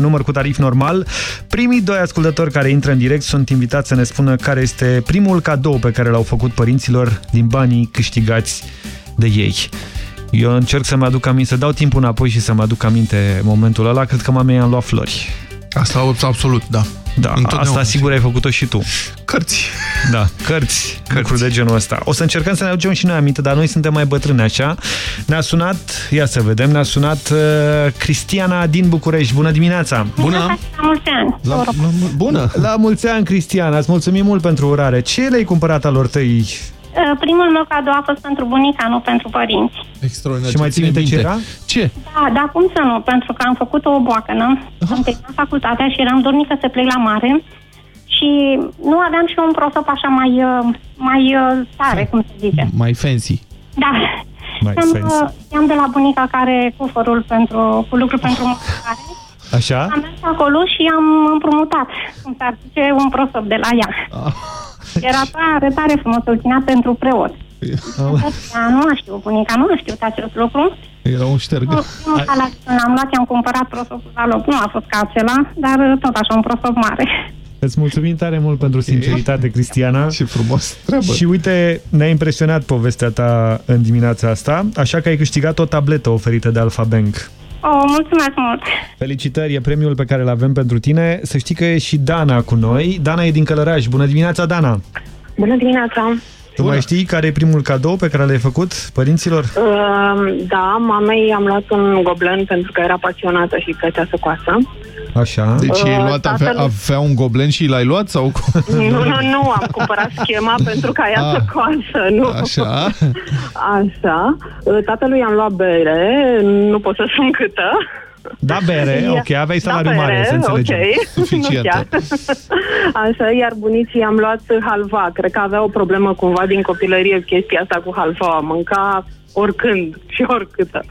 număr cu tarif normal. Primii doi ascultători care intră în direct sunt invitați să ne spună care este primul cadou pe care l-au făcut părinților din banii câștigați de ei. Eu încerc să-mi aduc aminte, să dau timpul înapoi și să-mi aduc aminte momentul ăla. Cred că mamei am luat flori. Asta absolut, da. Da, asta sigur ai făcut-o și tu. Cărți. Da, cărți, cărți. lucruri de genul ăsta. O să încercăm să ne aducem și noi aminte, dar noi suntem mai bătrâni așa. Ne-a sunat, ia să vedem, ne-a sunat uh, Cristiana din București. Bună dimineața! Bună! La mulți ani! La, la, bună! La mulți ani, Cristiana! Îți mulțumim mult pentru urare. Ce le-ai cumpărat alor tăi? Uh, Primul meu cadou a fost pentru bunica, nu pentru părinți. Extraordinar. Și mai ții minte ce era? Ce? Da, dar cum să nu? Pentru că am făcut o boacănă, am terminat facultatea și eram dornică să plec la mare și nu aveam și un prosop așa mai, uh, mai uh, tare, cum se zice. Mai fancy. Da. Mai am, fancy. uh, am de la bunica care cufărul pentru, cu lucru pentru mâncare. Așa? Am mers acolo și am împrumutat, cum s-ar zice, un prosop de la ea. Era tare, tare frumos, îl ținea pentru preot. Ea nu a știut, bunica nu a știut acest lucru. Era un șterg. Primul salat când l-am luat, i-am cumpărat prosopul la loc. Nu a fost ca acela, dar tot așa un prosop mare. Îți mulțumim tare mult pentru sinceritate, Cristiana. Ce frumos treabă. Și uite, ne-a impresionat povestea ta în dimineața asta, așa că ai câștigat o tabletă oferită de Alpha Bank. Oh, mulțumesc mult! Felicitări, e premiul pe care îl avem pentru tine. Să știi că e și Dana cu noi. Dana e din Călăraș. Bună dimineața, Dana! Bună dimineața! Tu mai știi care e primul cadou pe care l-ai făcut părinților? Uh, da, mamei am luat un goblen pentru că era pasionată și plăcea să coasă. Așa. Deci Uh, ai luat, avea, tatăl- avea un goblen și l-ai luat? sau? Nu, nu, nu, am cumpărat schema pentru ca ea să Ah. coasă, nu? Așa. Așa. Uh, Tatălui am luat bere, nu pot să spun câtă. Da, bere, Ia- ok, aveai da, salariu mare, bere, să înțelegem. ok. Nu chiar. Așa, iar bunicii am luat halva. Cred că avea o problemă cumva din copilărie chestia asta cu halva. Mânca oricând și oricâtă.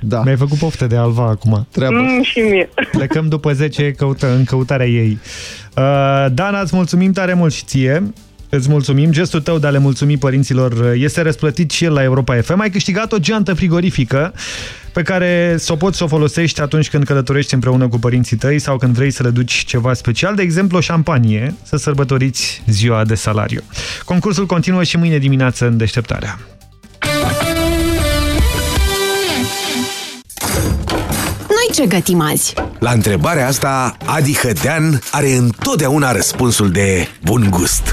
Da. Mi-ai făcut poftă de alva acum. Treabă. Mm, și mie. Plecăm după 10 căută, în căutarea ei. Uh, Dana, îți mulțumim tare mult și ție. Îți mulțumim. Gestul tău de a le mulțumi părinților uh, este răsplătit și el la Europa FM. Ai câștigat o geantă frigorifică pe care să o poți să o folosești atunci când călătorești împreună cu părinții tăi sau când vrei să le duci ceva special, de exemplu o șampanie, să sărbătoriți ziua de salariu. Concursul continuă și mâine dimineață în deșteptarea. Noi ce gătim azi? La întrebarea asta, Adi Hădean are întotdeauna răspunsul de bun gust.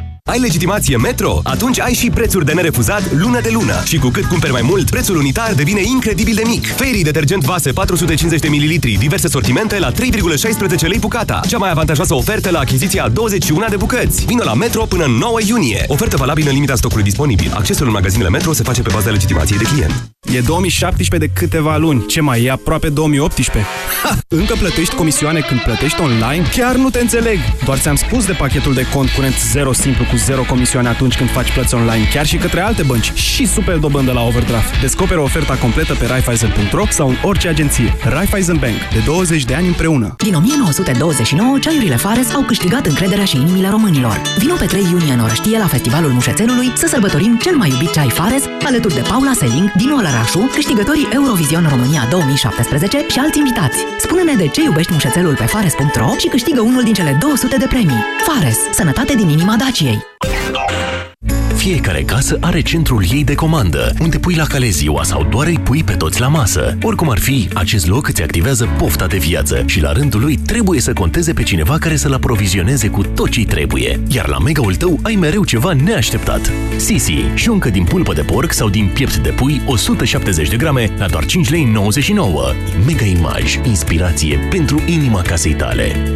Ai legitimație Metro? Atunci ai și prețuri de nerefuzat lună de lună. Și cu cât cumperi mai mult, prețul unitar devine incredibil de mic. Fairy detergent vase 450 de ml, diverse sortimente la 3,16 lei bucata. Cea mai avantajoasă ofertă la achiziția a 21 de bucăți. Vino la Metro până în 9 iunie. Ofertă valabilă în limita stocului disponibil. Accesul în magazinele Metro se face pe baza legitimației de client. E 2017 de câteva luni. Ce mai e aproape 2018? Ha! Încă plătești comisioane când plătești online? Chiar nu te înțeleg! Doar ți-am spus de pachetul de cont curent 0 simplu cu 0 comisioane atunci când faci plăți online, chiar și către alte bănci și super dobândă la overdraft. Descoperă oferta completă pe Raiffeisen.ro sau în orice agenție. Raiffeisen Bank. De 20 de ani împreună. Din 1929, ceaiurile Fares au câștigat încrederea și inimile românilor. Vino pe 3 iunie în Orăștie la Festivalul Mușețelului să sărbătorim cel mai iubit ceai Fares, alături de Paula Seling, Dinu Alărașu, câștigătorii Eurovision România 2017 și alți invitați. Spune-ne de ce iubești mușețelul pe fares.ro și câștigă unul din cele 200 de premii. Fares. Sănătate din inima Daciei. Fiecare casă are centrul ei de comandă, unde pui la cale ziua sau doar îi pui pe toți la masă. Oricum ar fi, acest loc îți activează pofta de viață și la rândul lui trebuie să conteze pe cineva care să-l aprovizioneze cu tot ce trebuie. Iar la mega-ul tău ai mereu ceva neașteptat. Sisi, șuncă din pulpă de porc sau din piept de pui, 170 de grame, la doar 5 lei 99. Mega Image, inspirație pentru inima casei tale.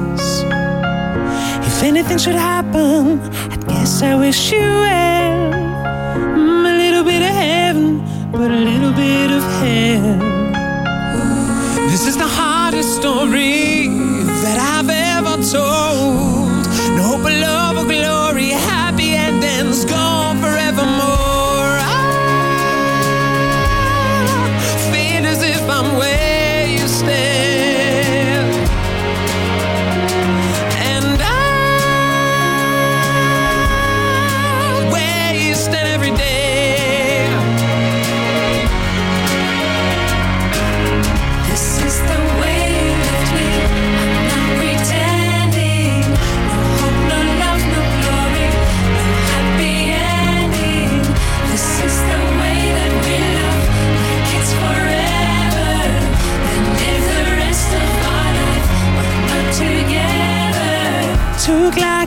If anything should happen, I guess I wish you well. Mm, a little bit of heaven, but a little bit of hell. This is the hardest story that I've ever told.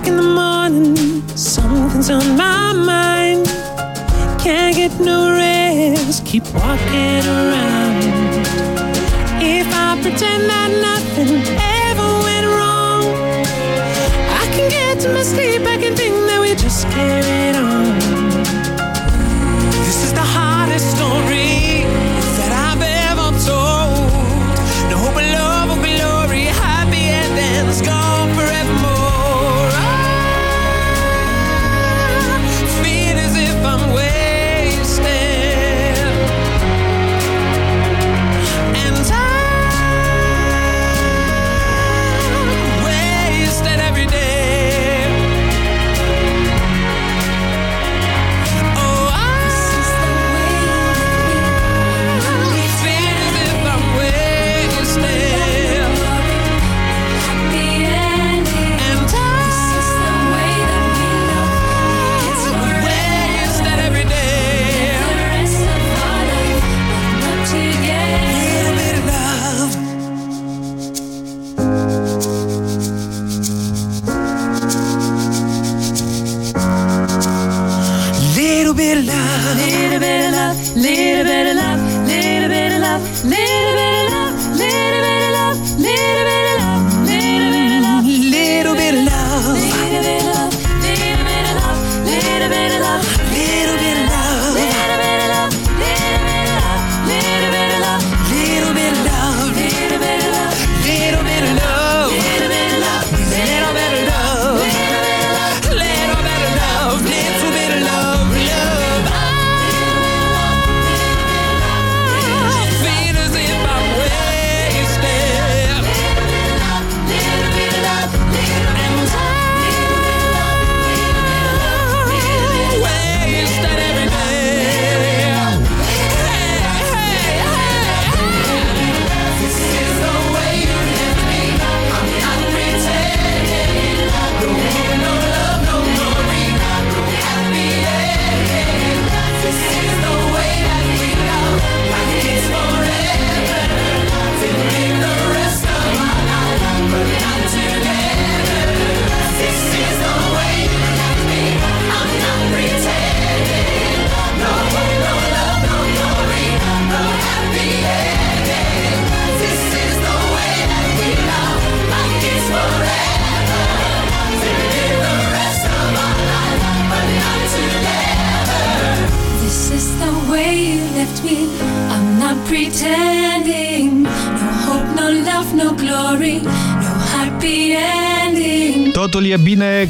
O'clock in the morning, something's on my mind. Can't get no rest, keep walking around. If I pretend that nothing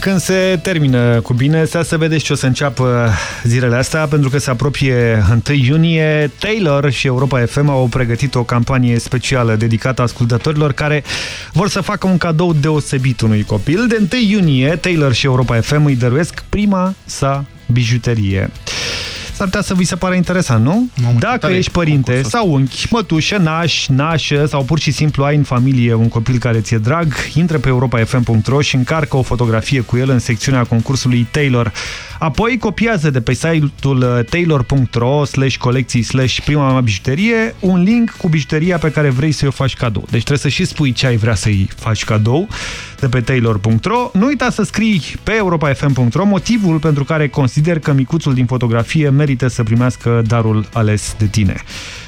când se termină cu bine. Stai să vedeți ce o să înceapă zilele astea, pentru că se apropie 1 iunie. Taylor și Europa FM au pregătit o campanie specială dedicată ascultătorilor care vor să facă un cadou deosebit unui copil. De 1 iunie, Taylor și Europa FM îi dăruiesc prima sa bijuterie. S-ar putea să vi se pare interesant, nu? Mamă, Dacă tare ești părinte sau unchi, mătușă, naș, nașă sau pur și simplu ai în familie un copil care ți-e drag, intră pe europafm.ro și încarcă o fotografie cu el în secțiunea concursului Taylor. Apoi copiază de pe site-ul taylor.ro slash colecții slash prima mea bijuterie un link cu bijuteria pe care vrei să-i o faci cadou. Deci trebuie să și spui ce ai vrea să-i faci cadou de pe taylor.ro. Nu uita să scrii pe europafm.ro motivul pentru care consider că micuțul din fotografie merită să primească darul ales de tine.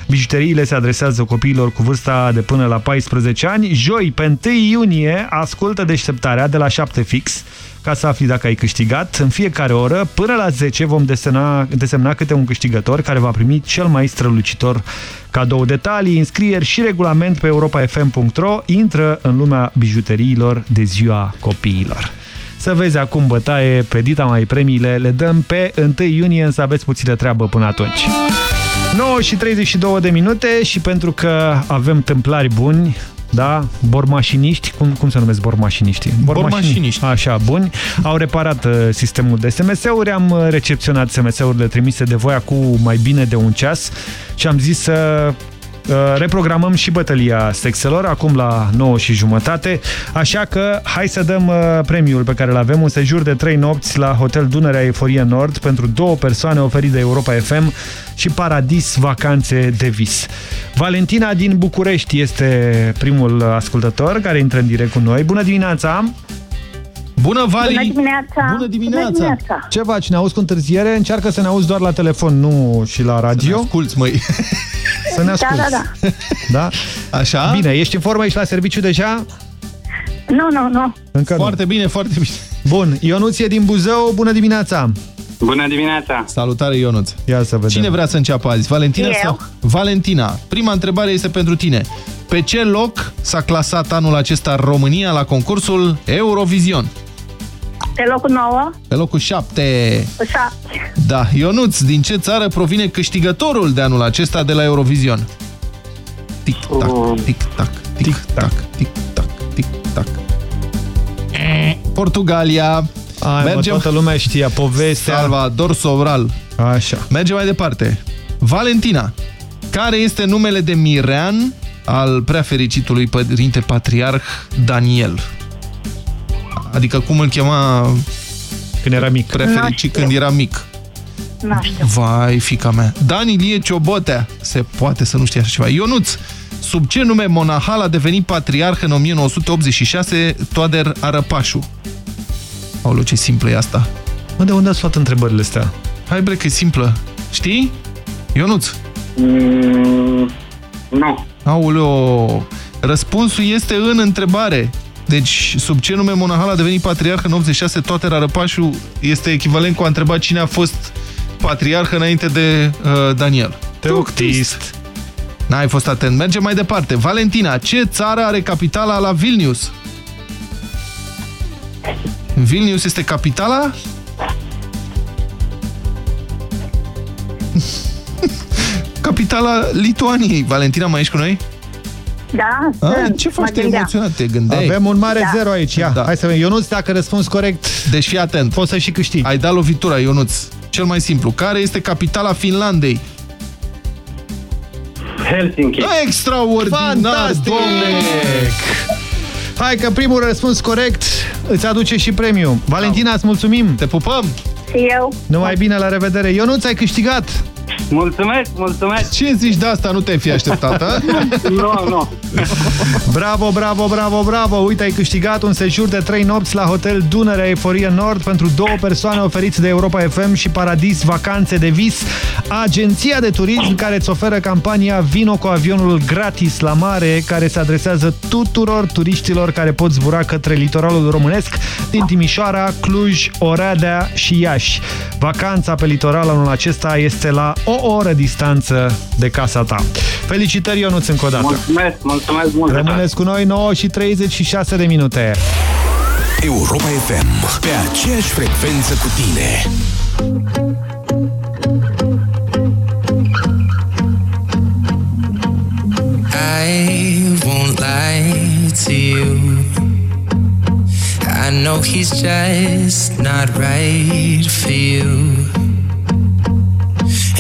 Bijuteriile se adresează copiilor cu vârsta de până la 14 ani. Joi, pe 1 iunie, ascultă deșteptarea de la 7 fix ca să afli dacă ai câștigat. În fiecare oră, până la 10, vom desemna, desemna câte un câștigător care va primi cel mai strălucitor cadou. Detalii, înscrieri și regulament pe europafm.ro intră în lumea bijuteriilor de ziua copiilor. Să vezi acum bătaie pe dita mai premiile, le dăm pe 1 iunie, însă aveți puțină treabă până atunci. 9 și 32 de minute și pentru că avem templari buni, da, bormașiniști, cum, cum se numesc bormașiniștii? Bormașiniști. Așa, buni, au reparat uh, sistemul de SMS-uri, am uh, recepționat SMS-urile trimise de voi acum mai bine de un ceas și am zis să uh, reprogramăm și bătălia sexelor, acum la 9 și jumătate, așa că hai să dăm uh, premiul pe care îl avem, un sejur de 3 nopți la Hotel Dunărea Eforie Nord pentru două persoane oferit de Europa FM și Paradis Vacanțe de Vis. Valentina din București este primul ascultător care intră în direct cu noi. Bună dimineața! Bună, Vali! Bună dimineața! Bună dimineața! Bună dimineața! Ce faci? Ne auzi cu întârziere? Încearcă să ne auzi doar la telefon, nu și la radio. Să ne asculți, măi! Să ne Da, asculți. da, da. da? Așa? Bine, ești în formă, ești la serviciu deja? Nu, nu, nu. Încă Foarte nu. bine, foarte bine. Bun, Ionuț e din Buzău, bună dimineața! Bună dimineața! Salutare, Ionuț! Ia să vedem. Cine vrea să înceapă azi? Valentina Eu. sau? Valentina, prima întrebare este pentru tine. Pe ce loc s-a clasat anul acesta România la concursul Eurovision? Pe locul 9, Pe locul 7. așa. Da, Ionuț, din ce țară provine câștigătorul de anul acesta de la Eurovision? Tic-tac, tic-tac, tic-tac, tic-tac, tic-tac. Portugalia. Ai, mă, toată lumea știa povestea. Salvador Sobral. Așa. Mergem mai departe. Valentina. Care este numele de Mirean al prea fericitului părinte patriarh Daniel? Adică cum îl chema când era mic. Prea fericit când era mic. Nu știu. Vai, fica mea. Dan Ilie Ciobotea. Se poate să nu știe așa ceva. Ionuț, sub ce nume monahal a devenit patriarh în 1986 Toader Arăpașu? Aoleu, ce simplă e asta. Mă, de unde ați luat întrebările astea? Hai bre, că e simplă. Știi? Ionuț. Mm, nu. Aoleu, răspunsul este în întrebare. Deci, sub ce nume monahal a devenit patriarh în 86 Toader Arăpașu este echivalent cu a întreba cine a fost patriarh înainte de uh, Daniel. Teoctist. N-ai fost atent. Mergem mai departe. Valentina, ce țară are capitala la Vilnius? Vilnius este capitala? capitala Lituaniei. Valentina, mai ești cu noi? Da, A, sunt. ce Mă faci? Te gândeam. emoționat, te gândeai. Avem un mare Da. zero aici. Ia, Da. hai să vedem. Ionuț, dacă răspunzi corect, Deci fii atent. poți să și câștigi. Ai dat lovitura, Ionuț. Cel mai simplu. Care este capitala Finlandei? Helsinki. Extraordinar, Fantastic! domne! Hai că primul răspuns corect îți aduce și premiu. Valentina, îți mulțumim! Te pupăm! Și eu. Numai bine, la revedere! Ionuț, ai câștigat! Mulțumesc, mulțumesc! Ce zici de asta? Nu te-ai fi așteptat, a? Nu, nu. Bravo, bravo, bravo, bravo! Uite, ai câștigat un sejur de 3 nopți la Hotel Dunărea Eforie Nord pentru două persoane oferiți de Europa FM și Paradis Vacanțe de Vis, agenția de turism care îți oferă campania Vino cu avionul gratis la mare, care se adresează tuturor turiștilor care pot zbura către litoralul românesc din Timișoara, Cluj, Oradea și Iași. Vacanța pe litoral anul acesta este la o oră distanță de casa ta. Felicitări, Ionuț, încă o dată. Mulțumesc, mulțumesc mult. Rămâneți cu noi 9 și 36 de minute. Europa FM, pe aceeași frecvență cu tine. I won't lie to you. I know he's just not right for you.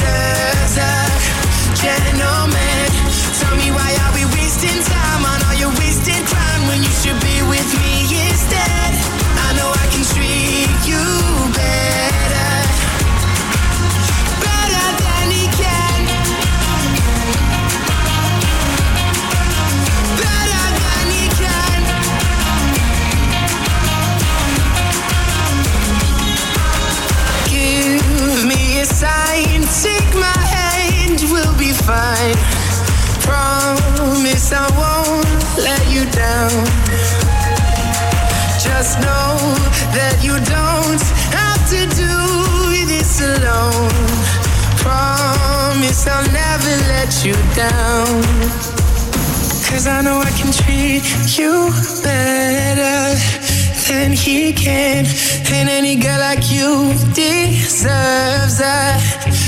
says gentleman fine. Promise I won't let you down. Just know that you don't have to do this alone. Promise I'll never let you down. Cause I know I can treat you better than he can. And any girl like you deserves a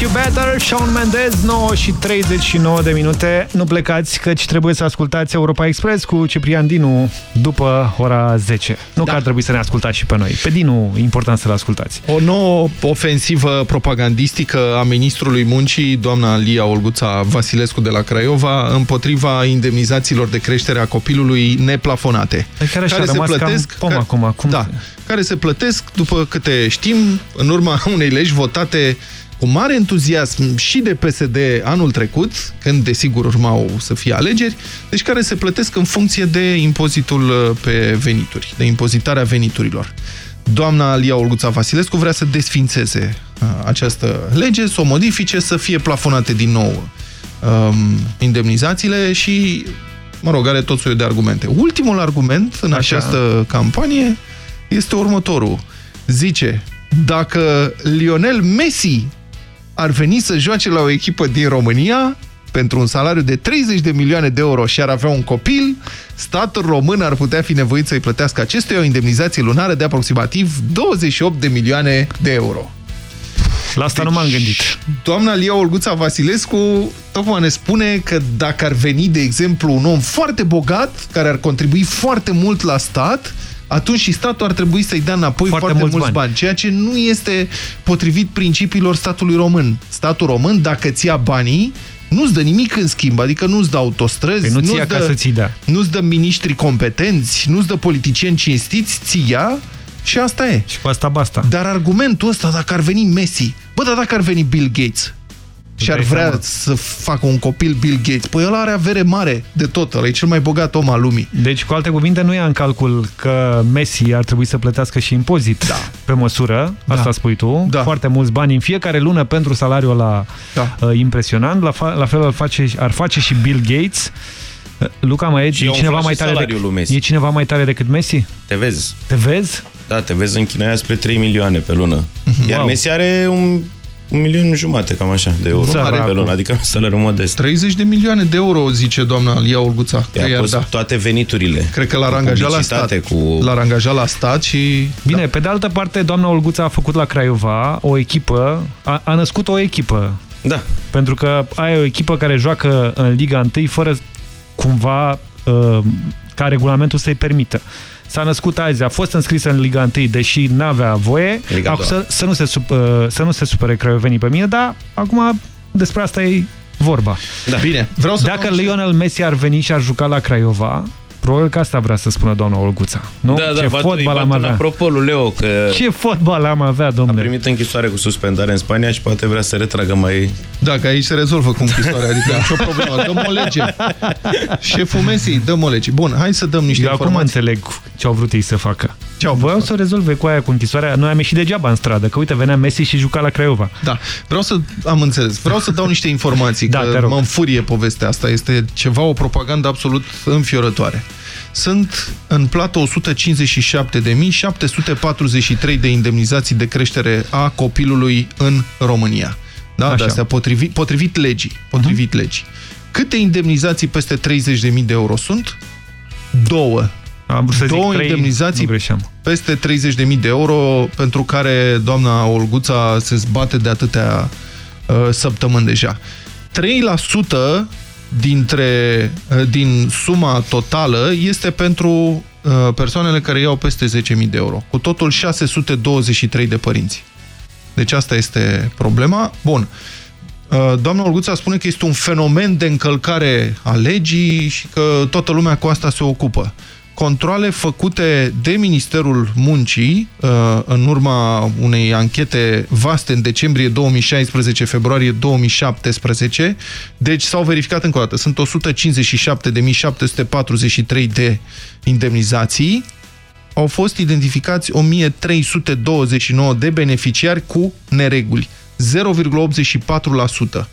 You Better, Shawn Mendes, 9 și 39 de minute. Nu plecați, căci trebuie să ascultați Europa Express cu Ciprian Dinu după ora 10. Nu da. că ar trebui să ne ascultați și pe noi. Pe Dinu, e important să-l ascultați. O nouă ofensivă propagandistică a ministrului muncii, doamna Lia Olguța Vasilescu de la Craiova, împotriva indemnizațiilor de creștere a copilului neplafonate. Pe care și-a se rămas plătesc, cam pom acum. Cum da, care se plătesc, după câte știm, în urma unei legi votate cu mare entuziasm și de PSD anul trecut, când desigur urmau să fie alegeri, deci care se plătesc în funcție de impozitul uh, pe venituri, de impozitarea veniturilor. Doamna Lia Olguța Vasilescu vrea să desfințeze uh, această lege, să o modifice, să fie plafonate din nou um, indemnizațiile și, mă rog, are tot soiul de argumente. Ultimul argument în Așa. această campanie este următorul. Zice, dacă Lionel Messi ar veni să joace la o echipă din România pentru un salariu de 30 de milioane de euro și ar avea un copil, statul român ar putea fi nevoit să-i plătească acestuia o indemnizație lunară de aproximativ 28 de milioane de euro. La asta deci, nu m-am gândit. Doamna Lia Olguța Vasilescu tocmai ne spune că dacă ar veni, de exemplu, un om foarte bogat, care ar contribui foarte mult la stat, atunci și statul ar trebui să-i dea înapoi foarte, foarte mulți, mulți bani. bani, ceea ce nu este potrivit principiilor statului român. Statul român, dacă ți ia banii, nu-ți dă nimic în schimb, adică nu-ți dă autostrăzi, păi nu nu-ți dă, ca să ți dea. nu-ți dă miniștri competenți, nu-ți dă politicieni cinstiți, ți ia și asta e. Și cu asta basta. Dar argumentul ăsta, dacă ar veni Messi, bă, dar dacă ar veni Bill Gates, și ar dai vrea seama. să facă un copil Bill Gates. Păi ăla are avere mare de tot, ăla e cel mai bogat om al lumii. Deci, cu alte cuvinte, nu ia în calcul că Messi ar trebui să plătească și impozit da. pe măsură, asta Da. spui tu, da. foarte mulți bani în fiecare lună pentru salariul ăla da. uh, impresionant, la, fa la fel ar face, ar face și Bill Gates. Uh, Luca, mai e, Și e, a cineva umflat mai și tare salariul lui decât, Messi. e cineva mai tare decât Messi? Te vezi? Te vezi? Da, te vezi în China spre 3 milioane pe lună. Iar Wow. Messi are un, un milion jumate, cam așa, de euro Săracul. pe lună. Adică un salariu modest. 30 de milioane de euro, zice doamna Lia Olguța. că I-a i-ar pus da. toate veniturile. Cred că l-ar Cu angaja la stat. publicitate, Cu... L-ar angaja la stat și... Bine, pe de altă parte, doamna Olguța a făcut la Craiova o echipă, a, a născut o echipă. Da. Pentru că ai o echipă care joacă în Liga 1 fără cumva uh, ca regulamentul să-i permită. S-a născut azi, a fost înscrisă în Liga 1, deși n-avea voie. Liga Acum, doua. să, să, nu se, sup- uh, să nu se supere craiovenii pe mine, dar acum despre asta e vorba. Da. Bine, vreau să Dacă Lionel Messi ar veni și ar juca la Craiova, probabil că asta vrea să spună doamna Olguța. Nu? Da, da, Ce va- îi fotbal bat am în avea. Apropo, lui Leo, că Ce fotbal am avea, domnule? a primit închisoare cu suspendare în Spania și poate vrea să retragă mai... Da, că aici se rezolvă cu închisoarea, adică nicio problemă. Dăm o lege. Șeful Messi, dăm o lege. Bun, hai să dăm niște Eu acum informații. înțeleg ce au vrut ei să facă. Ce au Voiau să o rezolve cu aia cu închisoarea. Noi am ieșit degeaba în stradă, că uite, venea Messi și juca la Craiova. Da, vreau să am înțeles. Vreau să dau niște informații, Da, te că rog. mă înfurie povestea asta. Este ceva, o propagandă absolut înfiorătoare. Sunt în plată 157.743 de indemnizații de creștere a copilului în România. Da, Așa. de astea potrivit, potrivit legii. Potrivit legii. Câte indemnizații peste 30.000 de euro sunt? Două. Am vrut să zic Două trei, indemnizații nu greșeam. peste 30.000 de euro pentru care doamna Olguța se zbate de atâtea uh, săptămâni deja. 3% dintre, uh, din suma totală este pentru uh, persoanele care iau peste 10.000 de euro. Cu totul 623 de părinți. Deci asta este problema. Bun. Uh, Doamna Olguța spune că este un fenomen de încălcare a legii și că toată lumea cu asta se ocupă. Controle făcute de Ministerul Muncii uh, în urma unei anchete vaste în decembrie 2016, februarie 2017, deci s-au verificat încă o dată. Sunt 157.743 de indemnizații, au fost identificați 1329 de beneficiari cu nereguli, 0,84%.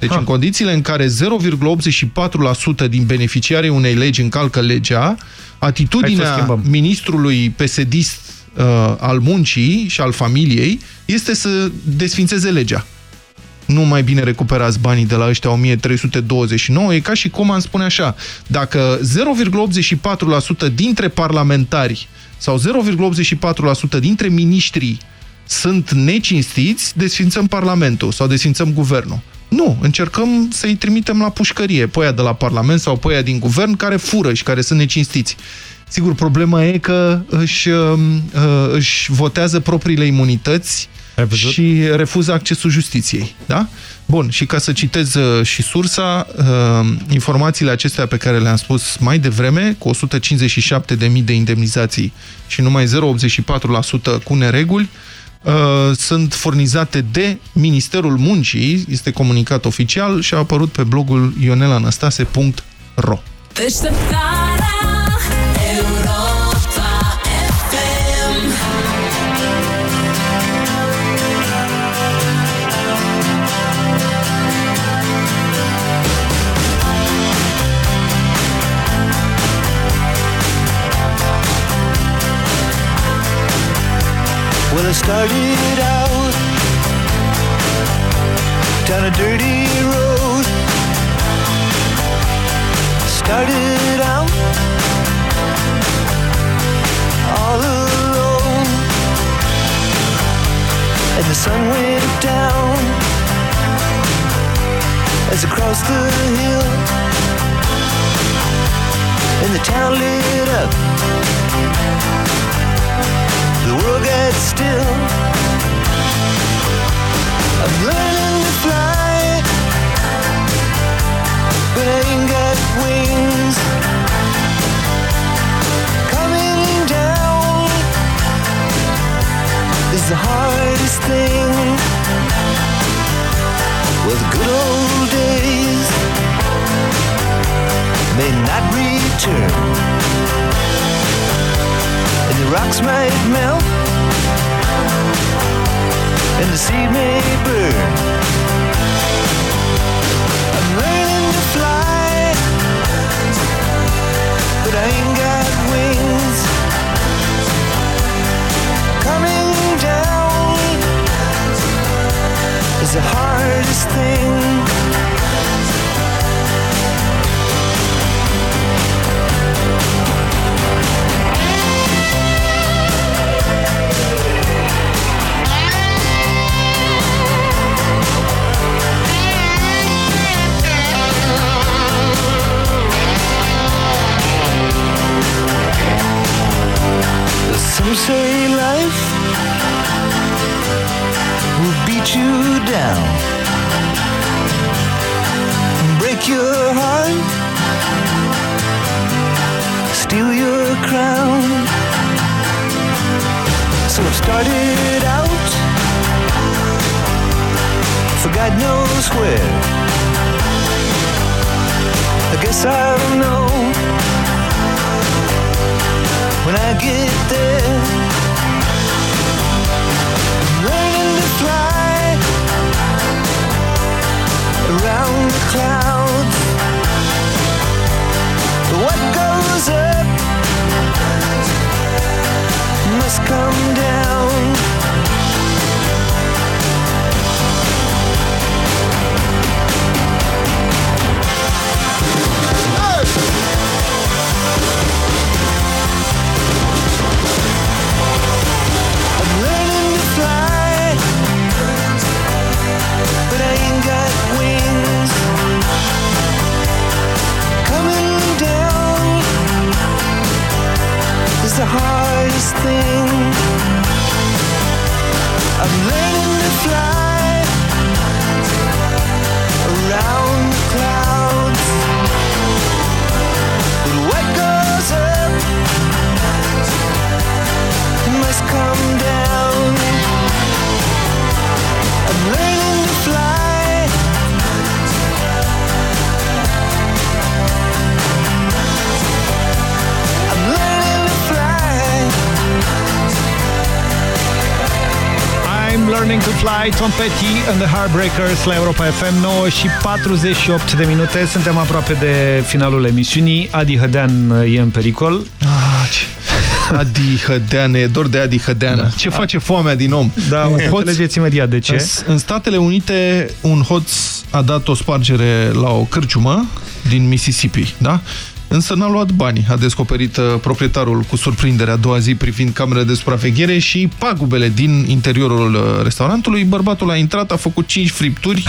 Deci în condițiile în care 0,84% din beneficiarii unei legi încalcă legea, Hai să atitudinea schimbăm. ministrului pesedist uh, al muncii și al familiei este să desfințeze legea nu mai bine recuperați banii de la ăștia 1329, e ca și cum am spune așa, dacă 0,84% dintre parlamentari sau 0,84% dintre miniștrii sunt necinstiți, desfințăm Parlamentul sau desfințăm Guvernul. Nu, încercăm să-i trimitem la pușcărie, pe aia de la Parlament sau pe aia din Guvern care fură și care sunt necinstiți. Sigur, problema e că își, uh, uh, își votează propriile imunități și refuză accesul justiției. Da? Bun, și ca să citez uh, și sursa, uh, informațiile acestea pe care le-am spus mai devreme, cu 157.000 de indemnizații și numai 0,84% cu nereguli, uh, sunt furnizate de Ministerul Muncii, este comunicat oficial și a apărut pe blogul ionelanastase.ro Deșteptarea Europa I started out. Down a dirty road. Started out all alone, and the sun went down as I crossed the hill, and the town lit up forget still. I'm learning to fly, but I ain't got wings. Coming down is the hardest thing. Well, the good old days may not return rocks might melt and the sea may burn. I'm learning to fly, but I ain't got wings. Coming down is the hardest thing. Some say life will beat you down, break your heart, steal your crown. So it started out for God knows where. I guess I'll know when I get there. I'm learning to fly around the clouds. What goes up must come down. The hardest thing. I'm learning to fly around the clouds. But what goes up must come learning to fly, Tom Petty and the Heartbreakers la Europa FM 9 și 48 de minute. Suntem aproape de finalul emisiunii. Adi Hădean e în pericol. Ah, ce... Adi Hădean, e dor de Adi Hădean. Da. Ce face foamea din om? Da, o să înțelegeți imediat de ce. În, în Statele Unite, un hoț a dat o spargere la o cârciumă din Mississippi, da? Însă n-a luat bani. A descoperit uh, proprietarul cu surprindere a doua zi privind camerele de supraveghere și pagubele din interiorul uh, restaurantului. Bărbatul a intrat, a făcut 5 fripturi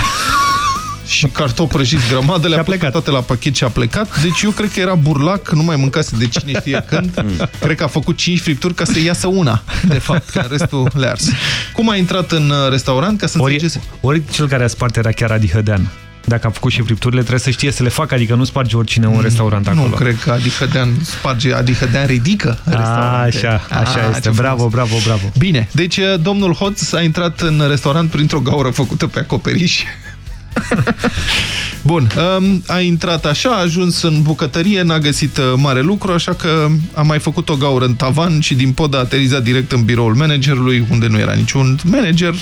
și cartofi prăjiți grămadă, le-a plecat toate la pachet și a plecat. Deci eu cred că era burlac, nu mai mâncase de cine știe când. cred că a făcut 5 fripturi ca să iasă una, de fapt, că restul le ars. Cum a intrat în uh, restaurant? Ca să ori, înțelegeți? ori cel care a spart era chiar Adi Hădean. Dacă a făcut și fripturile, trebuie să știe să le facă, adică nu sparge oricine un restaurant acolo. Nu, cred că Adi Hădean sparge, Adi Hădean ridică A, restaurante. așa, așa A, este. ce Bravo, frumos. bravo, bravo. Bine, deci uh, domnul Hoț a intrat în restaurant printr-o gaură făcută pe acoperiș. Bun, um, a intrat așa, a ajuns în bucătărie, n-a găsit uh, mare lucru, așa că a mai făcut o gaură în tavan și din pod a aterizat direct în biroul managerului, unde nu era niciun manager. Uh,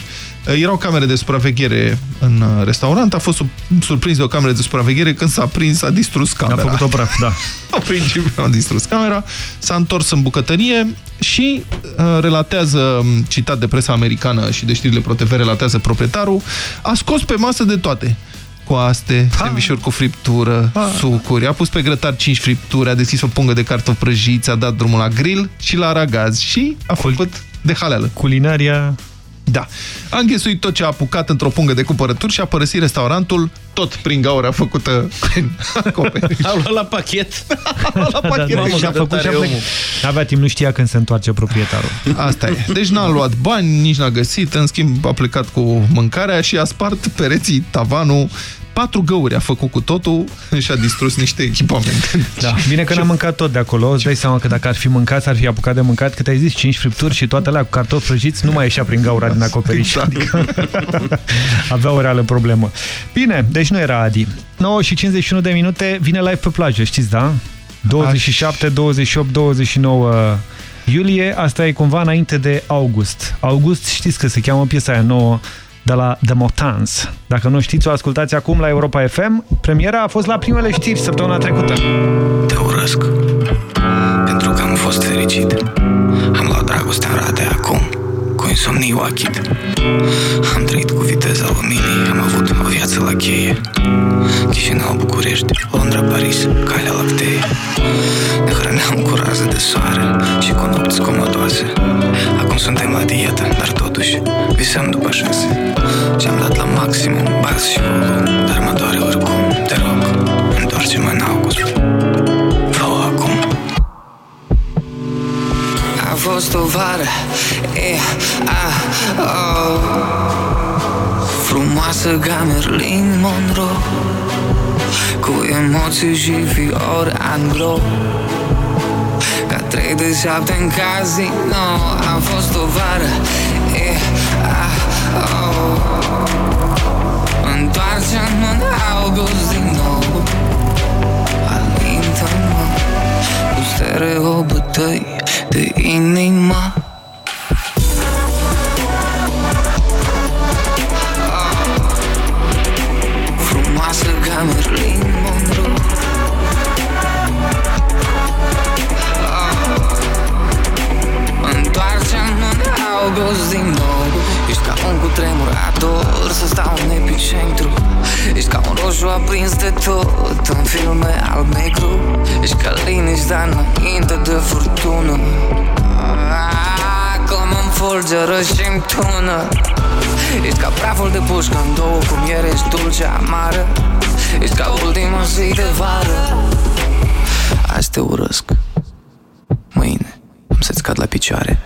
Erau camere de supraveghere în uh, restaurant, a fost sup- surprins de o cameră de supraveghere când s-a prins, a distrus camera. A făcut-o praf, da. În principiu a distrus camera, s-a întors în bucătărie și uh, relatează, citat de presa americană și de știrile ProTV, relatează proprietarul, a scos pe masă de toate. Coaste, semișori cu friptură, sucuri, a pus pe grătar 5 fripturi, a deschis o pungă de cartofi prăjiți, a dat drumul la grill și la aragaz și a făcut de haleală. Culinaria... Da. A înghesuit tot ce a apucat într-o pungă de cumpărături și a părăsit restaurantul tot prin gaura făcută prin acoperiș. A luat la pachet. la pachet. Da, da, și a făcut și a plecat. N-avea timp, nu știa când se întoarce proprietarul. Asta e. Deci n-a luat bani, nici n-a găsit, în schimb a plecat cu mâncarea și a spart pereții, tavanul, patru găuri a făcut cu totul și a distrus niște echipamente. Da. Bine că n-am mâncat tot de acolo. Îți dai seama că dacă ar fi mâncat, ar fi apucat de mâncat, cât ai zis, 5 fripturi și toate alea cu cartofi prăjiți, nu mai ieșea prin gaura din acoperiș. Exact. Adică avea o reală problemă. Bine, deci nu era Adi. 9 și 51 de minute, vine live pe plajă, știți, da? 27, 28, 29 Iulie, asta e cumva înainte de august. August, știți că se cheamă piesa aia nouă de la The Motans. Dacă nu știți, o ascultați acum la Europa FM. Premiera a fost la primele știri săptămâna trecută. Te urăsc Pentru că am fost fericit Am luat dragostea în rate acum Cu insomniu achit Am trăit cu viteza luminii Am avut o viață la cheie. Chișinău, București, Londra, Paris Calea lactee. Ne hrăneam cu raze de soare Și cu nopți comodoase. Acum suntem la dietă Dar totuși visăm după șase. Și-am dat la maximum Bas și volum Dar mă doare oricum. Te rog, întoarce-mă în august fost o vară e, a, oh. Frumoasă ca Marilyn Monroe Cu emoții și fiori anglo Ca trei de șapte în casino A fost o vară e, a, oh. Întoarce-mă în august din nou Alintă-mă cu stereobătăi de inima Frumoasă ca Marilyn Monroe. Întoarce-mă în august din nou Ești ca un cutremurator Să stau în epicentru. Ești ca un roșu aprins de tot În filme alb-negru Ești ca liniștea înainte de furtună. Ah, Cum îmi fulgeră și îmi tună. Ești ca praful de pușcă în două Cu miere ești dulce amară. Ești ca ultima zi de vară. Azi te urăsc. Mâine am să-ți cad la picioare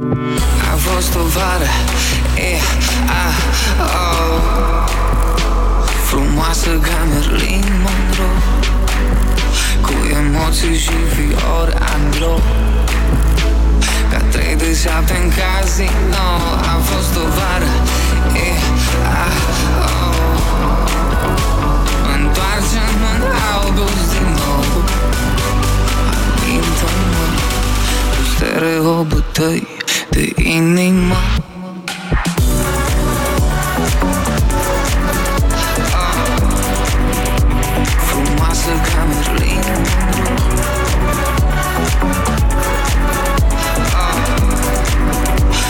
A fost o vară e, a, oh. Frumoasă ca Marilyn Monroe Cu emoții și fiori anglo Ca trei de șapte în casino A fost o vară e, a, oh. Întoarce-mă în august din nou Alintă-mă cu stereobătăi de inima Frumoasă ca Marilyn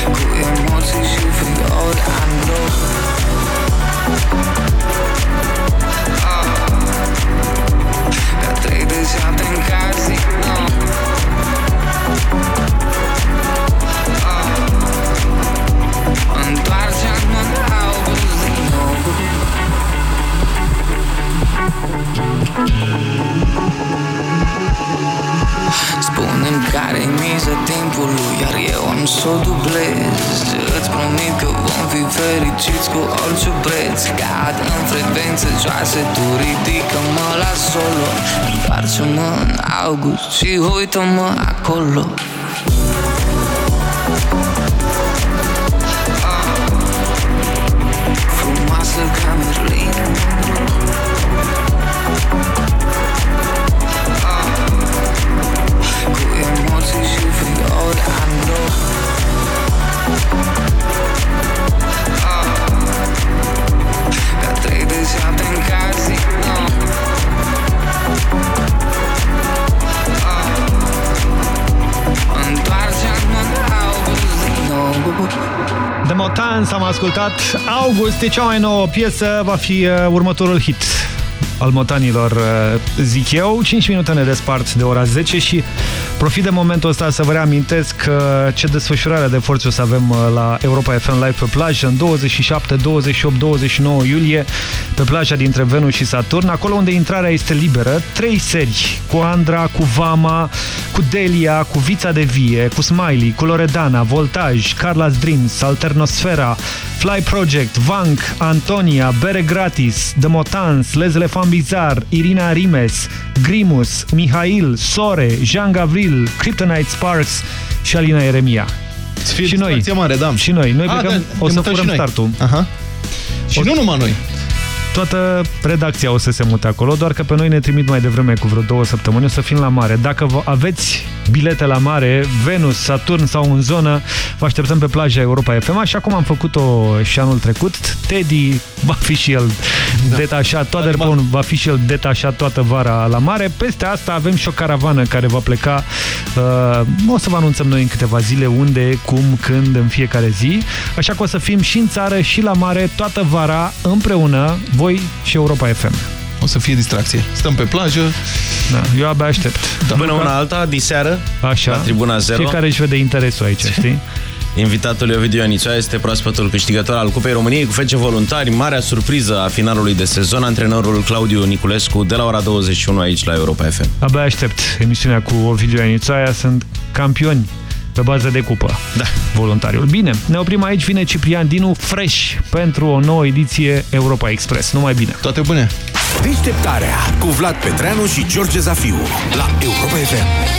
Cu emoții și fiori anglo Ca trei de șapte Spune-mi care miza timpului Iar eu am să o dublez. Îți promit că vom fi fericiți cu orice preț. Cad în frecvențe joase Tu ridică-mă la solo. Întoarce-mă în august Și uită-mă acolo am ascultat. August e cea mai nouă piesă, va fi uh, următorul hit al motanilor, uh, zic eu. 5 minute ne despart de ora 10 și profit de momentul ăsta să vă reamintesc că ce desfășurare de forțe o să avem uh, la Europa FM Live pe plajă în 27, 28, 29 iulie pe plaja dintre Venus și Saturn, acolo unde intrarea este liberă. Trei seri cu Andra, cu Vama, cu Delia, cu Vița de Vie, cu Smiley, cu Loredana, Voltaj, Carla's Dreams, Alternosfera, Fly Project, Vank, Antonia, Bere Gratis, The Motans, Les Elefant Bizar, Irina Rimes, Grimus, Mihail, Sore, Jean Gavril, Kryptonite Sparks și Alina Eremia. și noi. Mare, da. Și noi. Noi A, plecăm, da, o ne să mutăm furăm și noi. startul. Aha. Și O- nu numai noi. Toată redacția o să se mute acolo, doar că pe noi ne trimit mai devreme cu vreo două săptămâni, o să fim la mare. Dacă vă aveți bilete la mare, Venus, Saturn sau în zonă, vă așteptăm pe plaja Europa FM, așa cum am făcut-o și anul trecut. Teddy va fi și el da. detașat, Toaderbon va fi și el detașat toată vara la mare. Peste asta avem și o caravană care va pleca, uh, o să vă anunțăm noi în câteva zile unde, cum, când, în fiecare zi. Așa că o să fim și în țară și la mare toată vara împreună, voi și Europa FM. O să fie distracție. Stăm pe plajă. Da, eu abia aștept. Da. Până una alta, diseară, Așa. la Tribuna Zero. Fiecare își vede interesul aici, știi? Invitatul Ovidiu Anițoa este proaspătul câștigător al Cupei României cu fece voluntari. Marea surpriză a finalului de sezon, antrenorul Claudiu Niculescu de la ora 21 aici la Europa FM. Abia aștept emisiunea cu Ovidiu Anițoaia. Sunt campioni pe bază de cupă. Da. Voluntariul. Bine, ne oprim aici. Vine Ciprian Dinu fresh pentru o nouă ediție Europa Express. Numai bine. Toate bune! Deșteptarea cu Vlad Petreanu și George Zafiu la Europa FM.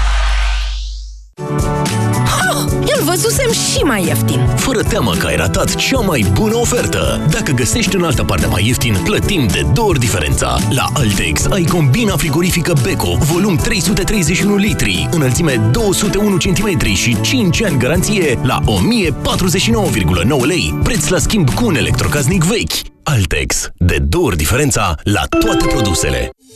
Îl văzusem și mai ieftin. Fără teamă că ai ratat cea mai bună ofertă. Dacă găsești în altă parte mai ieftin, plătim de două ori diferența. La Altex ai combina frigorifică Beko, volum 331 litri, înălțime 201 cm și 5 ani garanție la 1049,9 lei, preț la schimb cu un electrocasnic vechi. Altex. De două ori diferența la toate produsele.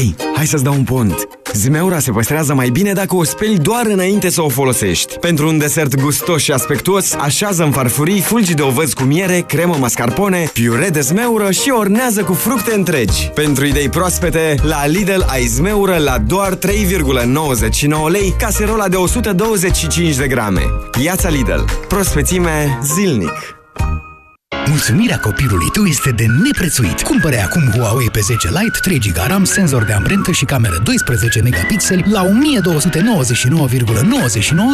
Hei, hai să-ți dau un pont. Zmeura se păstrează mai bine dacă o speli doar înainte să o folosești. Pentru un desert gustos și aspectuos, așează în farfurii fulgi de ovăz cu miere, cremă mascarpone, piure de zmeură și ornează cu fructe întregi. Pentru idei proaspete, la Lidl ai zmeură la doar 3,99 lei, caserola de 125 de grame. Iața Lidl. Prospețime zilnic. Mulțumirea copilului tău este de neprețuit. Cumpere acum Huawei P10 Lite, 3 GB RAM, senzor de amprentă și cameră 12 megapixeli la 1299,99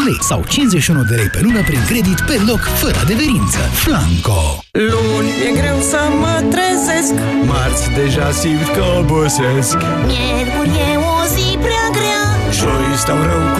lei sau 51 de lei pe lună prin credit pe loc, fără adeverință. Flanco! Luni e greu să mă trezesc Marți deja simt că obosesc. Miercuri e o zi prea grea Joi stau rău cu